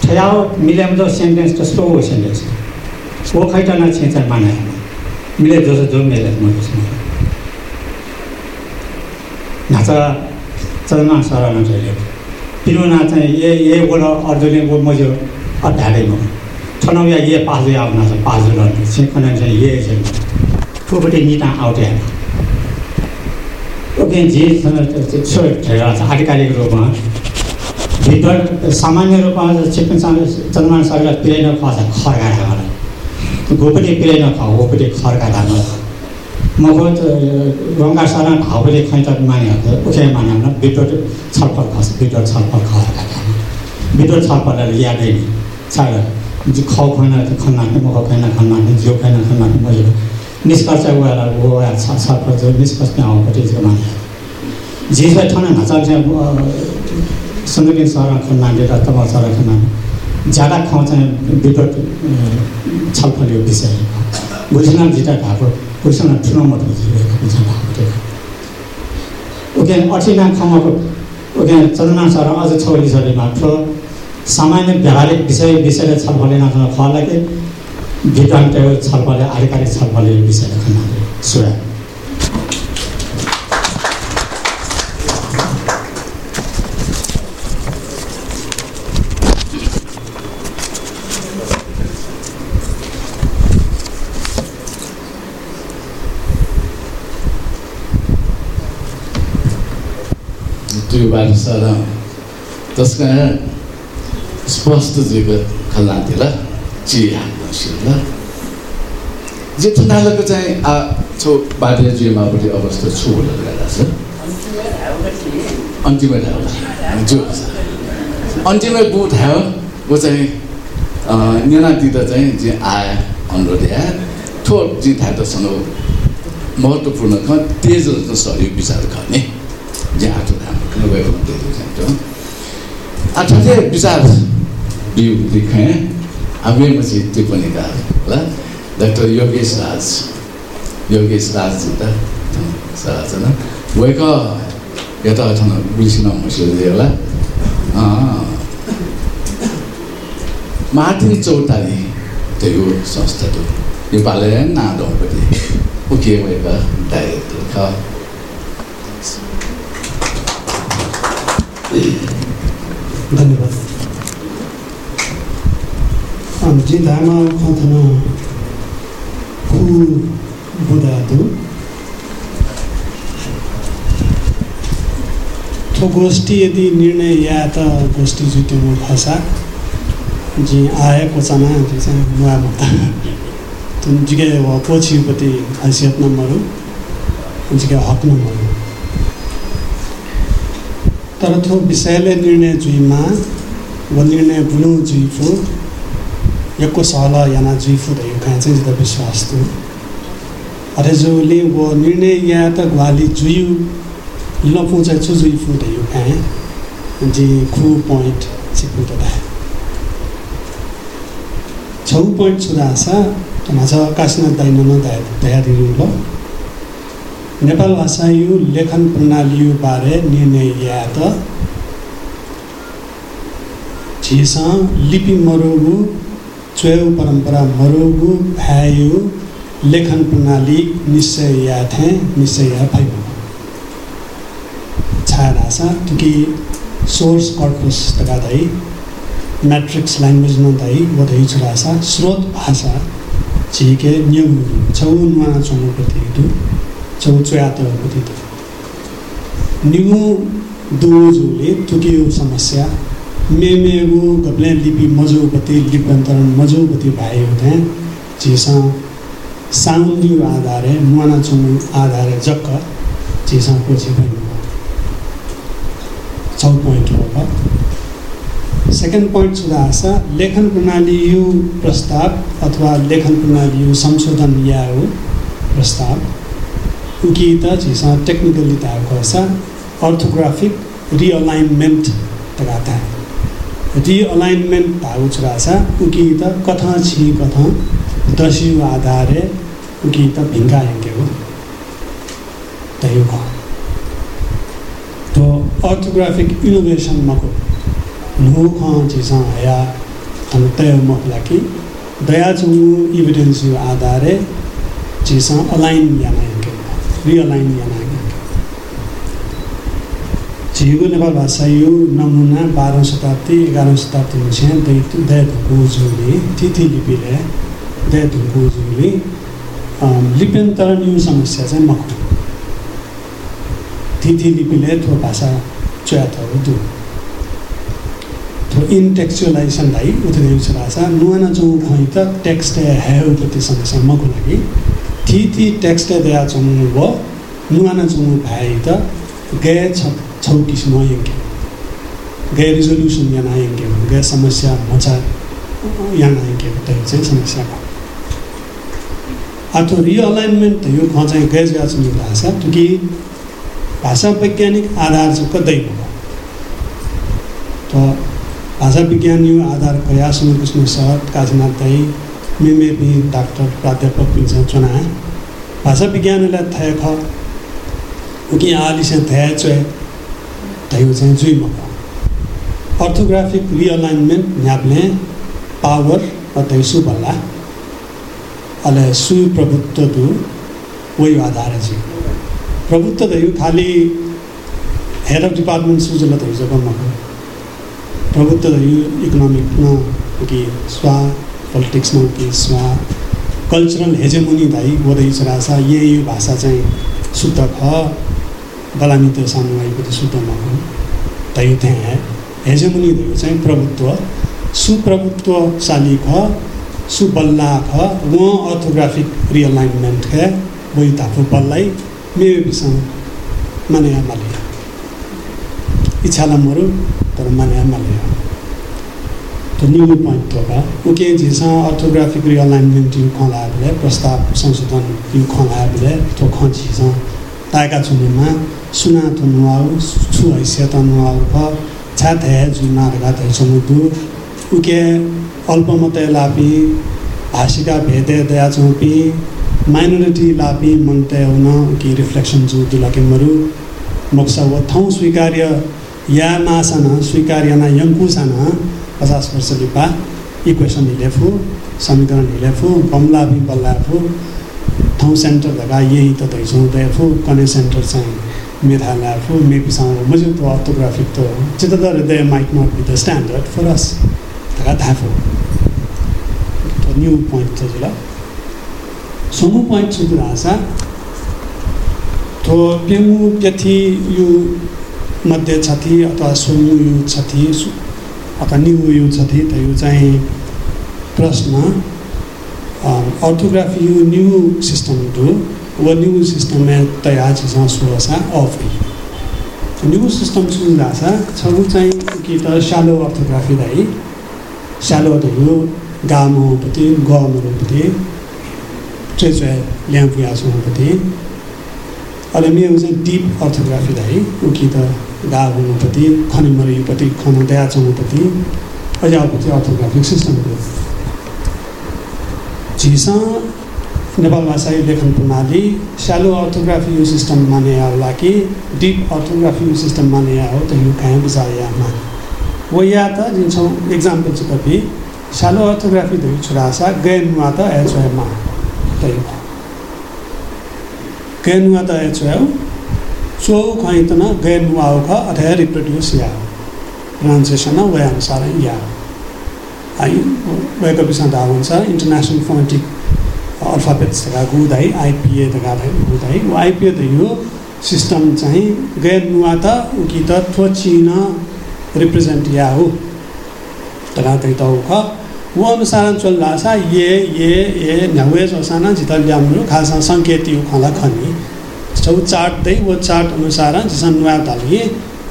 ठयाओ मिलाम जो सेन्टेन्स त स्लो सेन्टेन्स। वो खैटा न मिले जो जो मिले म नाचा चलना सारा चाहिँ पिरुना चाहिँ ए ए बोला अर्जुले वो मजो अड्डाले म छनौ या ये पाजु आउना छ पाजु ल सिकन चाहिँ ये चाहिँ ठुपटी निता आउट छ आधिकारिक रूपमा भित्र सामान्य रूपमा चिकन चन्द्रमा सरकार पिराइन खुवाछ खर्का ढाँगा गोपटी पिराइन खुवा गोपटी खर्का ढाँगा मको गङ्गा सारा भाउले खैँच माने उखे माने विद्युत छलफल खस विद्युत छलफल खर्का ढाँगा विद्युत छलफल यादै छ खाउ खैना खन्ना मुख खैना खन्ना जिउ खैना खन्ना मजो निष्कर्ष गएर वो छलफल जो निष्कर्ष आउपट्टि माने जे चाहिँ ठाउँ नाचा सन्दर्भिक सर र तब सर खन्ना ज्यादा खाउँ चाहिँ विगत छलफल यो विषय बुझ्न जिता भएको बुझ्न ठुलो मात्र जिरहेको ओके अठिना खाउमाको ओके चन्द्रमा सर अझ छोरी छोरी मात्र सामान्य व्यावहारिक विषय विषयले छलफल नखान खलाई विद्वान छलफल आधिकारिक छलफल विषयले खन्नाले सुरा त्यो बाटो त्यसका स्पष्ट जिएको खल्लातिर चिया ल। जे ठुनालोको चाहिँ आ छो बाटे जिमापट्टि अवस्था छु भनेर गइरहेको छ अन्तिमै जो अन्तिमै बु ठाउँ वो चाहिँ नेनातिर चाहिँ जे आए अनुरोध आए ठो जी थाटोसँग महत्त्वपूर्ण ख तेज सहयोग विचार गर्ने। जे आठो गएको चाहिँ आठले विचार बिउ लिखेँ हामी पछि टिप्पणीका ल डाक्टर योगेश राज योगेश राज त सराचन वेक यता बुझिन होला मार्टिन चौतारी त्यो यो संस्था त्यो नेपाली नाडौँपट्टि उके भएका डाइरेक्टर ख धन्यवाद। जिल्लामा कथन खु बुदादु। थो गोष्ठी यदि निर्णय या त गोष्ठी जुट्यो जी आए कोचाना जी चाहिँ नुवा मुक्ता तुम *laughs* जिगे व पोछिपट्टि हैसियत नम्बरु जिगे हक नम्बरु तर थो विषयले निर्णय जुइमा व निर्णय बुनु जुइफु यको सहल याना जुइफु दैयो कहाँ चाहिँ जिता विश्वास तु अरे जोले वो निर्णय या त ग्वाली जुयु लपु चाहिँ छु जुइफु दैयो कहाँ? जी खु पोइन्ट सिक्नु त छौ पोइन्ट छुदासा माझा कासिना दैन दया दिनु ल। नेपाल भाषा यो लेखन प्रणाली बारे निर्णय या त? झिस लिपि मरोगु चोउ परम्परा मरोगु भ्यायो लेखन प्रणाली निश्चय या थे निश्चय या भाइ छाडा तुकी सोर्स कर्पस तगादै म्याट्रिक्स ल्याङ्ग्वेज नदाई वधै छुरासा स्रोत भाषा झिके न्यु छौ नुवा चौपति चौचुयातपति निगु दोजोले तुकियो समस्या मेमेगु गब्ले लिपि मजौपति लिप्यन्तरण मजौपति भयो त्यहाँ। झिसा साउन्डियो आधारे नुवाना चुनु आधारे जक्क झिसा पछि भयो। चौ पोइन्ट हो सेकेन्ड पोइन्ट सुधार्छ लेखन प्रणाली यु प्रस्ताव अथवा लेखन प्रणाली यु संशोधन या हो प्रस्ताव। उकी त झिसा टेक्निकली ता खोसा ऑर्थोग्राफिक रिअलाइनमेंट तका था रिअलाइनमेंट भाउ छुरासा उकी त कथा छि कथा दस्यु आधारे उकी त भिङ्गा हेङ्के हो त्यही हो तो ऑर्थोग्राफिक इनोवेशन मको नु ख झिसा या तन तय मखला कि दया इभिडेन्स यो आधारे झिसा अलाइन याना रिअलाइन झिगो नेपाल भाषा यो नमुना बाह्रौँ शताब्दी एघारौँ शताब्दीमा चाहिँ दै दया धुकुजुले तिथि लिपिले दया धुकुजुले लिप्यन्तरण समस्या चाहिँ मखु तिथि लिपिले थो भाषा च्वातहरू दु थो इनटेक्चुअलाइजेसन लाई उतरे भाषा नुहाना चौँ खै त टेक्स्ट हेउपति समस्या मखु लागि थिथि टेक्स्ट दया चौँ व नुहाना चौँ भाइ त गे छ किसिम यङ्के गए रिजोल्युसन यहाँ आएंगे गए समस्या मचा यहाँ आएंगे त्यो चाहिँ समस्या भयो अथवा रिअलाइनमेन्ट यो ख चाहिँ गएको छ भाषा कि भाषा वैज्ञानिक आधार चाहिँ कतै भयो त भाषा विज्ञान यो आधार कयासँग कृष्ण सर काशीनाथ मेमेबी डाक्टर प्राध्यापक पिन्छा चुनाए। भाषा विज्ञानलाई थाया ख। कि आलिसा थाया चोया थायो चाहिँ जुइ मख अर्थोग्राफिक रिअलाइनमेन्ट न्याप्ले पावर अथवा सु भल्ला अले सुप्रभुत्व दु वै आधार चाहिँ प्रभुत्व दयु खालि हेड अफ डिपार्टमेन्ट सुजलत हुन्छ म प्रभुत्व इकोनोमिक न कि स्वा पोलिटिक्समा स्वा कल्चरल हेजेमुनि दाइ बोधै रासा यही भाषा चाहिँ शुद्ध ख बलामी त्यो सानो त्यो शुद्ध मगो तयो त्यहाँ है। हेजेमुनि दयो चाहिँ प्रभुत्व सुप्रभुत्वशाली ख सुबल्ला ख वो ऑर्थोग्राफिक रिअलाइनमेंट है वही ताफु बल्लाई मेरो विषम माने मालिया इच्छाला मरु तर माने मालिया तो न्यू पॉइंट तो का उके जिसा ऑर्थोग्राफिक रिअलाइनमेंट यु खलाबले प्रस्ताव संशोधन यु खलाबले तो खजिसा ताका छुनुमा सुना तुनुआउ छु हैसियत अनुआउ ख छात है जुनारगा थे समुदु उके अल्पमत लापी भाषिका भेदे दया चौपी माइनोरिटी लापी मन्ते हुन कि रिफ्लेक्सन जु दुलाकिमहरू मोक्ष व ठाउँ स्वीकार्य या स्वीकार्य न यङ्कुसान पचास वर्ष लिपा इक्वेसन हिलेफु समीकरण हिलेफु बम्ला बि बल्लाफु ठाउँ सेन्टर धगा यही त दैछौँ देफु कने सेन्टर चाहिँ मेधालाफु मेपिसँग मजु त अर्थोग्राफिक त चित्त they might not be the standard for us धगा थाफु न्यू पोइन्ट छ जिल्ला समु पोइन्ट छ भाषा तो पेमु प्यथि यु मध्य छथि अथवा सोमु यु छथि अथवा न्यु यु छथि त यो चाहिँ प्रश्न orthography you new system to व न्यू सिस्टम में तया छिसा सुवसा अफ न्यू सिस्टम सुविधा छ चाहिँ कि त सालो अर्थोग्राफी दाइ सालो त यो गामोपति गमहरूपति ट्रेचुए ल्याम्पियासोपति अहिले मेरो चाहिँ डिप अर्थोग्राफी दाइ उकि त गा हुनुपति खनिमरिपट्टि खन दयाचौपति अझपट्टि अर्थोग्राफिक सिस्टमको झिसा नेपाल भाषाई लेखन प्रणाली सालो अर्थोग्राफी यो सिस्टम माने होला कि डिप अर्थोग्राफी यो सिस्टम माने हो त यो कहाँ बुझायामा वो या त जिन्छौँ एक्जाम्पल चाहिँ कति सालो अर्थोग्राफी धोइ छुरासा गए नुवा त ए छोयामा त्यही गए नुवा त ए चो खै त न गए नुवा हो ख अथवा रिप्रोड्युस या प्रोनाउन्सिएसन वे अनुसार या है वेको विषय धाव हुन्छ इन्टरनेसनल फोनेटिक अल्फाबेट्स तका गुदाइ आइपिए तका गुदाइ आइपिए त यो सिस्टम चाहिँ गैर नुवा त कि त थो चिन रिप्रेजेन्ट या हो तै त ख वो अनुसार चल रहा ये ये ये न्यावे जोसाना जिता ल्याम्नु खासा सङ्केत यो खला खनि छौ चार्ट दै वो चार्ट अनुसार जिसा नुवा तालि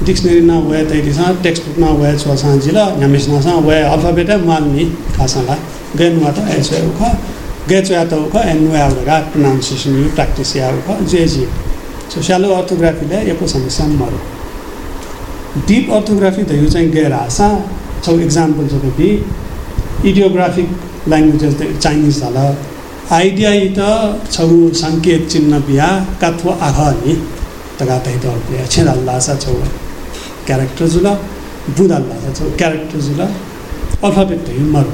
डिक्सनरी न वे तै दिसा टेक्स्ट बुक न वे छोसा जिला न्यामिस नसा वे अल्फाबेट मान्ने खासाला गए नुवा त एस वे ख ge chwa to ko en wa ga pronunciation yu practice ya ko je ji so shallow orthography le यो को समस्या मरो डिप orthography त यो चाहिँ गएर आशा। छौ इक्जाम्पल छ कि इडियोग्राफिक ल्याङ्ग्वेजेस चाइनिज आइडिया त छौ सङ्केत चिन्ह बिहा काथो आह नि। तै त बिहा छेद अल्लाह छौ। क्यारेक्टर जुल बुध अल्लाह छौ। क्यारेक्टर जुल अल्फाबेट त मरो।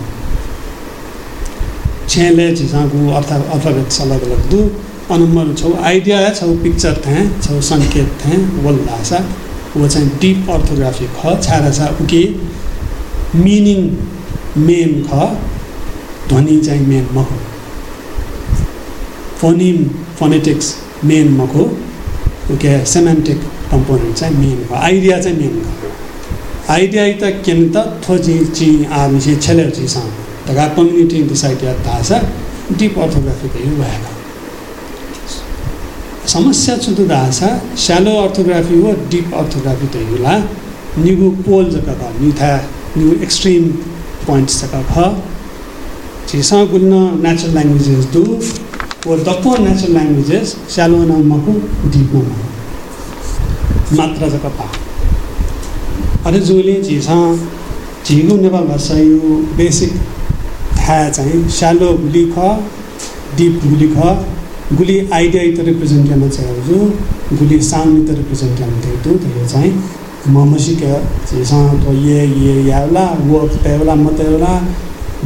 छेले झिसागु अर्थ अल्फाबेट सलग अलग दु। अनुमर छौ आइडिया छौ पिक्चर थे छौ सङ्केत थे। वल्ला सा। वो चाहिँ डिप अर्थोग्राफी ख छारा छ उके। मिनिङ मेन ख। ध्वनि चाहिँ मेन म फोनिम फोनेटिक्स मेन म हो उके सेमेन्टिक कम्पोनेन्ट चाहिँ मेन ख आइडिया चाहिँ मेन ख आइडिया त केन त थो जी ची आदमी से छेले जी सा तगा कम्युनिटी डिसाइड या तासा डिप अर्थोग्राफी के भएका समस्या छुटु छ स्यालो अर्थोग्राफी हो डिप अर्थोग्राफी त होला निगु पोल जका ख निथा निगु एक्सट्रिम पोइन्ट्स जका ख झिसा गुल्न नेचुरल ल्याङ्ग्वेजेस दु ल्याङ्ग्वेजेस स्यालो न मकु डिप न मात्र जका पा अरे जोले झिसा झिगु नेपाल भाषा यो बेसिक थाहा चाहिँ स्यालो गुली ख डिप गुली ख गुली आइडिया त रिप्रेजेन्ट गर्न चाहेको गुली साउन्ड त रिप्रेजेन्ट गर्न थियो त्यो चाहिँ म मसिक सँग तो ये ये यावला वो तयवला म तयवला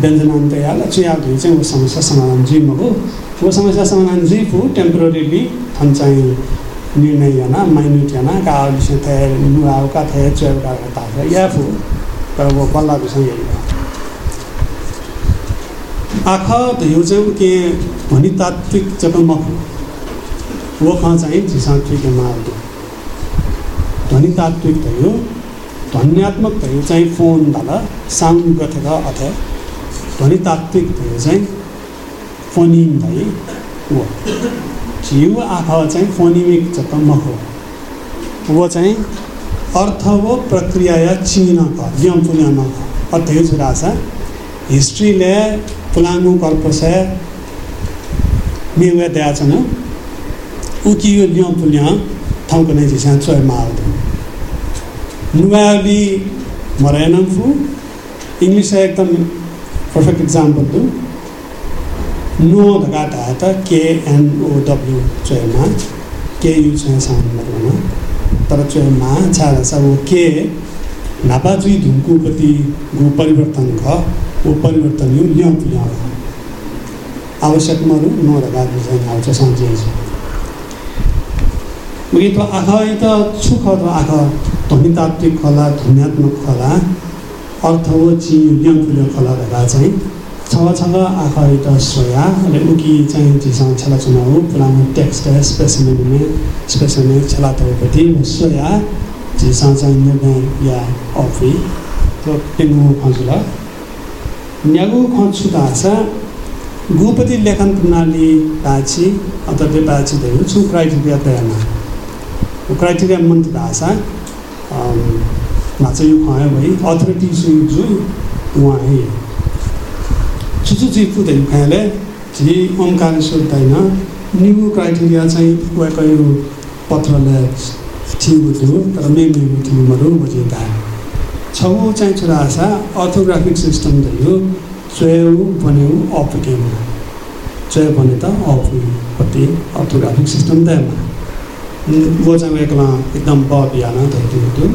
व्यञ्जनान्त यावला चुयाव चाहिँ वो समस्या समाधान जी हो वो समस्या समाधान जी फु टेम्पोररीली थन चाहिँ निर्णय याना माइन्युट याना का विषय थे नुआव का थे चुयाव का था या फु तर वो बल्ला विषय यही आँखा यो चाहिँ के ध्वनि तात्विक जब वो कहाँ चाहिँ झिसात्विक मार्ग ध्वनि तात्विक भयो ध्वन्यात्मक भयो चाहिँ फोन धाला साउन्ड गथेर अथवा ध्वनि तात्विक भयो चाहिँ फोनिम भए वो झिउ आँखा चाहिँ फोनिमिक जब मख हो। वो चाहिँ अर्थ वो प्रक्रिया या चिन का यम पुण्य अर्थ छुरा छ हिस्ट्रीले फुलाङ्गु कर्पसे मेवे द्याचन उकियो लियं पुल्य ठाउँको नै झिसा चोय मार्दो नुवाली मरेनम फु। इङ्ग्लिस एकदम पर्फेक्ट इक्जाम्पल दु। नो धगा ढा त केएनओडब्ल्यु चोयमा केयु चाहिँ साउन्डमा तर चोयमा छाडा छ वो के नापाजुई धुम्कुपति गु परिवर्तन ख वो परिवर्तन यो ल्याउँ ल्याउँ आवश्यक मरु नरगा बुझाइन आउँछ सम्झिन्छ उयो त आँखा त सुख त आँखा ध्वनितात्विक कला ध्वन्यात्मक कला अर्थ हो चि ल्याउँ फुल्यो कला भएका चाहिँ छ छ आँखा सोया अनि उकी चाहिँ चिसँग छेला चुनाउ पुरानो टेक्स्ट स्पेसमेन स्पेसमेन छेला तौपट्टि सोया चिसँग चाहिँ निर्णय या अफी त्यो पेङ्गु खजुला न्यागु खन्छु दासा गुपति लेखन प्रणाली बाची अथवा बाची धेरै छु क्राइटेरिया तयारमा क्राइटेरिया मन्त्र भाषा भाषा यो खुवायो भाइ अथोरिटी सु जुई उहाँ है छुचु चाहिँ पुदै खुवाले झि ओमकार सोध्दैन न्यु क्राइटेरिया चाहिँ उहाँको पत्रले ठिक थियो तर मे मेरो ठिकहरू बुझिँदा छौ चाहिँ छोरा आशा अर्थोग्राफिक सिस्टम थियो चोयो भन्यो अफ गेममा चोयो भने त अफपट्टि अर्थोग्राफिक सिस्टम त्यहाँमा वो चाहिँ एक्ला एकदम ब बिहान धैर्य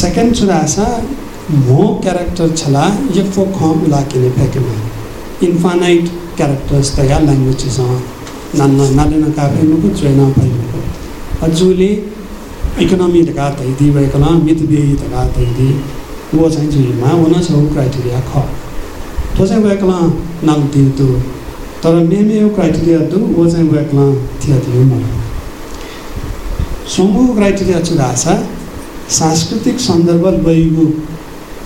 सेकेन्ड छोरा आशा म क्यारेक्टर छला यफो ख उला किने फ्याकेमा। इन्फानाइट क्यारेक्टर्स त या ल्याङ्ग्वेजसँग नान्न नालेन काफेनुको चोइन फाइनुको जुले इकोनोमी ढका तैदी भएकोला मितव्ययी ढका तैदी वो चाहिँ जुइमा हुन छौ क्राइटेरिया ख। तो चाहिँ वेक्ला नाल दिउँदो तर मेमे क्राइटेरिया दु वो चाहिँ वेक्ला थिया थियो मलाई समूह क्राइटेरिया चुरासा सांस्कृतिक सन्दर्भ लैगु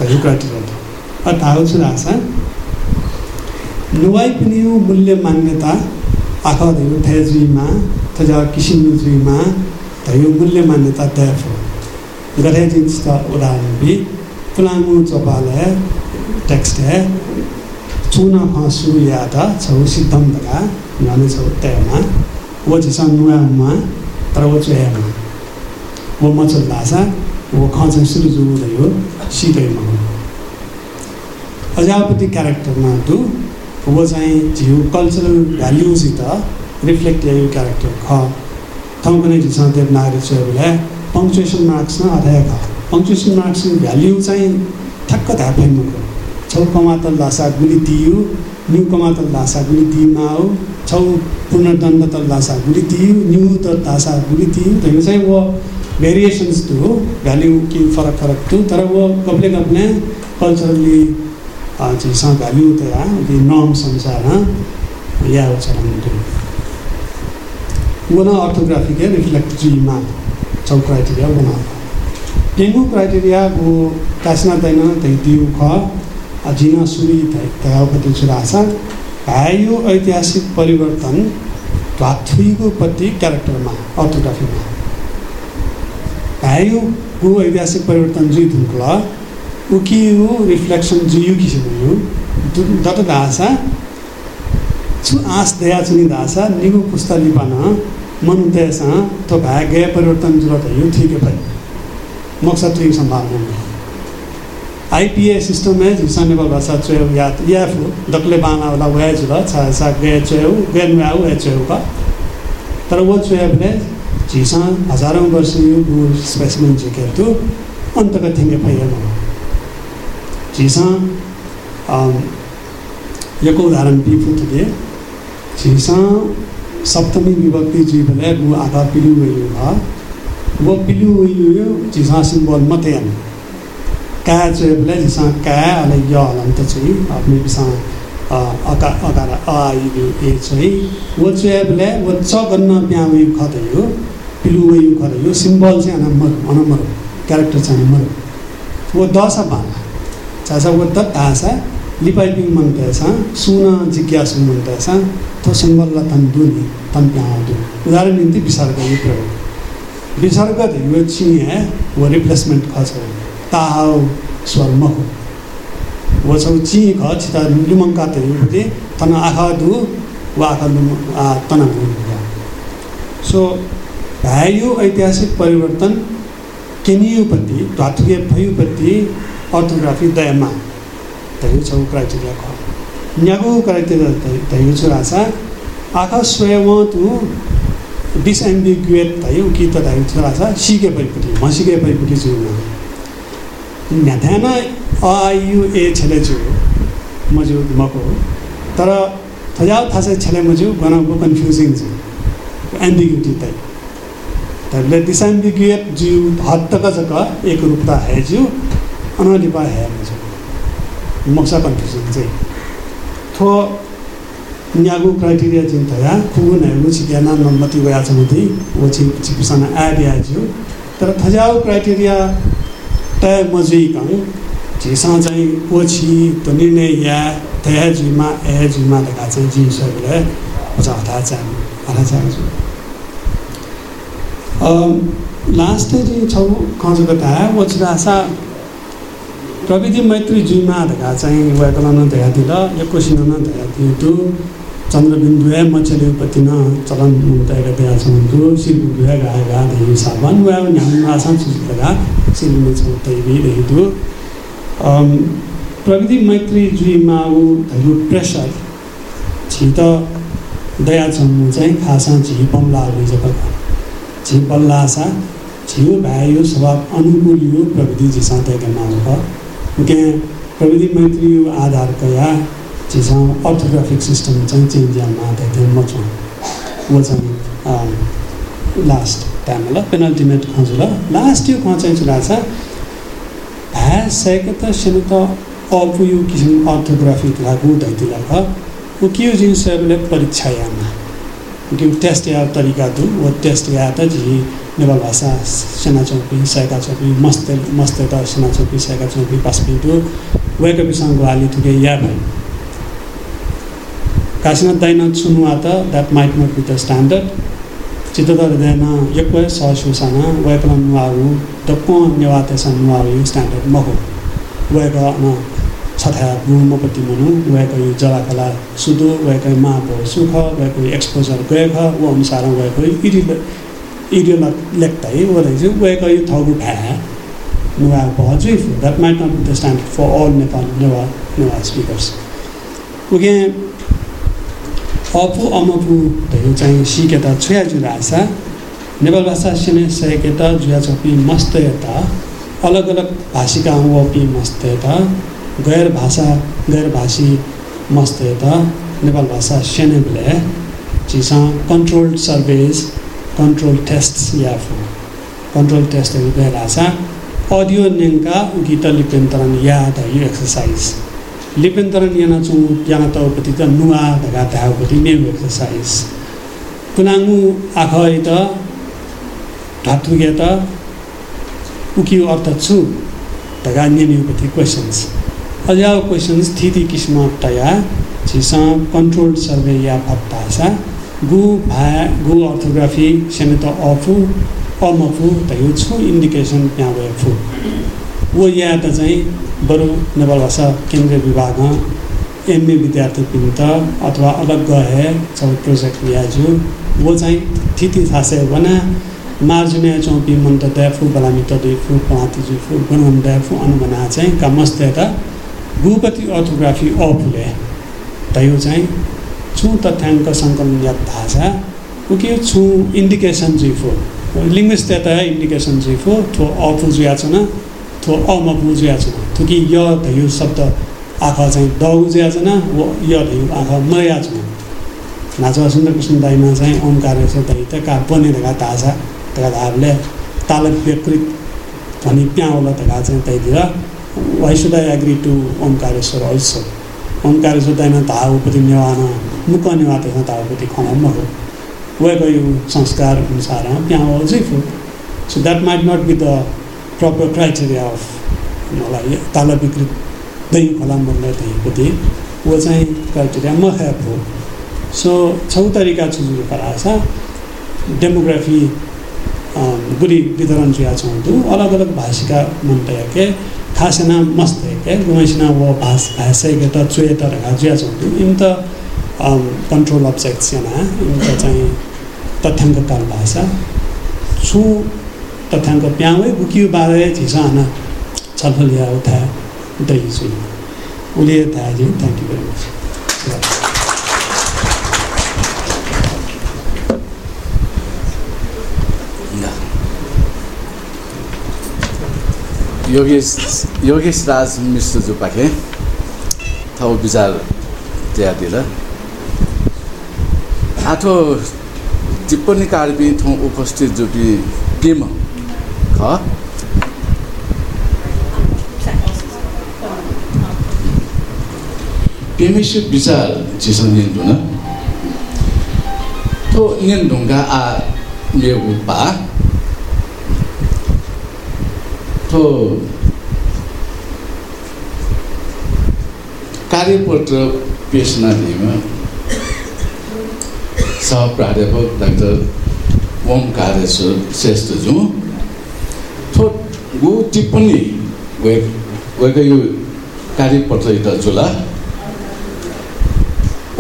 भयो क्राइटेरिया थियो अठाउ चुरासा नुवाई पनि मूल्य मान्यता आँखा धैयो थेजुइमा तजा किसिमजुइमा धैयो मूल्य मान्यता देफ हो गरे जिन्स त उदाहरण भी पुलाङु चोपाले टेक्स्ट है चुना या त छौ सिद्धम तका नने छौ mà wo mà chơi lá sa wo khang chân sư du đấy yo si đấy mà अजापति क्यारेक्टरमा टु वो चाहिँ झिउ कल्चरल भ्याल्युसित रिफ्लेक्ट यो क्यारेक्टर। ख। ठाउँ कुनै झिसँग देवनागरी चाहिँ पङ्क्चुएसन मार्क्स न अध्याय ख। पङ्क्चुएसन मार्क्स भ्याल्यु चाहिँ ठ्याक्क धापेमुको छौ कमातल लासा गुली दियो न्यु कमातल लासा गुली दिमा हो छौ पुनर्दण्ड तल गुली दियो न्यु त लासा गुली दियो त यो चाहिँ वो भेरिएसन्स टु हो। भ्याल्यु के फरक फरक टु तर वो कपले कपले कल्चरली चाहिँ भ्याल्यु त दी नर्म्स अनुसार या उच्चारण वना ऑर्थोग्राफी के रिफ्लेक्ट जीमा छौ क्राइटेरिया वना टेंगु क्राइटेरिया गो कासना दैन तै दिउ ख जिना सुरी तयापति छुरासा भाइयो ऐतिहासिक परिवर्तन ध्वाथुइको प्रति क्यारेक्टरमा अर्थोग्राफीमा भाइयो गो ऐतिहासिक परिवर्तन जुइ धुन्कुला उकियो रिफ्लेक्सन जुयु किसिमको दत धासा छु आँस दया चुनि धासा निगु पुस्ता लिपान मन देसा तो भए गए परिवर्तन जरूरत है यो ठीक है भाई मकसद में आइपिए सिस्टम में जिसा नेपाल भाषा चोयो या या दक्ले बाना वाला वह जुल छा सा गए चोयो गए नुआ वह चोयो का। तर वो चोयो भने झिसा हजारौँ वर्ष यो स्पेसिमेन जिकेर तो अंत का थिंगे पाइए झिसा यको उदाहरण बिफु तुले झिसा सप्तमी विभक्ति जी भने गु आधा पिलु वयु हा वो पिलु वयु यो झिसा सिम्बल मते अन का चाहिँ बोले झिसा का अले य अनन्त चाहिँ आफ्नो बिसा अका अकार अ यु ए चाहिँ वो चाहिँ बोले वो च गन्न प्या वयु खत यो पिलु वयु खत यो सिम्बल चाहिँ अनम्बर अनम्बर क्यारेक्टर चाहिँ अनम्बर वो दस बाना चासा वो त तासा लिपाइपिङ मन्तेछ सुन जिज्ञासु मन्तेछ तो सिम्बललाई तन दुनि तन प्यादु उदाहरण निम्ति विसर्ग यो प्रयोग विसर्ग त यो चिहे वो रिप्लेसमेन्ट खछ ताहाउ स्वर मखु वो छौ ची ख छिता लुमङ्का त यो तन आँखा दु वा आँखा लुम तना सो भ्यायो ऐतिहासिक परिवर्तन केनियोपट्टि धातुके भयुपट्टि अर्थोग्राफी दयमा तयो छौ क्राइटेरिया तयो छु रासा आखा स्वयं तु डिसएम्बिग्युएट तयो कि त तयो छु सिके पैपट्टि म सिके पैपट्टि छु ए छेले छु म जो मको तर थजाउ थासे छेले म छु गनको कन्फ्युजिङ छु एम्बिग्युटी तय तले डिसएम्बिग्युएट जु हद तक जक एक रूपता है जु अनलिपा है मुझे मोक्सा कन्फ्युजन चाहिँ थो न्यागु क्राइटेरिया चाहिँ थया खुगु नहेगु छिक्याना नम्मति वया छ वो छि छिपिसन तर थजाउ क्राइटेरिया तय मजुइ कङ झिसा चाहिँ ओछि त निर्णय या तय जुमा ए लगा चाहिँ अझ हटा चाहिँ हटा चाहिँ लास्ट चाहिँ छौ ओछिरासा प्रविधि मैत्री जुइमा धका चाहिँ व्याकरण धया दिल यकोसिन न धया दियो चन्द्रबिन्दु ए मच्छले उपति न चलन मुक्तका दिया छन्तु ए गा गा धै साबन वा न्याम आसान सुजित गा सिरबिन्दु छ तैबी धैदु प्रविधि मैत्री जुइमा उ धैरु प्रेसर छित दया छम्मु चाहिँ खासा झि पम्ला जब झि पल्लासा झिउ भायो स्वभाव अनुकूल यो प्रविधि झिसा तयका नाम के प्रविधि मैत्री आधारका चिजमा अर्थोग्राफिक सिस्टम चाहिँ चेन्ज यामा म छु। वो चाहिँ लास्ट टाइम ल पेनल्टिमेट खन्छु ल। लास्ट यो ख चाहिँ चुला छ। सकेको त सेनु त अबु यो किसिम अर्थोग्राफी लागु दैतिला ख ऊ के जिनिस कि या तरिका दु वो टेस्ट या त जी नेपाल भाषा सेना चौकी सयका चौकी मस्ते मस्ते त सेना चौकी सयका चौकी पासपिटु वेक बिसँग हाली थुके या भाइ कासिना दैन सुनुवा त that might not the standard चित्त त दैन एक सहसुसान व्याकरण नुवाउ त प नेवा तेसन नुवाउ स्ट्यान्डर्ड महो वेक न छथा मपति मनु गएको जलाकला सुदो गएको मापो सुख गएको एक्सपोजर गएको ऊ अनुसार गएको इडि इडियो लेख्दा है वो चाहिँ गएको यो थगु भ्या। नुवा हजुर that might not be the stand for all Nepal Newa Newa speakers उके अफु अमफु धयो चाहिँ सिकेता छुया जुरासा नेपाल भाषा सिने सकेता जुया चपी मस्त यता अलग अलग भाषिका मस्त यता गैर भाषा गैर भाषी मस्त यता नेपाल भाषा सेनेबले चिसा कन्ट्रोल्ड सर्वेज कन्ट्रोल टेस्ट याफु कन्ट्रोल टेस्टहरू गएर आशा अडियो नेङ्का गीत लिपेन्तरण याद यो एक्सर्साइज लिपेन्तरण याना चौँ याना तौपति त नुवा धगा धावपति नेउ एक्सर्साइज कुनाङु आख त ढातुगे त उकियो अर्थ छु धगा नेनिउपति क्वेसन्स अझ क्वेसन्स थिति किसिम तया छिसा कन्ट्रोल सर्वे या फत्तासा गु भा गु अर्थोग्राफी सेमेत अफु अमफु त यो छु इन्डिकेसन त्यहाँ गयो फु। वो या त चाहिँ बरु नेपाल भाषा केन्द्रीय विभाग एमए विद्यार्थी पिन्त अथवा अलग गए सब प्रोजेक्ट लियाजु वो चाहिँ थिति थासे बना मार्जुने चौपी मन्त दैफु बलामी तदि फु पलाति जु फु गुणम दैफु अनुमना चाहिँ कामस्ते त गुपति अर्थोग्राफी अफुले त यो चाहिँ छु तथ्याङ्क सङ्कलन याद भाषा उके छु इन्डिकेसन जुइफो लिङ्ग्विस्ट त इन्डिकेसन जुइफो थो अफु जुया छ न थो अमफु जुया छ थुकी य धयु शब्द आँखा चाहिँ दउ जुया छ न वो य धयु आँखा मया छ नाचवा सुन्दर कृष्ण दाईमा चाहिँ ओमकार छ दाई त का बने धगा ताजा धगा धारले ताल विकृत भनी प्याउला धगा चाहिँ त्यहीतिर why should I agree to Omkareshwar also Omkareshwar दाइमा धाउपति नेवान मुख नेवा त्यसमा धाउपति खनाउम हो वेको यो संस्कार अनुसार प्याउ चाहिँ फु so that might not be the proper criteria of मलाई ताल विकृत दही खोला मर्ने दहीपति वो चाहिँ क्राइटेरिया म हेप हो सो छौ तरिका चुजु करासा डेमोग्राफी गुडी वितरण जुया छौँ अलग अलग भाषिका मन्तय के खासना मस्त के गुमाइसिना वो भाष भाषा के त चुए त रखा जुया छौँ इन त कन्ट्रोल अब्जेक्ट्स याना इन त चाहिँ तथ्याङ्क ताल भाषा छु तथ्याङ्क प्याउै बुकियो बारे झिसा आना छलफल या उठा दही छु उसले थाहा thank you very much Yogesh Yogesh Raj Mishra जो पाखे थाउ विचार त्यादिल आठो टिप्पणी कार्बी थौ उपस्थित जो भी टिम ख। पेमेसु विचार चिसो निन्दुन तो निन्दुङ्गा आ मेगु पा। कार्यपत्र पेश नदिएमा सह प्राध्यापक डाक्टर ओमकारेश्वर श्रेष्ठज्यू थो गु टिप्पणी गएको यो कार्यपत्र इट जुला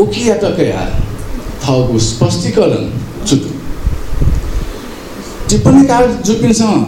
उकिया टकया थगु स्पष्टीकरण चुटु टिप्पणीकार जुपिनसँग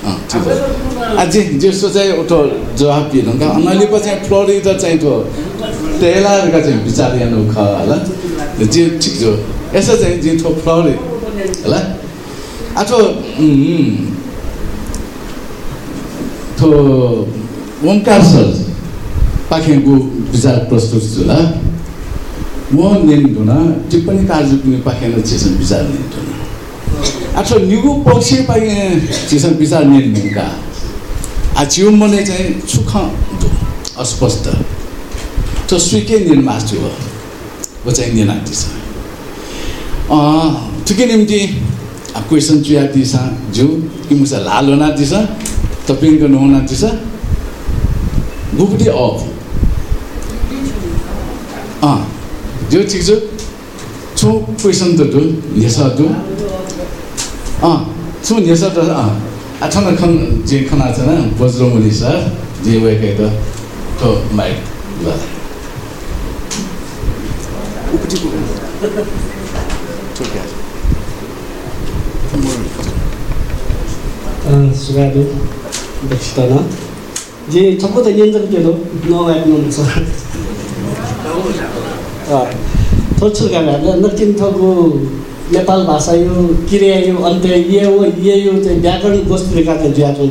अझै जस्तो चाहिँ उठो जवाब दिनु अन्नाले चाहिँ फ्लोरिडा चाहिँ त्यो टेलारका चाहिँ विचार यहाँ ख होला। जे ठिक छ। यसो चाहिँ जे थो फ्लोरि होला। आठो थो ओमकार सर पाखेको विचार प्रस्तुत छु म नेन्दुन टिप्पणी कार्य पनि पाखेन चेसन विचार आठो निगु पक्ष पाइ चेसन विचार नेन्दुनका आ जीवन मने चाहिँ सुख अस्पष्ट त सुइके निर्मास छु हो वो चाहिँ नेनाति छ। ठिकै निम्ति क्वेसन चुया दिसा जो 어, 26살, 어, 아, 저는 큰, 이제 큰 아저는 버즈로무리사, 이제 왜 그래도 또 말, 뭐. 우프지구. 저기 하자. 뭘. 아, 수고하도. 백시다나. 이제 적고 다니는 적께도 너가 있는 소 아, 도출가 나, 느낀 터고 नेपाल भाषा यो क्रिया यो अन्त्य ये हो ये यो चाहिँ व्याकरण गोष्ठीले गर्दा ज्याचो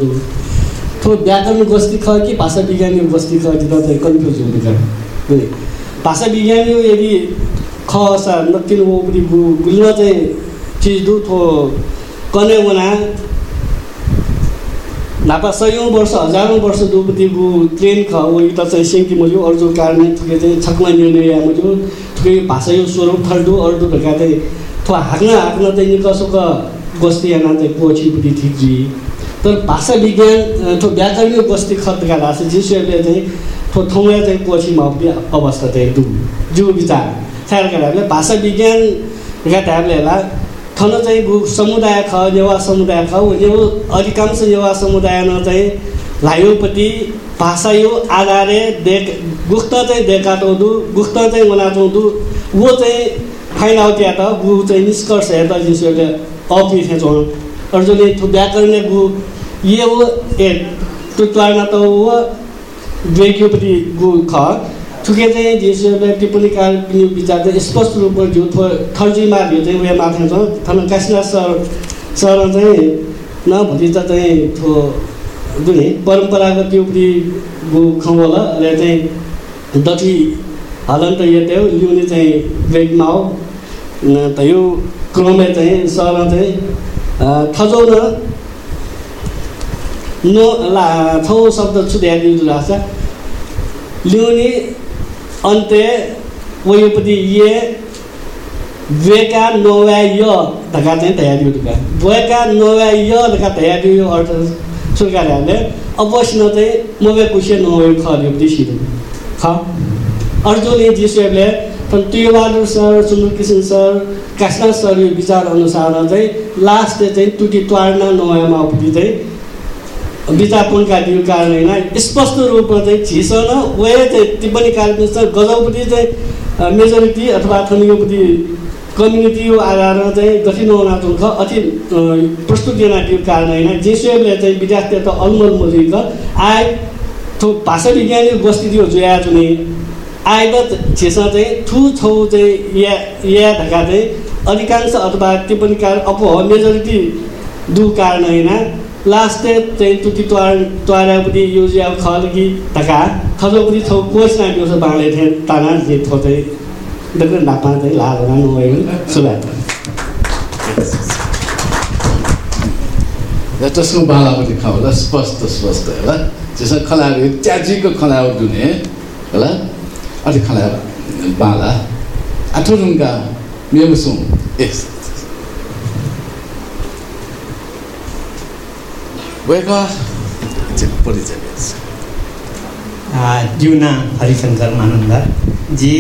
ठो व्याकरण गोष्ठी ख कि भाषा विज्ञान गोष्ठी ख कि चाहिँ कन्फ्युज हुँदै बुझे भाषा विज्ञान यदि ख सा नतिन पनि गु चाहिँ चिज दु थो कने वना नापा सयौँ वर्ष हजारौँ वर्ष दुपति गु ट्रेन ख वो त चाहिँ सेङ्की मज्यो अर्जो कारण थुके चाहिँ छक्मा निर्णय मज्यो थुके भाषा यो स्वरूप ठल्डु अर्दु भएका चाहिँ थो हाँक्न चाहिँ निकसोक गोष्ठी याना चाहिँ कोछीपट्टि ठिक जी। तर भाषा विज्ञान थो व्याकरणीय गोष्ठी खतका रास जिसुले चाहिँ थो थौया चाहिँ कोछीमा अवस्था चाहिँ दु जिउ विचार। गरेर भाषा विज्ञान घटाहरूले थन चाहिँ गु समुदाय ख नेवा समुदाय ख यो अधिकांश नेवा समुदायमा चाहिँ लायोपट्टि भाषा यो आधारे देख गुख्त चाहिँ देखाउँदु गुख्त चाहिँ मनाउँदु वो चाहिँ फाइन आउट या त गु चाहिँ निष्कर्ष हेर्दा जिसुले अपि खेचौँ अर्जुनले थु व्याकरण गु ये वो ए टुटवार्न त वो द्वेक्योपट्टि गु ख थुके चाहिँ जिसुले टिप्पणीकार विचार चाहिँ स्पष्ट रूपमा थो थर्जीमा भ्यू चाहिँ उयो माथि छ थन काशीनाथ सर सर चाहिँ न भोलि त चाहिँ थो जुन परम्परागत त्यो पनि गु खाउँ होला र चाहिँ दठी हालन त यो त्यो ल्याउने चाहिँ ब्रेकमा हो त यो क्रममा चाहिँ सर चाहिँ थजौ न ला थौ शब्द छुट्याइदिनु लाग्छ ल्याउने अन्त्य वयोपति ये द्वेका नोवा य धका चाहिँ तयारी धुका द्वेका नोवा य धका तयारी यो अर्थ सुर्काहरूले अवश्य चाहिँ मोबे कुसे नोवे खल्यो दिसिरु ख अर्जुनले जिसुले तुयबहादुर सर सुन्दर किसन सर सर यो विचार अनुसार चाहिँ लास्ट चाहिँ टुटी त्वार्ना नोयामा पुगी चाहिँ विचारपुनका दियो कारण होइन स्पष्ट रूपमा चाहिँ झिसन वे चाहिँ टिप्पणी कार्यक्रम गजौपट्टि चाहिँ मेजोरिटी अथवा थनियोपट्टि कम्युनिटी आधारमा चाहिँ हुन ख अति प्रस्तुति दियो कारण होइन। जेसुले चाहिँ विद्यार्थी त अलमल मजुक आए थो भाषा विज्ञानिक गोष्ठी दियो जोया जुने आएर छेस चाहिँ थु छौ चाहिँ या या ढका चाहिँ अधिकांश अथवा टिप्पणीकार अप मेजोरिटी दु कारण होइन। लास्ट चाहिँ तुति त्वार त्वारापट्टि युजिया खलकी ढका। खजोपट्टि छौ कोच ना बिउस बाँडे थिए ताना जे थो चाहिँ। दक्क नापा चाहिँ नभएको सुभात र त्यसको बालापट्टि खाउँला स्पष्ट स्पष्ट होला। त्यसमा खलाहरू च्याजीको खलाउ दुने होला। अलिक खला बाला आठोरुङ्गा मेमुसुङ यस वेका परिचय जुना हरिशङ्कर मानन्दा जी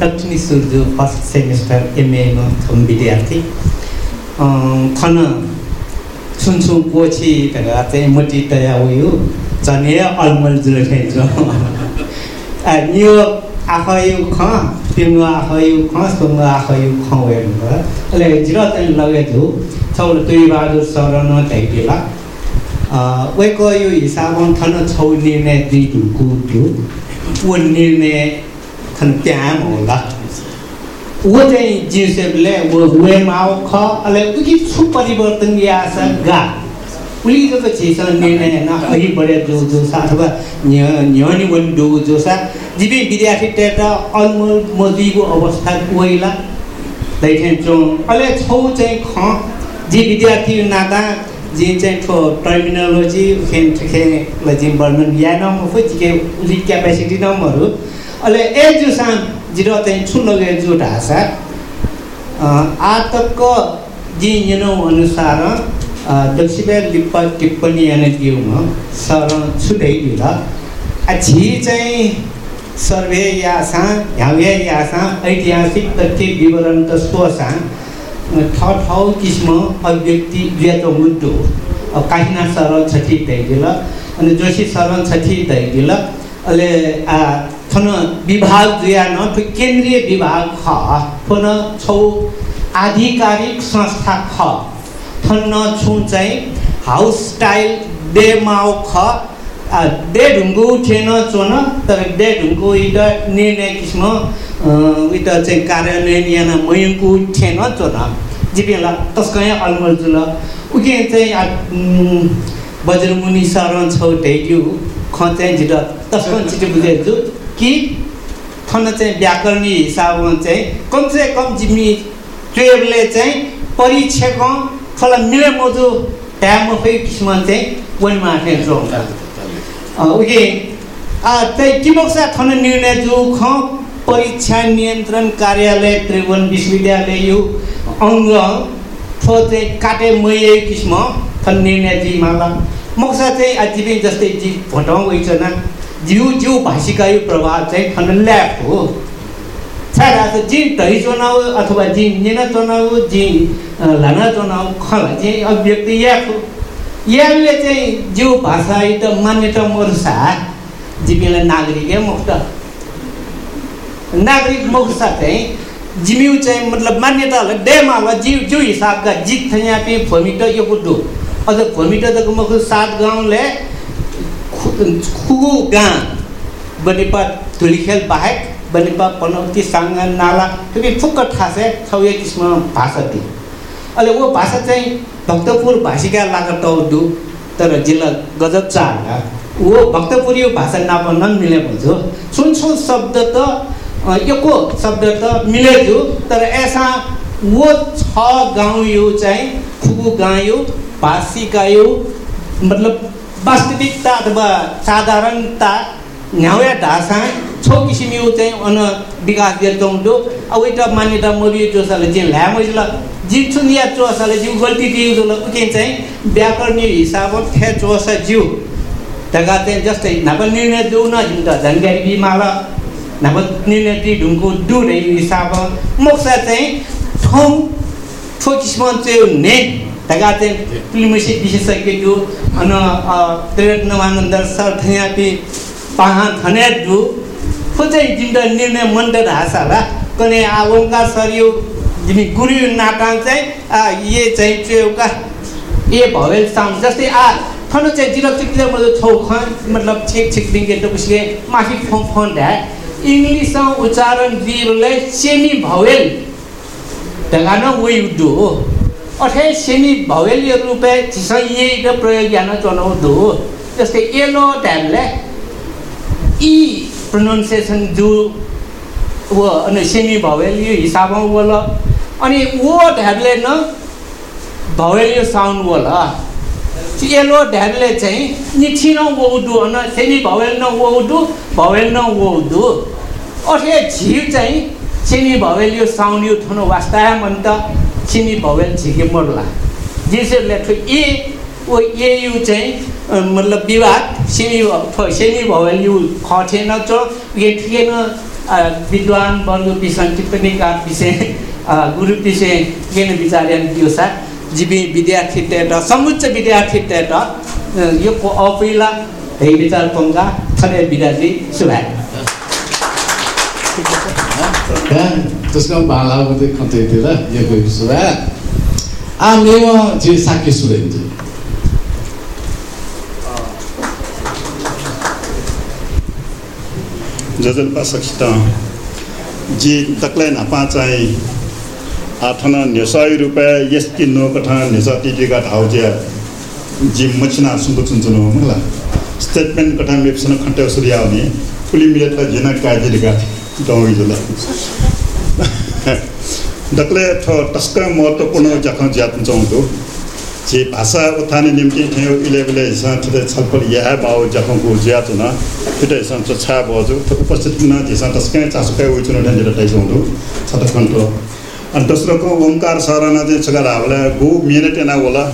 दक्षिणी सुर्जु फर्स्ट सेमिस्टर एमएमा छौँ विद्यार्थी खन सुन्सु पछि भेला चाहिँ मोटी तया उयो झने अलमल जुल खेल्छ नियो आखयु ख पिङ्गो आखयु ख सुङ्गो आखयु ख हेर्नु अहिले जिरो चाहिँ लगेको छौ दुई बहादुर शरण तैपिला वेको यो हिसाब थन छौ निर्णय दुई ढुकु थियो वो निर्णय थन त्यहाँ होला वो चाहिँ जिउसेपले वो वेमा ख अहिले उकि छु परिवर्तन या गा उलिको चिज निर्णय न अघि बढे जो जो सा अथवा न्यनी वन डो जो सा जिबे विद्यार्थी टेटा अलमोल मजीको अवस्था कोइला दैथे जो अहिले छौ चाहिँ ख। जी विद्यार्थी नाता जी चाहिँ ठो टर्मिनोलोजी खेन ए जो वर्णन या नम फो उली क्यापेसिटी नमहरू अहिले ए जो सा जिरो चाहिँ छु लगे जो ढासा अहिले छौ चाहिँ ख जी विद्यार्थी नाता जी चाहिँ ठो टर्मिनोलोजी खेन ठेखे लजी वर्णन या नम फो जिके उली क्यापेसिटी नमहरू अहिले ए जो सा जिरो चाहिँ छु लगे जो ढासा आतक जी यनो अनुसार दक्षिण लिप्पा टिप्पणी याने दिउमा सर दिला आ झी चाहिँ सर्वे यासा ह्यावे यासा ऐतिहासिक तथ्य विवरण त सोसा ठाउँ ठाउँ किसिम अभिव्यक्ति व्यतो मुद्दो काहीना सरल छठी दैदिल अनि जोशी सरल छठी दैदिल अहिले थन विभाग दुया न केन्द्रीय विभाग ख थन छौ आधिकारिक संस्था ख थन छु चाहिँ हाउस स्टाइल डे माउ ख। डे ढुङ्गु थिएन चोन तर डे ढुङ्गु इट निर्णय किसिम उत चाहिँ कार्यान्वयन याना मयङ्कु थिएन चोन। जिपेला तस्कै अलमल जुल उके चाहिँ बज्रमुनि शरण छौ ढेक्यु ख चाहिँ झिट तस्को छिटो बुझेछु। कि थन चाहिँ व्याकरणीय हिसाबमा चाहिँ कमसे कम जिम्मी ट्वेबले चाहिँ परीक्षाको ट्याम फै किसिम चाहिँ वन माथे जो ओके चाहिँ किमोक्सा थन निर्णय जो ख परीक्षा नियन्त्रण कार्यालय त्रिभुवन विश्वविद्यालय यो अङ्ग थो चाहिँ काटे मय किसिम थन निर्णय जी माला। मोक्सा चाहिँ आजीवी जस्तै जी भटाउँ गइछन् जिउ जिउ भाषिका यो प्रभाव चाहिँ थन ल्याप हो। छाडा जिन ढै चुनाउ अथवा जिन नेना चुनाउ जिन लाना चुनाउ खला चाहिँ अभिव्यक्ति हो याले चाहिँ जिउ भाषा त मान्यता मोर्सा जिमीलाई नागरिक मुक्त नागरिक मोक्सा चाहिँ जिम्यू चाहिँ मतलब मान्यता डेमा होला जिउ जिउ हिसाबका जित यहाँ पे भूमिट यो बुद्धो अझ भूमिट त मुख सात गाउँले खुगु गाँ बनेपा धुलीखेल बाहेक बनेपा पनौती साङ्गा नाला त्यो फुक्क ठासे छौ एक किसिम भाषा दियो अहिले वो भाषा चाहिँ भक्तपुर भाषिका लागत दु तर जिल्ला गजब चार वो भक्तपुरी भाषा नाप नन मिले भन्छ। सुनसुन शब्द त यो शब्द त मिलेजु तर ऐसा वो छ गाउँ यो चाहिँ खुगु गाउँ यो भाषिका यो मतलब वास्तविकता अथवा साधारणता न्याउया ढाँसा छो किसिम यो चाहिँ अन विकास दिएको अब एउटा मान्यता मरियो जोसाले चाहिँ ल्यामैला जिउ चुनिया चोसाले जिउ गल्ती दियो जो उके चाहिँ व्याकरणीय हिसाब ठे चोसा जिउ तगा चाहिँ जस्तै नाप निर्णय देऊ न जिउ त जानकारी बिमाला नाप निर्णय दि ढुङ्गो रे हिसाब मोक्सा चाहिँ ठाउँ ठो किसिम चाहिँ ने। तगा चाहिँ फिल्मसी विशेषज्ञ जो अन त्रिरत्नमानन्द सर थयापि पाहा थने दु खो चाहिँ जिन्दा निर्णय मन्द ढासाला कने आ ओंकार सर यो जिमी गुरु नाटाङ चाहिँ ये चाहिँ चेउका ए भवेल साउन्ड जस्तै आ खनु चाहिँ जिरक चिक्ले मतलब छौ ख मतलब छेक छेक दिङ्गे त उसले माफी फोन फोन ढ्या इङ्ग्लिसमा उच्चारण दिएरलाई सेमी भवेल। ढगान वही उड्डो हो। अठे सेमी भवेल यो रूपे छिस त प्रयोग ज्ञान चलाउँदो हो। जस्तै एलो ढ्यामले ई प्रोनाउन्सिएसन जो वो अनि सेमी भवेल यो हिसाबमा वल अनि वो ढ्याबले न भवेल यो साउन्ड वल एलो ढ्याबले चाहिँ निछि न अन सेमी भवेल न वौदु भवेल न वौदु अठे झिउ चाहिँ सेमी भवेल यो साउन्ड यो ठुलो वास्ता मन त सेमी भवेल झिके मर्ला जिसले ए ओ ए यु चाहिँ मतलब विवाद सेमी सेमी भवेल यु चो ये ठिकेन विद्वान वर्ग विषय टिप्पणीकार विषय गुरु विषय केन विचार्यान सा जीवी विद्यार्थी तेट समुच्च विद्यार्थी तेट यो अपिला हे विचार पंगा थने विद्यार्थी सुभाय त्यसको बाला मात्रै खतैतिर यो गएको सुभा आ मेवा जे साके सुरेन्जी जजलपासक्सित जी तक्लै नापा चाहिँ आठना नेसाई रुपियाँ यस किन्नु कठा नेसा टिटिका ठाउज्या जी मचिना सुम्बु चुन्चुनु मला। स्टेटमेन्ट कठा मेप्सन खन्टे सुर्या हुने। फुली मिलेट जिना काजिरका गाउँ जुल दक्ले *laughs* ठ टस्क महत्त्वपूर्ण जख ज्यात चाउँदो जे भाषा उत्थाने निम्ति ठेउ इलेबले ठुटे छलफल या बाउ जखको ज्यात हुन ठुटे सन्च छा बजु उपस्थित न झिसा टस्कै चासुकै उचुन ढेन्जेर टाइसौँदो छट खन्टो अनि दोस्रोको ओमकार सरना चाहिँ छगार गु मिनट एना होला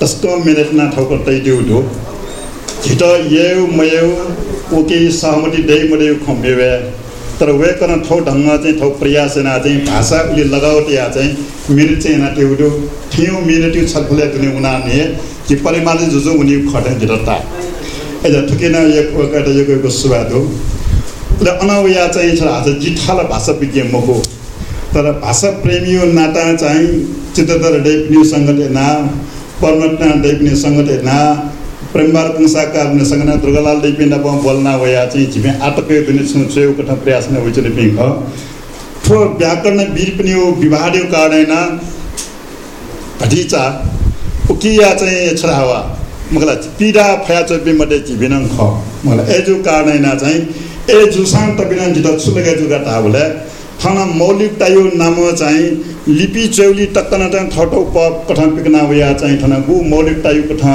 तस्को मिनट ना ठाउँको तै दिउ ढो झिट येउ मयौ ओके सहमति दै मडे खम्बे तर वे कन ठौ ढङ्गमा चाहिँ ठौ प्रयास एना चाहिँ भाषा उसले लगावट या चाहिँ मिनट चाहिँ एना त्यो ठियो मिनट छलफले दुने उना ने कि परिमाण जुजो उनी खटे झिटता एजा ठुकिन एक वකට एक सुबा दो ले अनवया चाहिँ छ आज जिठाल भाषा विज्ञ मको तर भाषा प्रेमी नाता चाहिँ चित्रधर डैपिनी सङ्गठन ना पर्मटना डैपिनी सङ्गठन ना प्रेमबार पुंसाकार सङ्गना दुर्गालाल डैपिन बोल्ना वया चाहिँ झिमे आटकै दुने छु छेउ कठा प्रयास न होइचने पिङ ठो व्याकरण वीर पनि हो विवाहड्यो कारण भटिचा उकिया चाहिँ छरावा मगला पीडा फया चोपी मटे झिबिन ख। मगला एजु कारण ना चाहिँ ए जुसान तबिना जित छुलगे जुगा ताबले थाना मौलिक तायो नाम चाहिँ लिपि चौली चाहिँ थटौ प कठा पिकना वया चाहिँ थाना गु मौलिक तायो कठा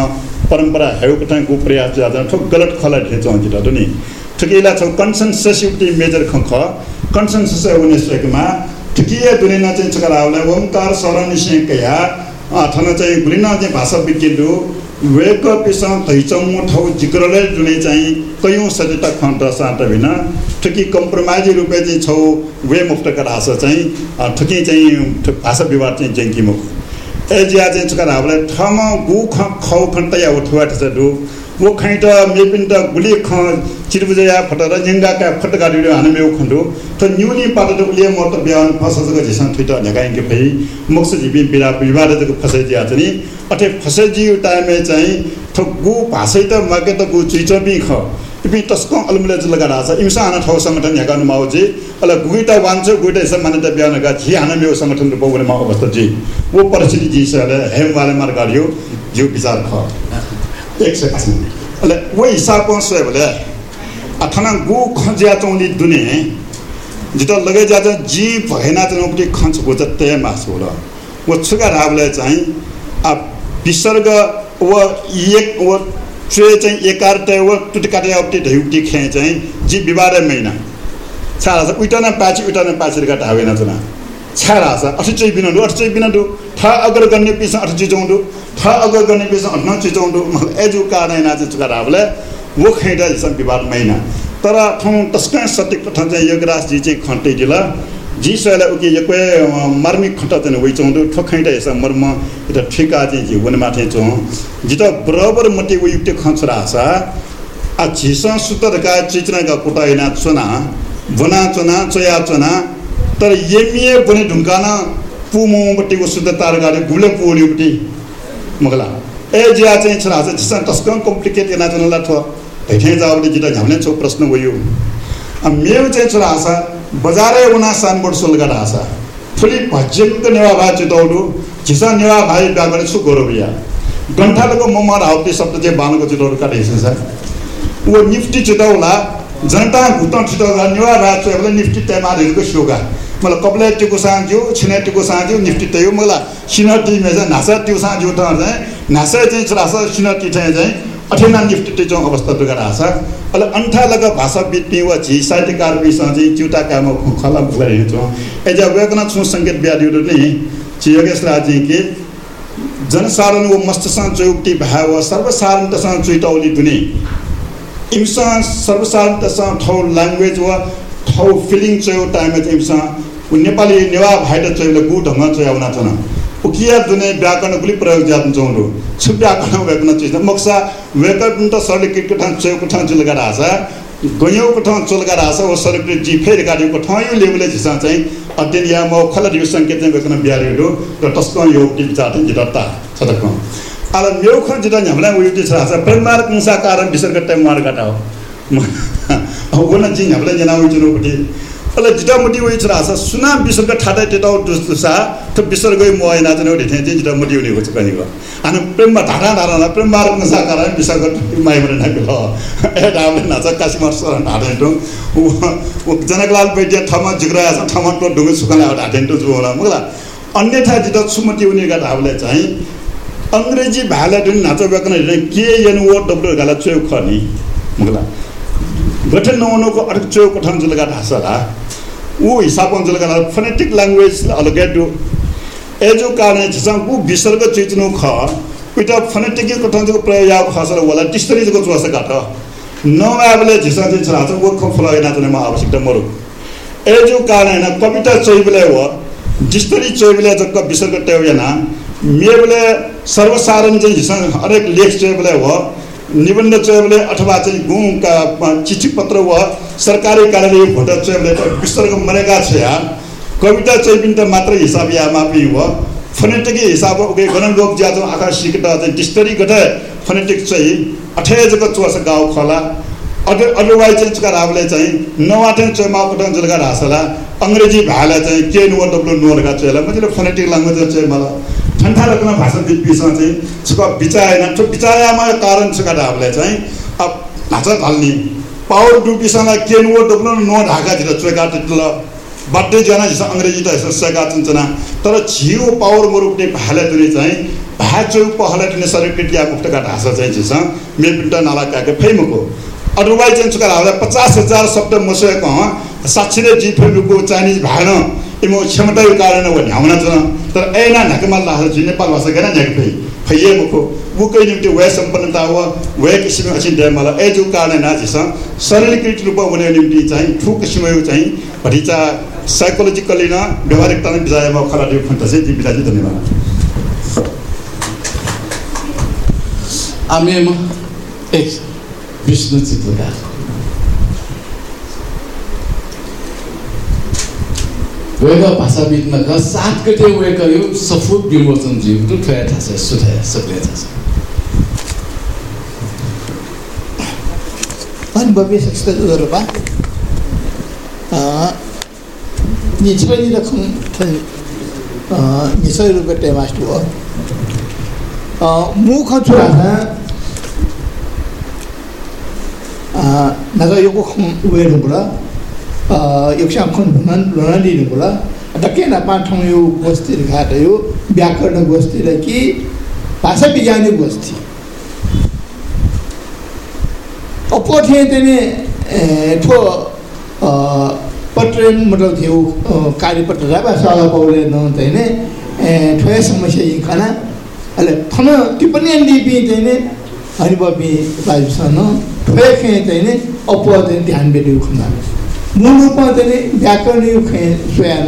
परम्परा कठा गु प्रयास ज्यादा ठोक गलत खला ठेचौ जित दुनी ठुकीला छ कन्सेन्सस युक्ति मेजर खख कन्सेन्सस हुने सकेमा ठुकिया दुनिया चाहिँ चकर आवला ओमकार शरण कया थाना चाहिँ गुलिना चाहिँ भाषा विज्ञहरू वेक पिसा धैचौँ ठाउँ जिक्रले जुनै चाहिँ कयौँ सचेता खण्ड साँट बिन ठुकी कम्प्रोमाइजी रूपे चाहिँ छौ वे मुफ्तका रास चाहिँ ठुकी चाहिँ भाषा विवाद चाहिँ जेङ्की मुख एजिया चाहिँ चुका हाबले ठाउँमा गु ख खौ खन्त या उठुवा ठस वो खैट मेपिन्ट गुली ख चिरबुजया फटर जिङ्गाका फट गाडी मेउ खण्डु त न्युली पाटो उले मत बिहान फसजको झिसन ठुट झगाइके भई मोक्ष जीवी बिरा विवाद जको फसै दिया चाहिँ अठे फसै जी टाइममा चाहिँ थो गु भाषै त मागे त गु चुइचबी ख। इपि तस्को अलमुले जुल गरा छ इमसा आना ठाउँ सङ्गठन हेगाउनु माउ जी अल गुइटा वान्छ गुइटा यसो मान्यता बिहान गा झि हाना मेउ सङ्गठन रूप बोले मा अवस्था जी। वो परिस्थिति जी सले हेम वाले मार गाडियो जिउ विचार ख। एक सेकेन्ड अल वो हिसाब से बोले? अथना गु खजिया चौली दुने। जित लगे जा जी भएन चाहिँ उपटी खन्छ गोज ते मास होला वो छुका राबले चाहिँ। आ विसर्ग व एक व ट्रे चाहिँ एकार ते व टुटी काटे उपटी ढैउटी खे चाहिँ जी विवाद महिना छारा छ उइटना पाछि उइटना पाछि काट हावेन चना। छारा छ अठी चाहिँ बिना दु अठी चाहिँ बिना दु था अगर गर्ने पिस अठी चिजौँ दु था अगर गर्ने पिस न चिजौँ एजु कारण ना चाहिँ छुका राबले वो खैटा जसं विवाद महिना तर ठाउँ तस्कै सत्य ठाउँ चाहिँ योगराजजी चाहिँ खन्टे दिला जी सयला उके यक्वे मार्मिक खन्टा चाहिँ वइ चौँ ठोखैटा यसं मर्म এটা ठिका चाहिँ जी वन माथे चौँ जित बराबर मटे वो युक्ति खन्छ रासा आ झिसा सुतर का चिचना का कुटाइना चना बना चना चया चना। तर येमिए बने ढुङ्गाना पुमो बट्टीको शुद्ध तार गाडी गुले पुनी बट्टी मगला ए जिया चाहिँ छरा झिसा टस्कन कम्प्लिकेट एना चना लाठो धैठे जावले जिता झ्याउने छौ प्रश्न भयो मेव चाहिँ छोरा आशा बजारे उना सानबोर्ड सोलगढ आशा। फुली भज्यको नेवा भाइ चितौडु झिसा नेवा भाइ ब्यागले छु गोरबिया गन्ठालको ममर हाउती शब्द चाहिँ बानको चितौडु काटेको छ ऊ निफ्टी चितौला जनता घुटन चितौला नेवा भाइ चाहिँ निफ्टी तेमारेको सोगा मलाई कपले टिको साँझ्यो छिने टिको साँझ्यो निफ्टी तयो मलाई सिना टिमे चाहिँ नासा त्यो साँझ्यो त चाहिँ नासा चाहिँ छोरा सिना टिठे चाहिँ। अठेना निफ्टी चाहिँ अवस्था दुगा आशा अहिले अन्ठा लगा भाषा बित्ने वा झि साहित्यकार विसँग चाहिँ चिउटा काम खला भुला हिँड्छौँ एज वेकन छु सङ्गीत ब्याडीहरू नै। चियोगेश राजी के जनसाधारण वो मस्तसँग चौक्टी भए वा सर्वसाधारण तसँग चुइटौली दुने इम्सा सर्वसाधारण तसँग ठाउँ ल्याङ्ग्वेज वा ठाउँ फिलिङ चयो टाइममा चाहिँ इम्सँग नेपाली नेवा भाइट चोइले गु ढङ्ग चोयाउना छन्। जात चौँडो छु व्याकरण व्याकरण चिज मक्सा व्याकरण त सर्टिफिकेटको ठाउँ चौको ठाउँ चुलगा आशा गयौँको ठाउँ चुलगा आशा ओ सर्टिफिकेट जी फेरि गाडीको ठाउँ यो लेभलले झिसा चाहिँ अध्ययन या म खल यो सङ्केत चाहिँ व्याकरण बिहारीहरू र टस्क यो विचार चाहिँ छटक आल मेरो खन जिता हामीलाई उयो चाहिँ छ। कुंसा कारण विसर्ग टाइम मार गाटा हो। *laughs* अब चाहिँ हामीलाई जना उयो अल जिटा मुटी वही छरा सा सुना विसर्ग ठाटा टेटाउ दुसा त विसर्ग मोय ना तने उठे थे जिटा मुटी उनी होछ कनि गो अन प्रेम ढाडा ढाडा ना प्रेम मार न साकार विसर्ग माय मरे ना गो ए डामले नाच काशी मार सर जनकलाल बैद्य ढुङ्गे सुकाले आउट हाटेन टो जुला मुगला। अन्यथा सुमति उनी गा हावले चाहिँ अङ्ग्रेजी ओ डब्लु गाला चोय खनि गठन नहुनुको अटक चोय कठन जुलगा ढासला ऊ हिसाब अंचल का फोनेटिक लैंग्वेज अलगेट एजो कारण ऊ विसर्ग चिचनु ख उइटा फोनेटिक जो प्रयोग या खसर वाला डिक्शनरी जो चुवास गाठ। न आबले जिसं चाहिँ छ आज वो खम फला तने आवश्यकता मरु। एजो कारण कविता चोइबले हो डिक्शनरी चोइबले जक विसर्ग टेवना मेबले सर्वसाधारण चाहिँ हिसाब हरेक लेख चोइबले हो निबन्ध चोइबले अथवा चाहिँ गुणका चिठी पत्र व सरकारी कार्यालय भोटर चोइबले विसर्ग मरेका छ या कविता चोइबिन त मात्र हिसाब या मापी हो। फोनेटिक हिसाब ओके गणन लोक ज्याजो आकाश सिकट चाहिँ डिक्सनरी गटे फोनेटिक चाहिँ अठे जग चुवास गाउँ खला। अदर अदरवाइज चाहिँ चुका रावले चाहिँ नवाटे चोमा पटन जलगा रासला अङ्ग्रेजी भाला चाहिँ के नुवा डब्लु नुवा चोला। मतलब फोनेटिक ल्याङ्ग्वेज चाहिँ मलाई ठन्ठा रकम भाषा विषमा चाहिँ छुका बिचाएन त्यो बिचायामा कारण छुका ढाबले चाहिँ अब भाषा ढल्ने पावर डुबिसँग के नुवा डब्लु नुवा ढाकातिर चोका ल बड्डे जना जस्तो अङ्ग्रेजी त सेका चुन्छना तर झिउ पावर मुरुपले भाले तुने चाहिँ भा चौ पहले तुने पिटिया मुक्तका ढाँसा चाहिँ छिस मेपिन्ट नाला काके फेमुको। अदरवाइज चाहिँ चुका हाल्दा पचास हजार शब्द मसएको साक्षीले जिफेलुको चाइनिज भाएन इमो क्षमताको कारण वो न्याउना छ तर ऐना ढकमा लाह जी नेपाल भाषा न्याक फै फैये मुखो। बुकै निम्ति वे सम्पन्नता हो वे किसिम असिन दे मलाई ए जो कारण ना जिस। शारीरिक रूपमा हुने निम्ति चाहिँ ठुक किसिम चाहिँ भरिचा साइकोलोजिकली न व्यवहारिकता बिजायमा खरा दियो फन्टा चाहिँ ती बिजाजी धन्यवाद आमेमा एक विष्णु चित्रकार। वेग भाषाविदमा सात गते वेग यो सफुट विमोचन जीव ठया थाहा छ सुथाया थाहा छ अनुभवी ni sai rupa te mas tu. Mu bula. Dake na pa thong yo gosti ri ta yo व्याकरण गोष्ठी र कि भाषा विज्ञानिक गोष्ठी। अपोथे तेने ठो पत्र मतलब थियो कार्यपत्र राबा साला पाउले न तैने ठोय समस्या यी खाना अले थन टिप्पणी अन्डी बि तैने हनि बबि बाजुसन ठोय खे अपो तैने ध्यान बेदु खुना तैने व्याकरण यु खे सोयान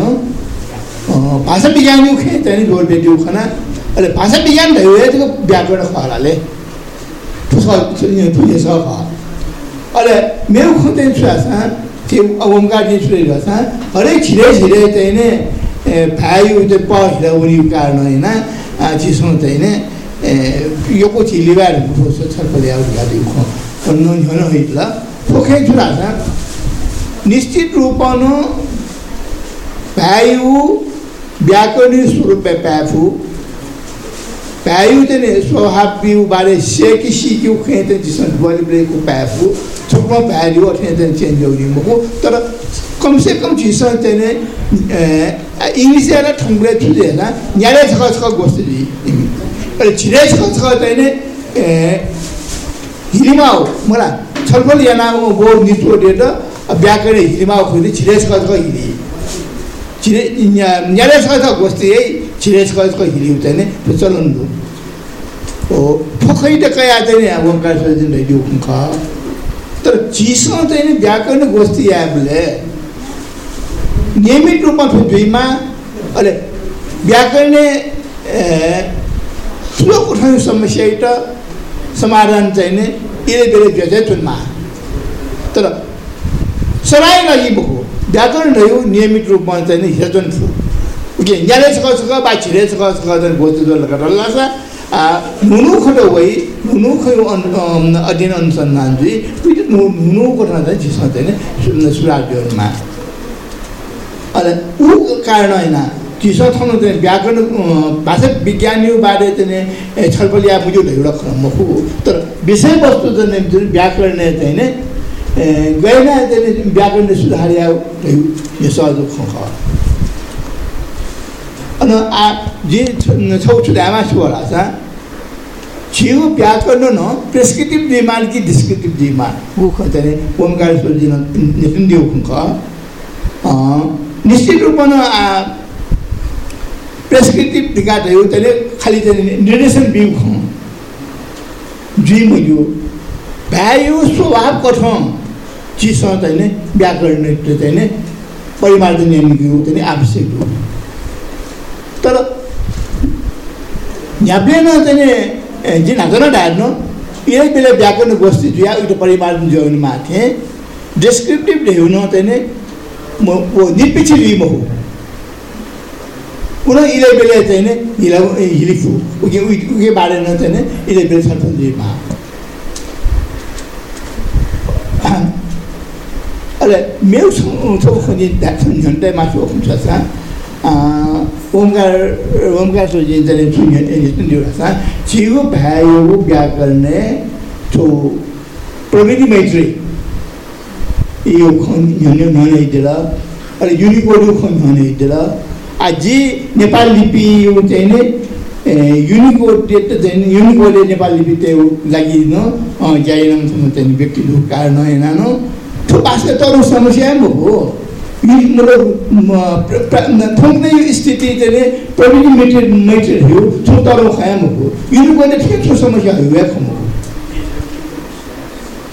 भाषा विज्ञान यु खे तैने जोड बेदु खुना अले भाषा विज्ञान भयो त्यो व्याकरण खलाले ठुसा ठुसा खा अहिले मेरो खुँदै छुवासा त्यो अवमका दिन छुरेको हरेक छिरे छिरे चाहिँ नै भाइ त्यो पहिला उनी कारण होइन। चिसो चाहिँ नै यो को चिलिबार फोसो छर्पले आउट नुन हुन होइतला पोखे निश्चित रूपमा भाइउ व्याकरणिक स्वरूप प्याफु भाइउ चाहिँ स्वभाव बारे सेकी सिक्यौ खेते जिसन बोलिब्रेको प्याफु थुप्रो भ्याल्यु अठेन चेन्ज होने मको तर कम से कम चिसो चाहिँ इङ्ग्लिस ठुङ्ग्रे छुजे होइन न्याले छ छ गोष्ठी अहिले छिरे छ छ चाहिँ हिरिमा हो। मलाई छलफल गो नितो दिएर व्याकरण हिरिमा खोइ छिरे छ छ हिरी छिरे छ छ गोष्ठी है छिरे छ छ हिरी चाहिँ त्यो चलन हो। फोखै त कया चाहिँ अब रेडियो खा तर चिसो चाहिँ व्याकरण गोष्ठी आएबले नियमित रूपमा थियो दुईमा अहिले व्याकरण ठुलो उठाउने समस्या त समाधान चाहिँ नि इले बेले भेजे चुनमा तर सराय लागि बोको व्याकरण रह्यो नियमित रूपमा चाहिँ हेर्छन् छु। के ज्ञाने छ छ बा छिरे छ छ चाहिँ गोष्ठी जो लगाएर लाग्छ नुनु खटो वै नुनु खयो अध्ययन अनुसन्धान चाहिँ नुनु कोठा चाहिँ झिस्न चाहिँ सुराज्यहरूमा अन्त ऊ कारण होइन चिसो ठाउँ चाहिँ व्याकरण भाषा विज्ञानीबारे चाहिँ छलफल या बुझ्यो एउटा क्रम हो। तर विषयवस्तु चाहिँ व्याकरण चाहिँ नै गएन चाहिँ व्याकरण सुधार या यो सहज ख अनि आ जे छौ छुदामा छु होला व्याकरण न प्रेस्क्रिप्टिभ डिमान्ड कि डिस्क्रिप्टिभ डिमान्ड ऊ चाहिँ ओमकार सोजिन निपुण दिउ ख निश्चित रूपमा प्रेस्क्रिप्टिभ विकासहरू त्यसले खालि चाहिँ निर्देशन बिउ मुजु भ्यायो स्वभाव कठौँ चिजसँग चाहिँ व्याकरण चाहिँ परिमार्जन नियमको चाहिँ आवश्यक हो तर झ्याप्लेन चाहिँ जिन हातन ढाड्नु यही बेला व्याकरण गोष्ठी जुया उयो परिमार्जन जोड्नु माथे डेस्क्रिप्टिभ हुन चाहिँ म निर्पिक्षित म हो। पुनः इले बेला चाहिँ नि हिला हिलिफु उके उके बारेमा चाहिँ नि इले बेला छर्फन्जीमा अहिले मेउ छौ खोजी झन्डै हुन्छ सा ओमकार ओमकार सोजी चाहिँ सुन्यो सा छिगो भ्यायो व्याकरणे छो प्रविधि मैत्री यो खन्यो ननैतिर अहिले युनिकोड खन्यो आजी नेपाल लिपि यो चाहिँ नि युनिकोड चाहिँ युनिकोडले नेपाल लिपि त्यो लागि न ज्याइनमसम्म चाहिँ व्यक्तिहरू कारण होइन भाषा तर समस्या पनि हो मतलब ठोक्ने स्थिति चाहिँ प्रविधि मेटेरियल मेटेरियल हो छो तर खाया हो युनिकोडले ठिक छ समस्या हो या खम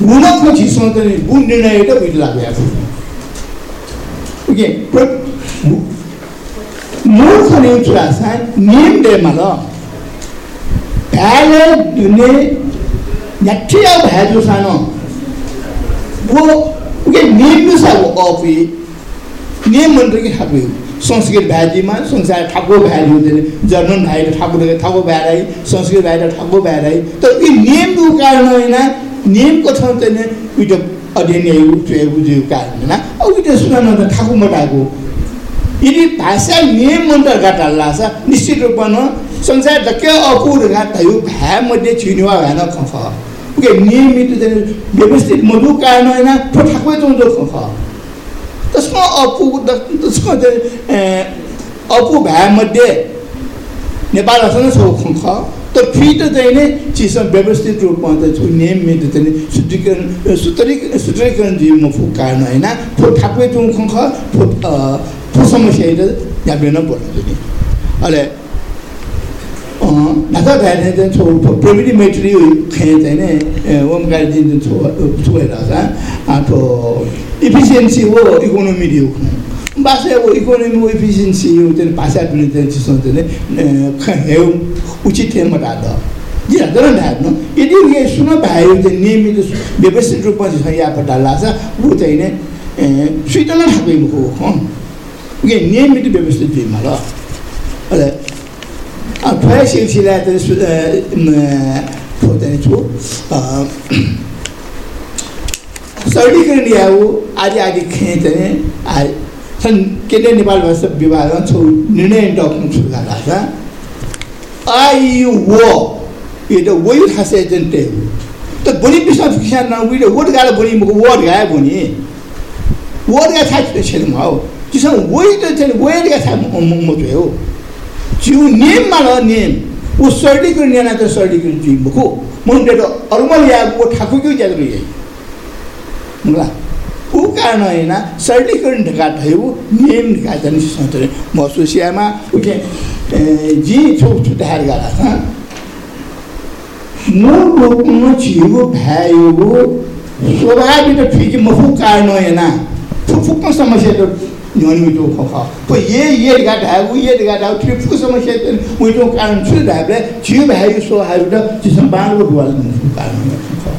हुन खोजिसँग चाहिँ गुण निर्णय त उयो लाग्यो ओके मूर्ख नहीं चुरा सा नीम दे malo पहले दुने नठिया भैजो सानो सा वो ऑफी नीम मंत्र के में संस्कृत भ्याजीमा में संसार ठाकुर भ्याली हुँदैन जर्मन भाइ ठाकुर ठाकुर भ्याराई संस्कृत भाइ ठाकुर भ्याराई तर यी नियमको कारण होइन नियमको ठाउँ चाहिँ उयो अध्ययन कारण होइन अब उयो सुनाउनु त ठाकुर मटाएको यदि भाषा नियम अन्तर्गत हल्लाछ निश्चित रूपमा संसार धक्के अपूर्घात भयो भ्यामध्ये छिनुवा भएन 그게 नियमित 되는 व्यवस्थित मधु कारण नाही ना तो ठाकवे तो जो खा तसमा अपु तसमा ते अपु भ्यामध्ये नेपाल असं सो फिट चाहिँ नै व्यवस्थित रूपमा चाहिँ नियमित चाहिँ सुतरी सुत्रीकरण जीवमा फुक कारण होइन। फुट ठाकवे चुङ खङ्ख nasa dhaya dhan tso probity material khaya dhane omkar dhin dhan tso kaya rasa to efficiency wo economy diyo basa wo economy wo efficiency yo dhane basa dhane dhane tso dhane khaya yo uchi tema dhada jira dhana dhaya no edi ye suna bhaya yo dhane nimi dhane bebasi dhrupa jisa ya pata lasa wo dhane sui dhana dhakwe mkho ye nimi dhane bebasi dhrupa jima la मुखो हाँ नियमित व्यवस्थित टीम होला अहिले ठुला सिलसिला चाहिँ छु सर्टिकरण ल्याऊ आदि आदि खे चाहिँ छन् नेपाल भाषा विभागमा छौ निर्णय डकुमेन्ट सुरु भाषा आयु वो यो त वही हो त भोलि विश्वास किसान उयो वोट गाएर भोलि वोट गायो भोलि वोट गायो थाहा छैन हौ 지금 वही चाहिँ वहीका छ म चाहिँ हो जिउ नेममा ल नेम ऊ सर्टिको नेना त सर्टिको जिउ को मुंडे तो अरुमल या वो ठाकुर क्यों जाग रही है मुला ऊ कारण होइन सर्टिकरण ढका भयो नेम ढका जाने सोच्ने महसुसियामा उके जी छौ छुटाएर गरा छ रूपमा छिउ भ्यायो स्वाभाविक ठिक मफु कारण होइन। फुफुक्क समस्या nyoni wito kho po ye ye ga da wu ye ga da tri fu so ma she ten wito kan chu da ble ji ba ha so ha da ji sam ba lo dwa lu fu ka no kho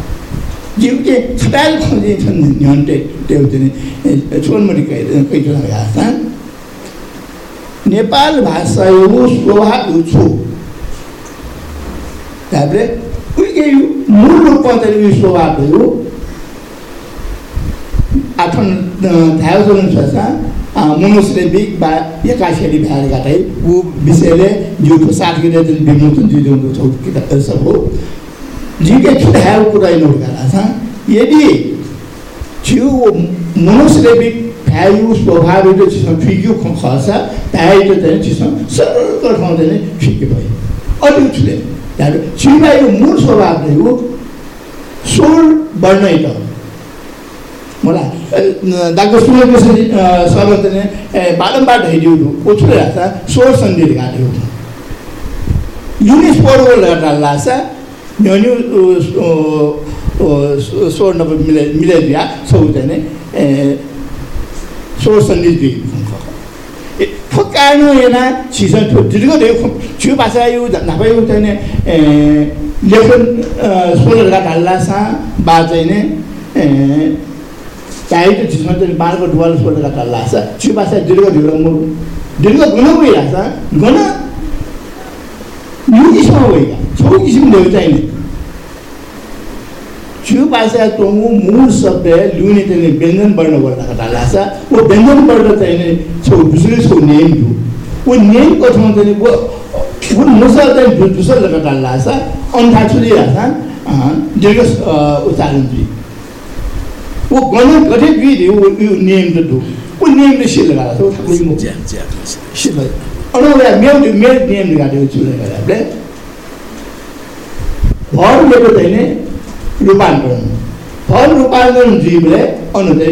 ji ke khadal kho ji chen nyon te te u ne chon ma ri kai de kai jo ga sa Nepal भाषा यो स्वभाव यो छु तापले उइके मूल रूपमा चाहिँ यो स्वभाव हो आफन थाहा गर्नु मनुष्यले बा एकासेरी भ्याएर गाटै ऊ विषयले हो जिउके छुट्याएको कुरा नोट गरेका यदि जिउ मनुष्यले बि भ्यायु चिसमा सरल चाहिँ फिक्यो भयो मूल स्वभाव नै हो सोल बढ्नै त मलाई डाक्टर सुरेश सरले बारम्बार ढैडिउनु ओछुले राख्छ स्वर सन्धिले गाड्यो युनिस पढ्यो लाग्छ न्यु स्वर नम्बर मिलाइ मिलाइदिया सौ स्वर सन्धि दुई फकानो एना छिसन दीर्घ देऊ छिउ भाषा यो नापा चाहिँ लेखन सोलर घाट हाल्ला सा बा चाहिँ चाहिँ त छिसमा चाहिँ बारको डुवाल सोलर घाट हाल्ला सा छिउ भाषा दीर्घ ढिउरा मु दीर्घ गुण गइरहेछ गुण यो किसिममा गइगा छौ किसिम देऊ चाहिने छिउ भाषा टोङ्गु मूल शब्द लुने चाहिँ व्यञ्जन वर्ण गर्न डाल्छ वो व्यञ्जन वर्ण चाहिँ छौ दुसरे छौ नेम दु वो नेम कथमा चाहिँ वो वो मुसल चाहिँ दुसर लगा डाल्छ अन्था छुरिरहेछ दीर्घ उच्चारण दुई वो गण गठे दुई दियो यो नेम त दु वो नेम ले सिल लगा छ थाकुई मुख सिल अनुया मेउ मेउ नेम गाड्यो छुले गरे भर लेको चाहिँ रूपान्तरण फल रूपान्तरण जीवले अनुदै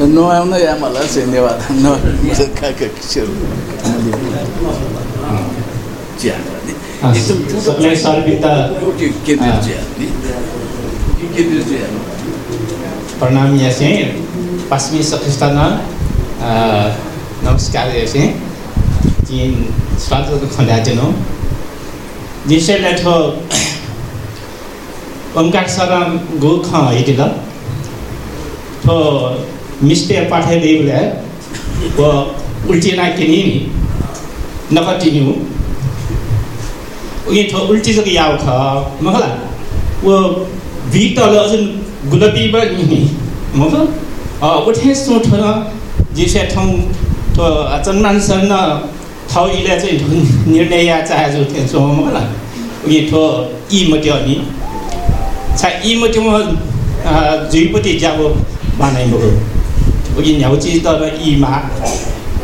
नआउन या मलाई धन्यवाद प्रणाम यासे पश्चिमी सखिस्तान नमस्कार यासे जिन स्वागत खंडा जनो जिसे लेठो ओमकार सरम गो ख हिटिल थो मिस्टे पाठे देबले वो उल्टिना किनी नकटिन्यू उयो उल्टी जग याव ख। महला वो भिटल अजुन गुलाबी बा नि मग उठे सोठ न जिसे ठौ तो अचनमान सन इले चाहिँ निर्णय चाहे जो थियो सो मला उयो थो इ मट्यो नि सा इ मट्यो म जुइपट्टि जाबो बानाइ मो उयो न्याउ चिज त इ मा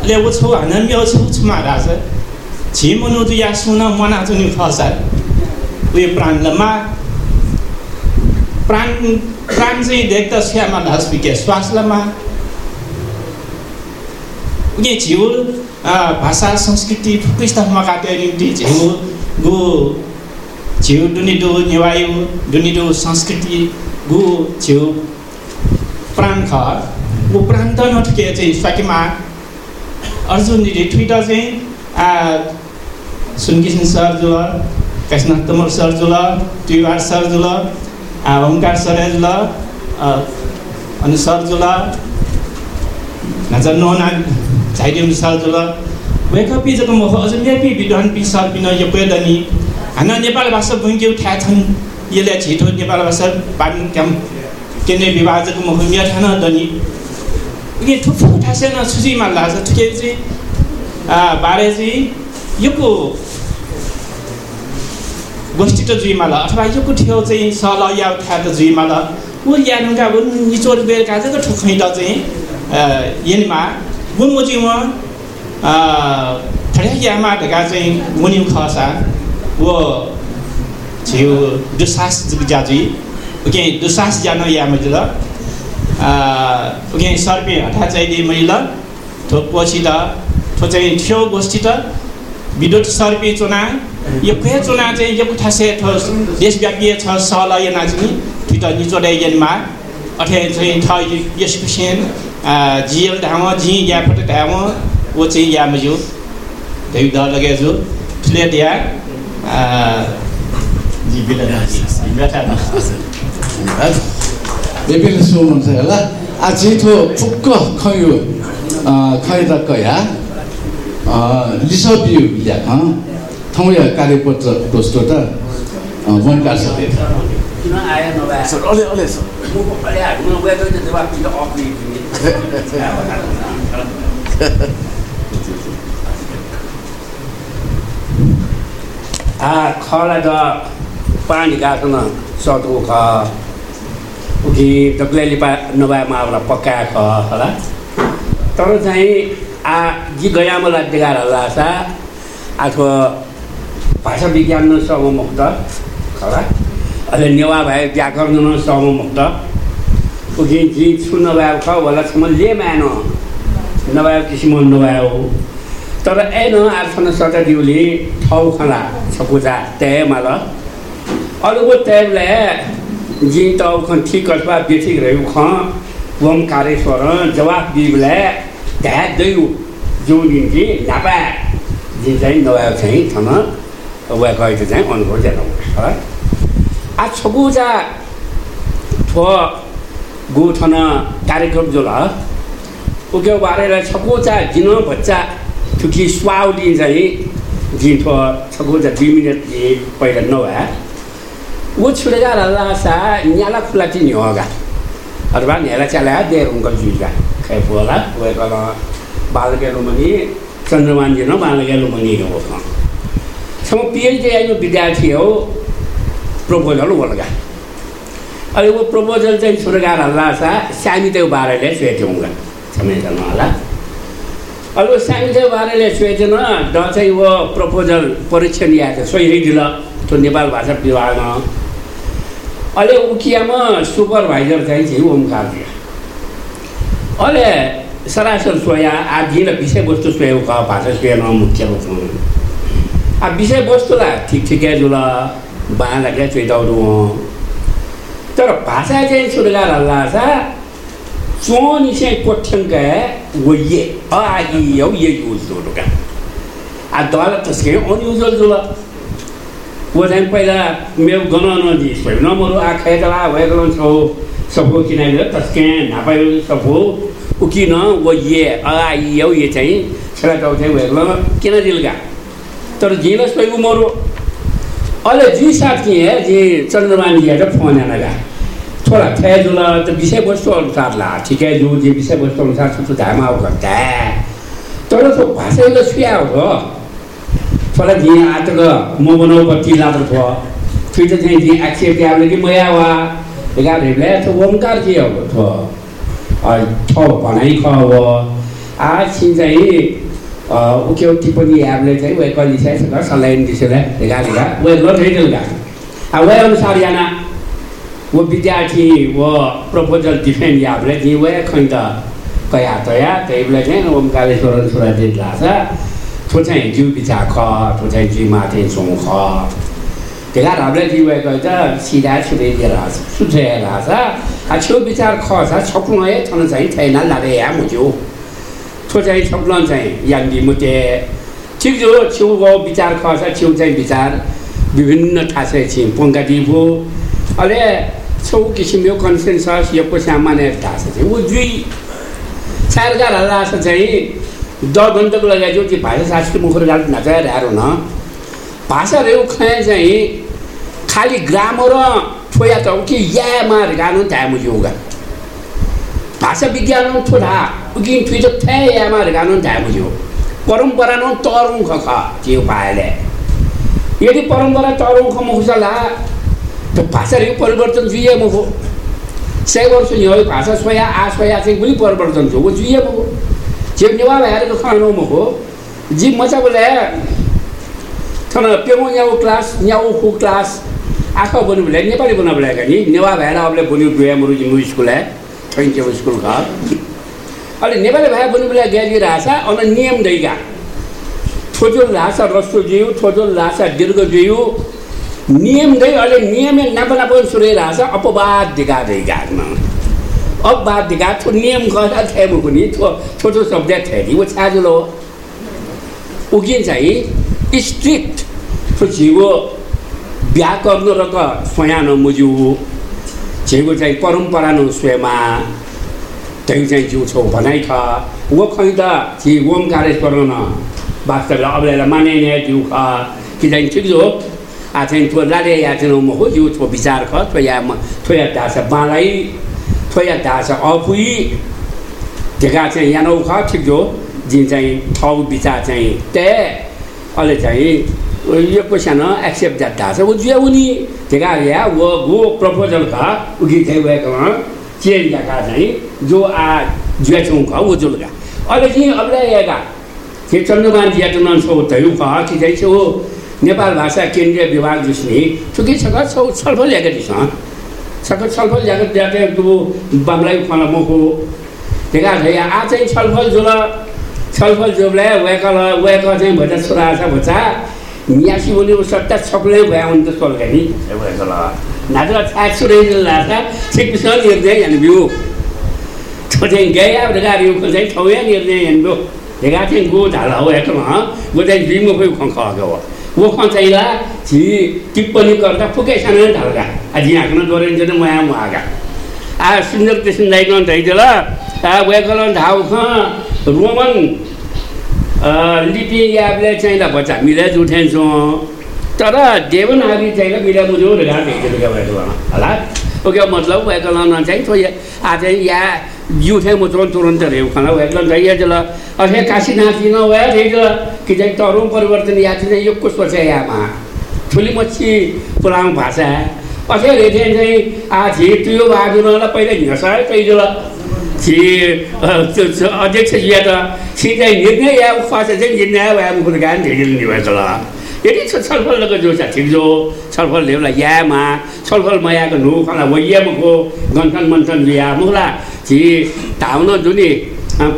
ले वो छौ हन म्यो छौ छमा रास छि मनु जु या सुन मना जुनि खसा उयो प्राण लमा प्राण प्राण चाहिँ देख्दा स्यामा लास बिके श्वास लमा उयो झिउ भाषा संस्कृति फुकुस्ता मकाटे निम्ति झिउ गु झिउ डुनिडु नेवायु डुनिडु संस्कृति गु झिउ प्राण ख ऊ प्राण त नठुके चाहिँ स्वाकिमा अर्जुन ट्विटर चाहिँ सुनकिसन सर जुल कृष्ण तमल सर जुल त्रिवार सर जुल ओमकार सर जुल अनि सर जुल नजर नोना झाइडियम सर जुल वेकअपी जब म अझ मेपी पि सर पिन यो पेदनी हाना नेपाल भाषा भुइँके उठा छन् यसले छिटो नेपाल भाषा पान क्याम केन्द्रीय विभाजक म भूमिया ठान दनी ये ठुक्ठु ठासेन छुजीमा लाग्छ ठुके चाहिँ बारे चाहिँ योको गोष्ठी त जुइमाला अथवा योको ठेउ चाहिँ सल या उठा त जुइमाला ऊ यानुका ऊ निचोड बेरका चाहिँ ठुखै त चाहिँ येनमा गुन मोची म यामा ढका चाहिँ मुनि खसा वो छिउ दुसास जाजुई ओके दुसास जान या मैले ओके सर्पे हठा चाहिँ मैले थो पछि त थो चाहिँ थियो गोष्ठी त विद्युत सर्पे चुना यो के चुना चाहिँ यो कुठासे थो देशव्यापी छ सल या नाच्ने ठिट निचोडे यनमा अठे चाहिँ थ यस कुसेन जिएल ढाम जी या फट ढाम वो चाहिँ या मजु देव द लगे जो ठुले दिया जी बिल विभिन्न सो हुन्छ होला। आज थो फुक्क खयो। खै त कया लिसबियो या ठाउँ या कार्यपत्र दोस्रो त? वनकार सबै। किन आयो नभए सर अलि अलि सर म अलि हाल्नु गएको त जवाब दिन अफ à khó là đó ba những cái nó so tu khó khi tập lên đi ba nó ba mà là paka khó hả तर चाहिँ आ जी गयामा लागेगा लासा अथवा भाषा विज्ञान सममुक्त खरा अहिले नेवा भए व्याकरण सममुक्त उगी जी छु नभए ख वलासम्म ले मानो नभए किसिम नभए हो। तर एन आर्सन सटदिउले ठाउँ खला छकुजा तय माल। अरूको तयले जी त खन ठीक अथवा बेठिक रह्यो ख। वम कारेश्वर जवाब दिबले ध्या दैउ जो निम्ति नापा जुन चाहिँ नभएको चाहिँ थन वा गएको चाहिँ अनुभव आ छकुजा ठो गु थन कार्यक्रम जो ल उक्यो बारेर छकुजा जिन बच्चा थुकी स्वाउली चाहिँ जिठो छकुजा दुई मिनट पहिला नभए ऊ लासा न्याला खुला चाहिँ होगा अथवा न्याला चला दे उनको जुगा खै पोला वेकल बालकेलो मनी चन्द्रमान जिन बालकेलो मनी हो। सम पिएचडी आइनो विद्यार्थी हो। प्रपोजल बोलगा अहिले वो प्रपोजल चाहिँ सामी त्यो बारेले समझना होला। अब साङ्गे बारेले सोचेन ड चाहिँ वो प्रपोजल परीक्षण आएको सोही दिल त्यो नेपाल भाषा विभागमा। अहिले उकियामा सुपरभाइजर चाहिँ चाहिँ ओमकार अहिले सरासर सोया आदिले विषयवस्तु सोयो क भाषा सोएन मुख्य आ विषयवस्तुलाई ठिक ठिकै जुल ಬಾಳಕ್ಕೆ ಚೈತಾವ್ರು तर भाषा चाहिँ सुरगारहरूलाई चोनी चाहिँ कोठ्याङ्का वो ये अ आगी यौ ये यूज आ दल त्यसकै अनि अनयुजल जुल ऊ चाहिँ पहिला मेरो गन नदी भयो नमरो आ खेतला भएको छ सबको किनभने तस्के नापायो सबको। ऊ किन वो ये अ आगी ये चाहिँ छोरा चाहिँ भएको किन दिलगा तर जिनस भयो मरु। अहिले जी साथी आहे जे चन्द्रमा चंद्रबाणी फोन फोण्याला थोडा खेळ तुला त विषयवस्तु अनुसार ला। ठिकै जो जे विषयवस्तु अनुसार छु तुझं धामाव करता तर त भाषै त सुया हो। थोडा जे आता म बनाउ बनाव ती लागत हो त चाहिँ जे आक्षेप आउने कि मया वा? गाडीहरूलाई त्यो ओङ्कार के हो? थो भनाइ ख। अब आछि चाहिँ उक्यो टिप्पणी चाहिँ वे कहिले चाहिँ सलाइन दिसेला एघार वे लड्दै आ वे अनुसार याना वो विद्यार्थी वो प्रपोजल डिफेन्ड याबले जी वे खैत कया तया त्यही बेला चाहिँ ओम कालेश्वर छोरा दिन लाग्छ थो चाहिँ जिउ बिचा ख थो चाहिँ जिउ माथि सोङ ख त्यही हामीले जिउ गयो त सिधा छुरे दिएर लाग्छ आ छेउ विचार ख छ है थन चाहिँ छैन लागे या मुज्यो चाहिँ छक्न चाहिँ याङ्गी मुटे ठिक जो छेउको विचार ख छ छेउ चाहिँ विचार विभिन्न ठासे छि पङ्का दिबो अहिले छौ किसिमको कन्सेन्सस यो सामान्य ढाँस चाहिँ ऊ दुई सरकार हल्लास चाहिँ द घन्टाको लगाइ जो भाषा शास्त्री मुखर गाल नचाएर हारो न भाषा रेउ खाए चाहिँ खालि ग्रामर ठोया त कि यामा गानु त्यहाँ मुजुगा भाषा विज्ञान थोडा उकि ठुइ त थ्या यामा गानु मुजु परम्परा न तरुङ ख त्यो पाएले यदि परम्परा तरुङ ख मुखला त्यो भाषाहरू परिवर्तन जुइएमा हो सय वर्ष यो भाषा सोया आ सोया चाहिँ पनि परिवर्तन छ वो जुइएमा हो जे नेवा भएर खानुमा हो जी मजा बोले थन पेमो न्याउ क्लास न्याउ खु क्लास आँखा बन्नु बोले नेपाली बना बोलेका नि नेवा भएर अबले बन्यो गयो मरु जिमु छैन स्कुल घर अहिले नेपाली भाइ बन्नु बोले ग्याजी रासा अनि नियम दैगा छोजो लासा रस्तो जिउ छोजो लासा दीर्घ जिउ। नियम गई अहिले नियम नापा नापा सुनिरहेको छ अपवाद दिगा दिगामा अपवाद दिगा थो नियम गर्दा थियो पनि थो छोटो शब्द थियो नि वो छाजुलो उकिन चाहिँ स्ट्रिक्ट थो झिगो व्याकरण र क स्वयानो झिगो चाहिँ परम्परा नो स्वयमा त्यही चाहिँ जिउ छौ भनाइ ख वो खै त झि ओमकारेश्वर न वास्तवलाई अबलाई माने ने दिउ ख कि चाहिँ ठिक जो आ चाहिँ थो लाले या चाहिँ म हो जिउ थो विचार ख थो या म थो या दास बालाई थो या दास अपुई ढेका चाहिँ यानौ ख ठिक जो जुन चाहिँ ठाउँ विचार चाहिँ ते अहिले चाहिँ यो क्वेसन एक्सेप्ट द्याट ढाछ वो जुया उनी या वो प्रपोजल का उगी चाहिँ जो आ जुया छौँ का वो जुल अहिले चाहिँ अब यागा के चन्द्रमान तयु का छौ नेपाल भाषा केन्द्रीय विभाग जिसने चुकी छक छौ छलफल ल्याएको छक छलफल तु बामलाई फला मको ढेका या आ चाहिँ छलफल जुल छलफल जोबले वेकल वेक चाहिँ भजा छोरा छ न्यासी बोली सट्टा छप्लै भए हुन् त सोल्का नि। वेकल नाचला छाक सुरै लासा ठिक बिसँग निर्णय यानि बिउ तो चाहिँ गया ढेका रिउ चाहिँ ठाउँ निर्णय यानि बिउ ढेका चाहिँ गो झाला हो एकल गो चाहिँ बिमो कोही खङ हो वो ला छि टिप्पणी गर्दा फुकै सानो ढल्का आज हाँक्न त मया मुहाका आ सुन्दर धैदेला आ ढाउ ख रोमन लिपि याबले चाहिँ बच्चा मिलाइ उठाउँछौँ तर देवनागरी चाहिँ मिला बुझौँ र घाट होला ओके मतलब वेकलन चाहिँ तो आ चाहिँ या जुठे म तुरंत तुरंत रे खाना वेकलन जाइए जल। अरे काशीनाथ जी न जल कि चाहिँ तरुण परिवर्तन या चाहिँ यो कुछ सोचे यामा ठुली मच्छी पुरानो भाषा अझै रेथे चाहिँ आ छि त्यो बाजुनलाई पहिला हिँड्छ त्यही जल। छि अध्यक्ष जी त छि चाहिँ निर्णय या उपास चाहिँ निर्णय भए मुखुर गान धेरै भएको ल यदि छलफल लग जो छ ठिक जो छलफल ल्याउला यामा छलफल मयाको नु खला वैयामको गन्थन मन्थन या मुखला छि धाउन जुनि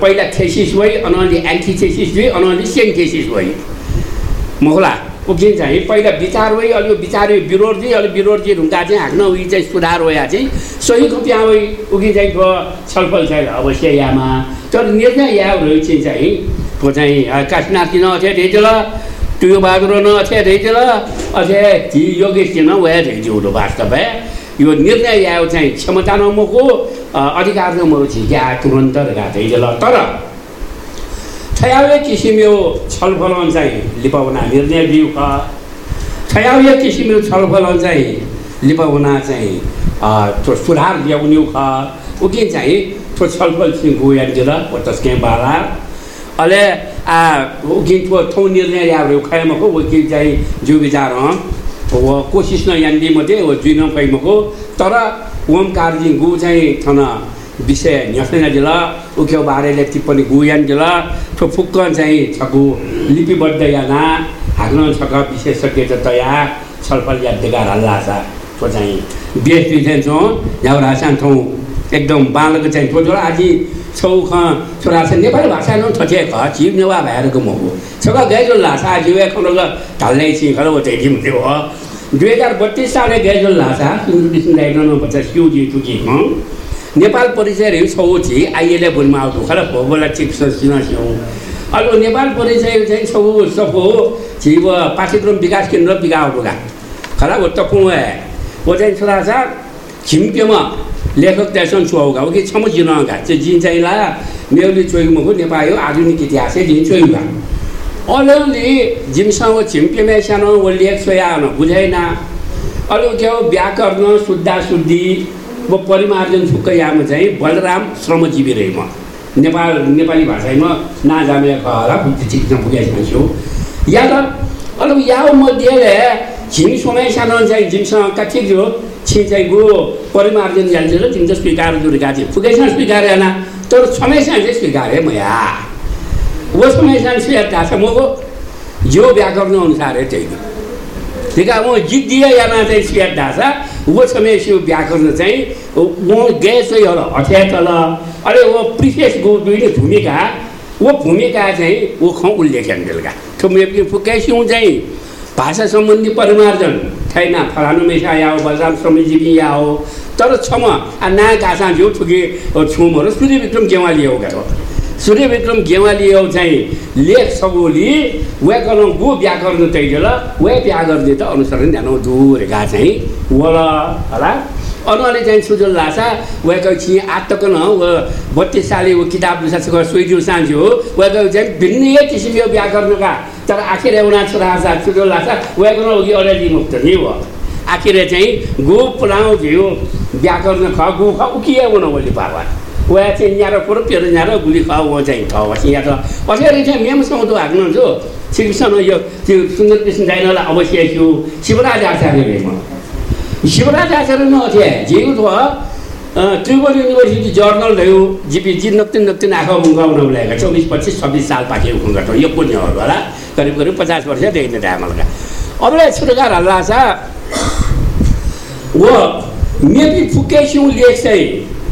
पहिला थेसिस भई अनअलि एन्टी थेसिस भई अनअलि सेन्थेसिस भई मुखला उकिन चाहिँ पहिला विचार भई अलि विचार विरोधी अलि विरोधी ढुङ्गा चाहिँ हाँक्न उयो चाहिँ सुधार होया चाहिँ सही भई उकिन चाहिँ छलफल चाहिँ अवश्य यामा। तर निर्णय या रहेछ चाहिँ को चाहिँ काशीनाथ किन अथे ढेजल त्यो बाग्रो न अथे ढेजल अथे ती योगेश किन वया ढेज्यो वास्तव यो निर्णय या चाहिँ क्षमता नमको अधिकार नमरो झिक्या तुरन्त ढेजल तर छयावे किसिम यो छलफल चाहिँ लिपाउना निर्णय दिउ छयावे किसिम यो छलफल चाहिँ लिपाउना चाहिँ त्यो सुधार ल्याउने ख उकिन चाहिँ त्यो छलफल चाहिँ गएर हो तस्के बाला अहिले उकिन त्यो थौ निर्णय ल्याएर खाएमको उकिन चाहिँ जो विचार वो कोसिस न यान्दी मात्रै हो जुइन पैमको तर ओमकारजी गु चाहिँ थन विषय न्यास्ने जिल उख्यो बारेले टिप्पणी गुयान जिल ठो फुक्क चाहिँ छकु लिपिबद्ध याना हाग्न छक विशेषज्ञ त तया छलफल या बेकार हल्ला छ त्यो चाहिँ बेस दिन्छौँ झ्याउरा सान्थौँ एकदम बालक चाहिँ त्यो आज छौ ख छोरा छ नेपाली भाषा न थथे ख छिप नेवा भएर म हो। छक गएजो लासा जिउ खलो ढल्लै छि चाहिँ थियो दुई हजार बत्तिस साले गएजो लासा सुन्दर ल्याइरहनु पर्छ सिउजी टुकी नेपाल परिचय रे छौ छि आइएले बुनमा आउँदो खला भोगोला चिक सिना अलो नेपाल परिचय चाहिँ छौ सफो छिब पाठ्यक्रम विकास केन्द्र खला वो तपु है वो चाहिँ छोरा छ छिम्पेमा लेखक त्यासन छुवाउगा कि छम जिनगा चाहिँ जिन चाहिँ ला मेउली चोइमको नेपाल आधुनिक इतिहास जिन चोइगा अलौली जिमसँग छिम्पेमा सानो वो लेख सोया बुझाइन। अरू के हो व्याकरण शुद्धा शुद्धि म परिमार्जन छुक्कयामा चाहिँ बलराम श्रमजीवी रहे म। नेपाल नेपाली भाषामा नाजामे होला ठिक पुगेको छु। या त अरू या मध्येले झिङ समय सानो चाहिँ झिमसँग ठिक जो छि चाहिँ गो परिमार्जन जान्छ र झिङ चाहिँ स्वीकार जुरेका थिएँ फुकेसँग स्वीकार तर समयसँग चाहिँ स्वीकारे म या। वो समयसँग स्वीकार छ मको जो व्याकरण अनुसार त्यही ठिक म जिद्दीय याना चाहिँ स्वीकार छ। वो से व्याकरण चाहिँ गए चाहिँ होला हठ्या तल अरे वो प्रिफेस गो दुईले भूमिका वो भूमिका चाहिँ वो खौ उल्लेखन बेलुका। त्यो मेरो फुक्काइसिउँ चाहिँ? भाषा सम्बन्धी परिमार्जन। छैन फलानु मेसा या हो बलराम श्रमजीवी या हो। तर छम ना गासा जो ठुके छुमहरू सूर्य विक्रम गेवाली हो गयो। सूर्य विक्रम गेवाली हो चाहिँ लेख सबोली व्याकरण गो व्याकरण वे व्याकरण त अनुसरण ध्यान दुरेका चाहिँ। वल होला। अनुले चाहिँ सुजो लासा वेको छि आत्तको न व बत्तिस साले ऊ किताब सुइजु सान्जु हो। वेको चाहिँ भिन्नै किसिमको व्याकरणका तर आखिर एउटा छोरा आशा सुजो लासा न उगी अलिअलि मुक्त नि हो। आखिर चाहिँ गु पुलाउ झिउ व्याकरण ख गु ख उकिए हुन बोली पावा वा चाहिँ कुरो पेरो न्यारो गुली ख ऊ चाहिँ ठ यहाँ त कसरी चाहिँ मेमसँग हाक्नुहुन्छ श्रीकृष्ण यो त्यो सुन्दर कृष्ण जाइनलाई अवश्य थियो शिवराज आचार्य भेमा शिवराज आचार्य नथे जेउ त त्रिपुर युनिभर्सिटी जर्नल भयो। जिपी जी नक्तिन नक्तिन आँखा मुङ्गाउन ल्याएको। चौबिस पच्चिस छब्बिस साल पाखे खुङ्गा यो पुण्य हो होला। करिब करिब पचास वर्ष देखिने ड्यामलका अब छुटकार हल्ला छ वो मेपी फुके सिउँ लेख चाहिँ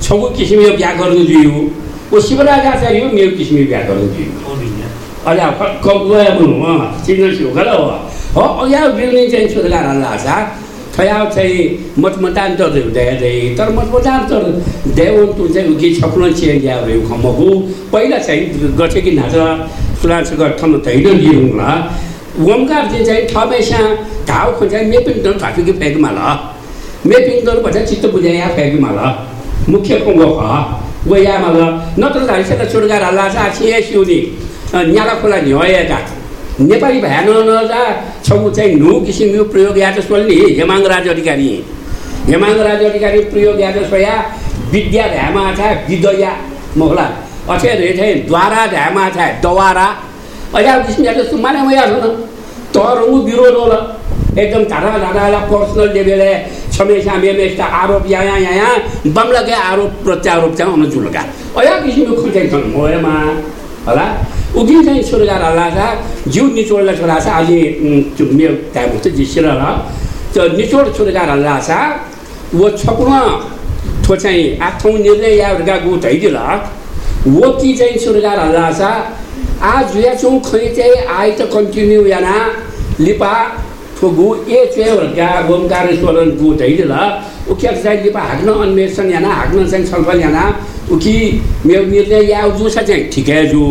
छगु किसिमको व्याकरण दियो वो शिवराज आचार्य हो मेरो किसिमको व्याकरण दियो अहिले गया बुनु चिन्न छु खला हो अघिया बिउनी चाहिँ छुटकार हल्ला छ थयाव चाहिँ मतमतान्तर हुँदै तर मतमतान्तर देवन तु चाहिँ उकि छप्न चिया गया भयो खमको पहिला चाहिँ गठे कि नाच सुलास गठन तैन लिउँला ओमकार चाहिँ चाहिँ थमेसा घाउ खोज्या मेपिङ दल फाटुकी फ्याँकमा ल मेपिङ दल भन्छ चित्त बुझाइ या फ्याँकमा ल मुख्य कुङ्गो ख गयामा ल नत्र धारिसेर चुडगार छ छिए सिउनी न्याला खोला नेपाली भए नजा छौ चाहिँ नु किसिमको प्रयोग या त सोल्ने हेमाङ राज अधिकारी। हेमाङ राज अधिकारी प्रयोग या त सोया विद्या ध्यामा छ विदया मोहला। अथे रे थे द्वारा ध्यामा छ दवारा। अझा किसिम या त माने मया न। तरङ्गु विरोध होला। एकदम धारा धारा पर्सनल लेभल छमेसा मेमेस्ता आरोप यहाँ यहाँ बङ्ला के आरोप प्रत्यारोप चाहिँ हुन जुलका। अया किसिमको खोज्दै छन्। मोयमा होला। उगिन चाहिँ सुरगार हल्ला छ जिउ निचोडलाई छोरा छ अलि मेरो टाइम हुन्छ जिसिर ल। त्यो निचोड सुरगार हल्ला छ वो छपुन थो चाहिँ आठौँ निर्णय याहरूका गु धैदिल वो कि चाहिँ सुरगार हल्ला छ आज या खै चाहिँ आइ त कन्टिन्यू याना। लिपा थो गु ए चेहरूका गोमकार स्वरण गु धैदिल उख्या चाहिँ लिपा हाक्न अन्वेषण याना हाक्न चाहिँ छलफल याना। उखी मेरो निर्णय या जुसा चाहिँ ठिकै जु।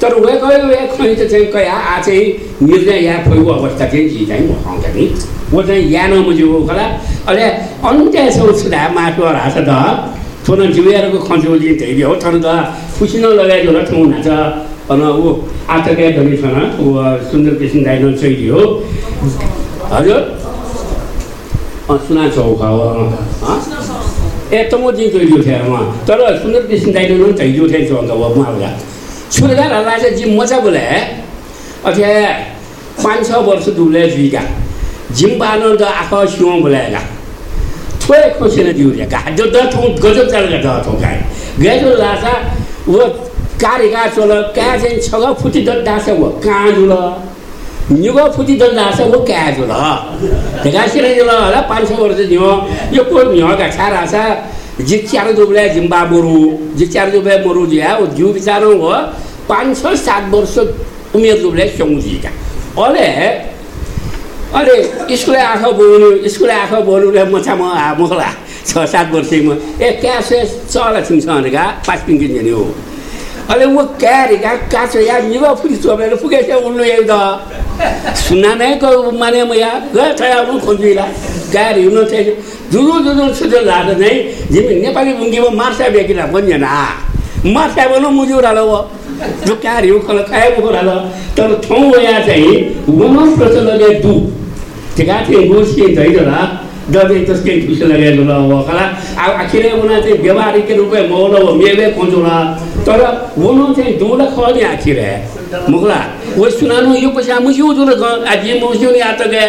तर वे गयो वे खै त चाहिँ कया आ निर्णय या फैको अवस्था चाहिँ जी चाहिँ म नि वो चाहिँ या नमुजु हो खला। अहिले माटो हास त जिउहरूको हो त खुसी नाच अन ऊ आतका छन ऊ सुन्दर कृष्ण दाइनो चैली हो। हजुर? सुना चौक ए त म जिउ चैली थियो उहाँ तर सुन्दर कृष्ण दाइनो पनि चैली थियो चौक हो उहाँलाई छुर्गार हल्ला चाहिँ जिम मजा बोले अथे पाँच छ वर्ष डुब्ले जुइका। जिम बानो द आख सिउँ बोलेगा थोए खोसेन दिउरेका जो कारिका चोल क्या चाहिँ छग फुटी दास वो कहाँ जुल निगो फुटी वो क्या जुल देखा सिरे जुल होला पाँच छ वर्ष दियो यो को न्यका छारा छ जिच्यारो दुब्ले जिम्बा मरु जिच्यारो दुब्ले मरु जिया। ओ जिउ बिचारो हो। पाँच छ सात वर्ष उमेर दुब्ले सङ्गुजीका अहिले अहिले स्कुले आँखा बोल्नु स्कुले आँखा बोल्नुले मछा म मखला। छ सात वर्षमा ए क्यास चला छिन्छ भनेका पाँच पिङ्की झेनी हो। निगो फुटी चोपेर पुगेछ उल्लु एउटा सुना नै को माने म या गए छ खोजिला गाडी हिँड्नु चाहिँ जुदो जुदो सुजो लाँदा नै जिमी नेपाली बुङ्गीमा मार्सा बेकिला आ मार्सा बोल्नु मुजुरालो हो जो खोला तर ठाउँ या चाहिँ वमन दु ठिका गोस्किन धैदला दबे ल वखला अब आखिरै उना चाहिँ व्यवहारिक रूपे मौल तर वनो चाहिँ दुला खने आखिरे मुगला वो सुनानु यो पछि मुसिउ जुल आज मुसिउ नि आत गए।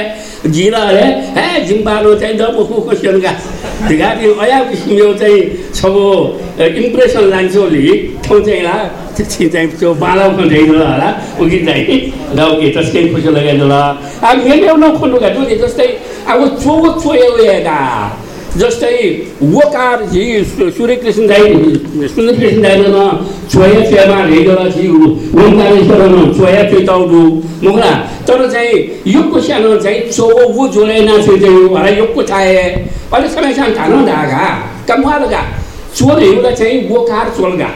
जिरा है है जिम्बालो चाहिँ द मुखु क्वेसनका ठिका थियो अया किसिमको चाहिँ छगो इम्प्रेसन लान्छौली ठाउँ चाहिँ ला? चाहिँ त्यो बालाउ खन्दैन होला उगी चाहिँ र उगी तस्कै खुसी लगाइदिनु ल अब मेरो न खोल्नुका जुन जस्तै अब चो चोयो जस्तै वकार झि सूर्यकृष्ण दाई सूर्यकृष्ण दाइमा चोया चोयामा हेरेर झि ओङ्कारेश्वरमा चोया चोइताउडु मुगला तर चाहिँ योको सानो चाहिँ चो ऊ जोले चाहिँ होला योको थाए अहिले समय सानो थानो धागा कमुहालगा चोर हेउला चाहिँ वकार चोलगा।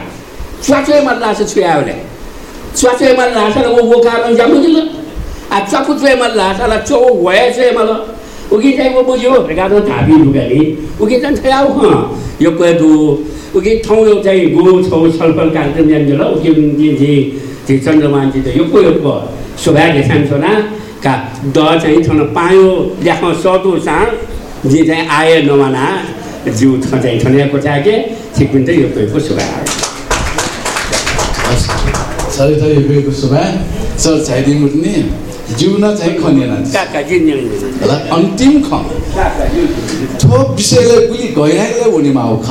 च्वाचोय मल्ला छ छुयाउले च्वाचोय मल्ला छ वो वकार जामुदिल आ चाकु चोय मल्ला छ ला चो वया चोय मल्ला उकि चाहिँ बुझ्यो भेटादो थापी उकि उखिचान छ आउ यो क्वेटो उखि ठाउँ यो चाहिँ गो छौ छलफल कार्यक्रम जान्छ ल उखि लिन्छे त्यो चन्द्रमानजी त यो कोही हो सौभाग्य सानसोना का द चाहिँ ठन पायो ल्याख सतो साँड जे चाहिँ आए नमाना जिउ छ चाहिँ ठन्याएको चाके ठिक यो कोहीको सौभाग्य सरी थरी गएको सुभा सर छाइदिनु नि जिउन चाहिँ खनेन होला अन्तिम ख थो विषयलाई उली गइरहेको उनीमा हो ख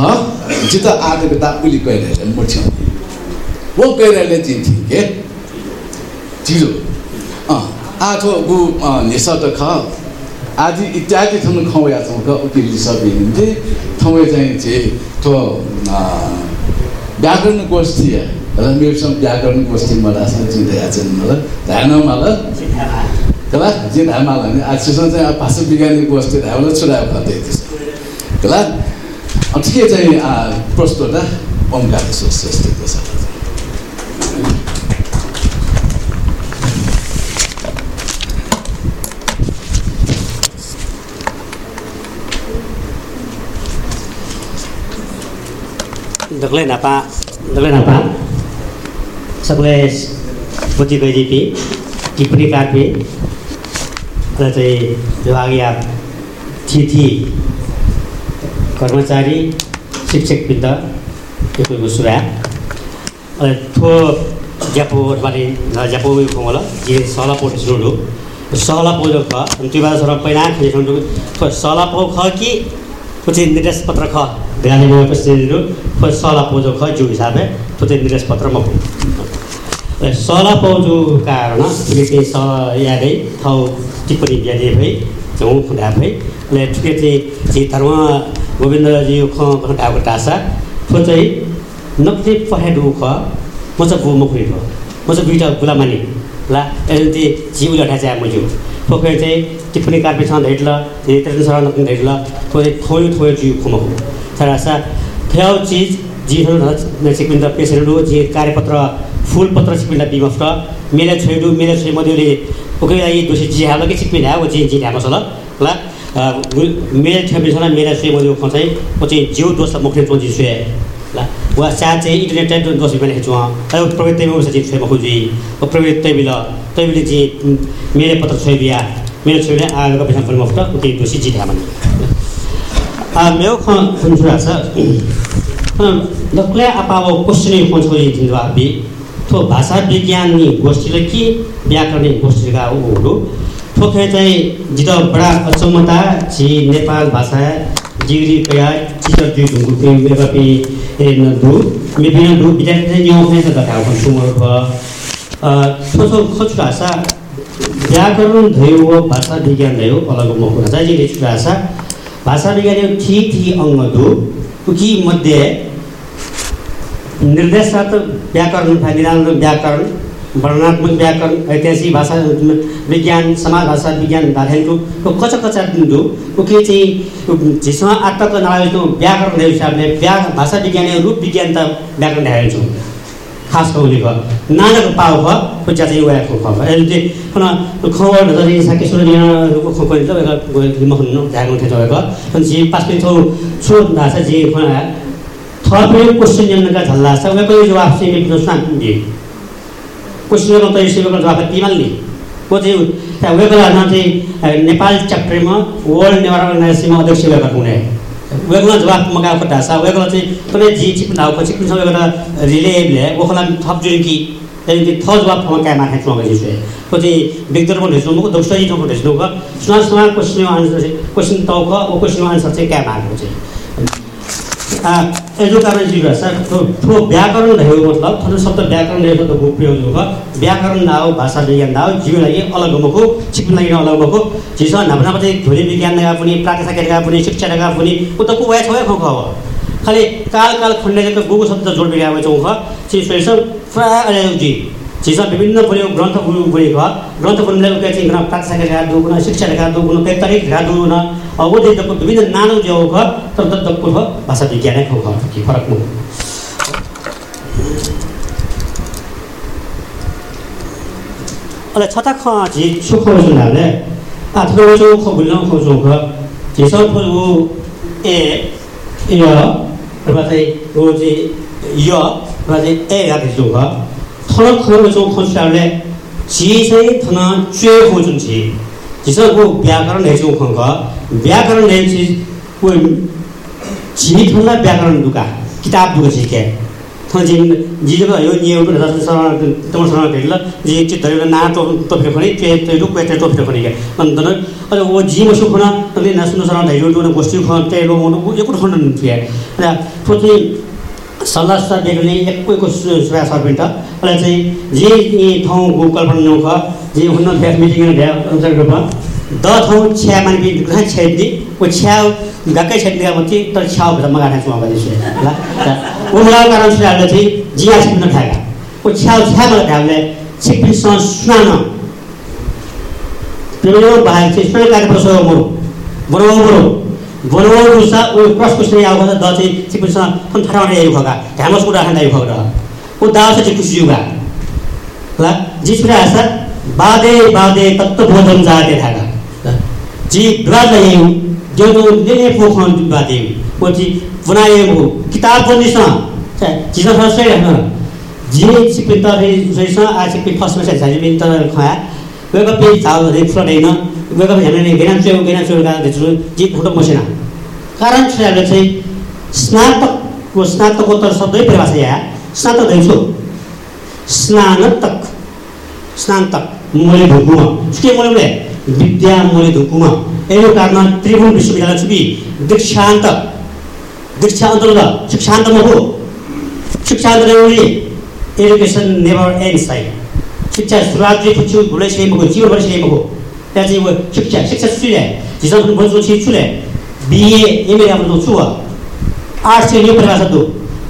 जित आधेको दा उली गइरहेको मुठ्यो वो गइरहेले चिन्थि के? जिरो। अँ आठो गु निसा त ख। आदि इत्यादि थन खवया छ क उकिल थवे चाहिँ चाहिँ थो व्याकरण गोष्ठी र मेरोसँग व्याकरण गोष्ठी मलाई चिन्ता छन् ल ध्यान मलाई कला जे धामा भने आजसम्म चाहिँ अब भाषा विज्ञानिक गोष्ठी धामालाई छुट्याएको खन्दै त्यसो कला ठिकै चाहिँ प्रश्न ओमकार स्थिति छ Dokle napa, dokle napa, सबले पुँजी गइदिपी टिप्पणी काटपी र चाहिँ विभागीय तिथि कर्मचारी शिक्षकवृन्द यो सुरा थो ज्यापो बारे ज्यापो खोल जे सला पोट सुरु सला पोजो ख त्यो बार पहिला खेल थो पो ख कि कुनै निर्देश पत्र ख ध्यान पछि सला पोजो ख जो हिसाबले त्यो चाहिँ निर्देश पत्र म सला पाउँछु कारण ठुके स यादै थाउ टिप्पणी ब्यादे भई झौँ खुँडा भई। ले ठुके चाहिँ जे धर्म गोविन्दजी ख घटाको टासा थो चाहिँ नक्ति पठाइदु ख म चाहिँ बो मुखुरी हो। म चाहिँ दुइटा गुलामानी ला यसले चाहिँ जी उले चाहिँ मुजु थोकै चाहिँ टिप्पणी कार्पे छ धेट्ल तेत्र सर नक्ति धेट्ल थो थोयो थोयो जिउ खुमको छरासा थ्याउ चिज जिहरू सिक्किम पेसेन्टहरू जे कार्यपत्र फुल पत्र छिपिला बिमफ्ट मेले छोइडु मेले छोइ मध्येले ओके लागि दोषी जिहालो कि छिपिन ह्या जे जी ढ्यामो छ ल। मेले ठेपी छ मेले छोइ मध्येको खचाइ ओ चाहिँ जिउ दोष मुख्य चोजी छुए ल वा सा चाहिँ इन्टरनेट दोष बिमाले हेचुवा अरे प्रवेश तै मुख चाहिँ छोइ मखुजी ओ प्रवेश तै बिल तै बिल जी मेले पत्र छोइ बिया मेले छोइले आगो पैसा फुल मफ्ट ओके दोषी जी ढ्यामो आ मेरो ख खुन्चुरा छ लक्ले आपावो क्वेश्चन खोज्छो जिन्दो आबी थो भाषा विज्ञानी गोष्ठीले के व्याकरण गोष्ठीका उहरू थोखे चाहिँ जित बडा अचम्मता छि नेपाल भाषा जिग्री कया चितर दुई ढुङ्गु पे मेगा पे हेर्न दु। मेबिन दु विद्यार्थी चाहिँ न्यौ फेस गता हो सुमर भ थोथो खोज भाषा व्याकरण धयो भाषा विज्ञान धयो अलग मको चाहिँ जिले भाषा भाषा विज्ञान ठीक ठीक अङ्ग दु। उकी मध्ये निर्देशात्मक व्याकरण निदान व्याकरण वर्णनात्मक व्याकरण ऐतिहासिक भाषा विज्ञान समाज भाषा विज्ञान धारेको कचा कचा बिन्दु के चाहिँ झिसमा आत्मक नलागेको व्याकरण हिसाबले व्या भाषा विज्ञान रूप विज्ञान त व्याकरण ढालेको खास कौलीको नानाको पाउ भ खुच्चा चाहिँ उयाको ख। अहिले चाहिँ खबर नजर साके सुरु खो मखुन ढाको थियो तपाईँको पाँच मिनट छु भाषा जी थपे क्वेश्चन जनका झल्ला छ जवाफ चाहिँ मेरो शान्ति दिए क्वेश्चनको त सेवाको जवाफ तिमाल को चाहिँ त्यहाँ वेगला चाहिँ नेपाल च्याप्टरमा वर्ल्ड नेवार अर्गनाइजेसनमा अध्यक्ष वेगला हुने वेगला जवाफ मगाएको वेगला चाहिँ कुनै जी चिप वेगला रिलेले ओखला थप जुर्की त्यहाँदेखि थ जवाब जिसु को चाहिँ दोस्रो सुना सुना क्वेसन आन्सर चाहिँ क्वेसन क्वेसन चाहिँ क्या मागेको चाहिँ एजुकारण जिज्ञासा ठुलो व्याकरण भयो मतलब ठुलो शब्द व्याकरण रहेको त प्रयोग हो व्याकरण नाउ भाषा विज्ञान नाउ जीव लागि अलग भएको सिक्नु लागि अलग भएको नाप्नामा चाहिँ ध्वनि विज्ञान लगा पनि प्राकृतिक लगा पनि शिक्षा लगा पनि उता को भए छ खो हो। खालि काल काल खण्डेको गुगु शब्द जोड बिगाएको चिज प्राय जी चिसा विभिन्न प्रयोग ग्रन्थ बुनेको ग्रन्थ 어거지 덕분 비는 나는 저거 덕덕 그 덕분 허 마사 비견에 그거 기 파락 뭐. 어라 차타카지 슈퍼즈 날에 아 들어오죠 거물랑 거죠 그 지선 그 그 포우 에 이어 그바데 로지 이어 그바데 에가 되죠 그 토록 그거 좀 컨트롤에 지세에 드는 죄 호준지. 我 व्याकरण नहीं जो व्याकरण चीज वो जी थोड़ा व्याकरण दुका किताब दुका सीखे थोड़ा जी जी जब यो धरे ना तो तो फिर ते फिर वो जी खना तले ना सुनो तो गोष्ठी खन ते खन नहीं थिए अरे थोड़ी सल्लाह सुझाव बेग्ने एकैको सुझाव सर्पेन्ट अहिले चाहिँ जे यी ठाउँ गुगल पनि नौख जे हुन्न भ्यास मिटिङ भ्या रूपमा द ठाउँ छ्या माने ग्रह छेदी ओ छ्या गक्कै छेदी मात्रै तर छ्या भएर मगाना छु यसो ल उमला कारण सुझावले चाहिँ जिया छिप्न थाका ओ छ्या छ्या मलाई ढाबले छिप्पिसँग सुनान त्यो बाहेक चाहिँ सुना कार्य प्रसव मरो बनाउ रुसा ओ क्रस कुस्ने आउ द चाहिँ छिप्पिसँग फन थराउने आयो खगा कुडा खाँदा आयो खगा ओ दाव चाहिँ खुसी जुगा ल जिसपुरा आसा बादे बादे तत्व भोजन जाते थाका जी ब्राज नहीं जो जो फोखन बादे जी किताब जिस है त जैस आज त खया वेगा पे रे हैन वेगा पे हेर्ने गेनाम चेउ गेनाम चेउ गा देछु जी फोटो मसिना कारण छ चाहिँ स्नातकको स्नातकोत्तर शब्दै परिभाषा या स्नातक दैछु स्नानतक स्नातक मैले ढुकुमा के मैले विद्या मैले ढुकुमा यो कारण त्रिभुवन विश्वविद्यालय छु कि दीक्षान्त दीक्षान्त ल शिक्षान्तमा हो शिक्षान्त एजुकेसन नेभर एन्ड साइड शिक्षा सुरुवात चाहिँ छु भुलै सेमको जीवनभर सेमको त्यहाँ चाहिँ वो शिक्षा शिक्षा सुले जिसन बोल्छु छि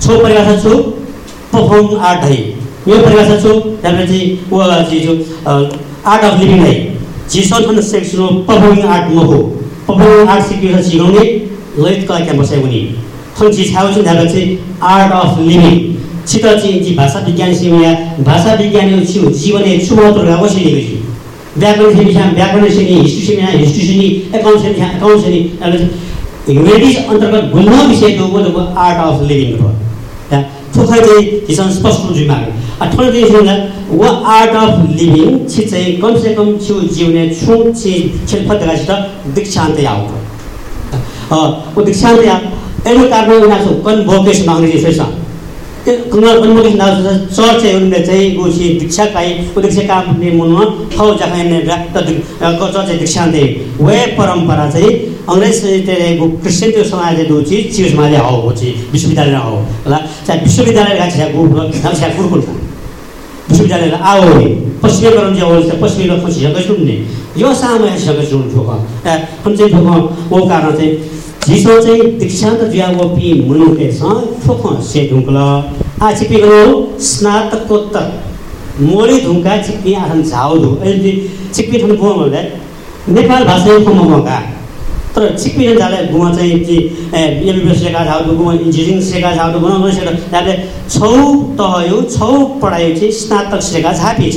यो परिभाषा छो परफॉर्म आर्ट है यो परिभाषा छु चाहिँ वो जो आर्ट अफ लिभिङ है सिकाउने ललित कला क्याम्पस आर्ट अफ लिभिङ चाहिँ भाषा व्याकरण सेमी व्याकरण semi history semi history semi account semi account semi humanities अन्तर्गत गुल्म विषय वो आर्ट अफ लिभिङ हो थोखै चाहिँ हिसाब स्पष्ट रूप मागे ठोल चाहिँ वो आर्ट अफ लिभिङ छि चाहिँ कम से कम छु जिउने छु छि छिलफत गासित दीक्षान्त आउट वो दीक्षान्त या एनो कारण उनीहरू कन्भोकेसन अङ्ग्रेजी फेसा कुमार कन्भोकेसन चर्च चाहिँ चाहिँ गोसी दीक्षा कामले मुनमा ठाउँ चर्च दीक्षान्त। वे परम्परा चाहिँ अंग्रेज तेरे क्रिश्चियन त्यो समाज दो चीज चीज माले आओ वो चीज विश्वविद्यालय आओ होला चाहे विश्वविद्यालय का चाहे गुरु हम चाहे गुरुकुल का विश्वविद्यालय आओ पश्चिमी खुशी जगह सुनने यो सुन ठोका ए हम चाहिँ कारण चाहिँ चाहिँ मुनु के सा ठोका से ढुकला आ छिपी गरो स्नातकोत्तर मोरी ढुङ्गा छिप्पी आखन झाउ धु अहिले छिप्पी ठन बोल्दै नेपाल भाषा खमका तर सिक्किम जाँदा गुवा चाहिँ एमबिबिएस सिकेका छ गुवा इन्जिनियरिङ सिकेका छ बनाउनु सिकेर त्यहाँले छौ तह यो छौ पढाइ चाहिँ स्नातक सिकेका झापी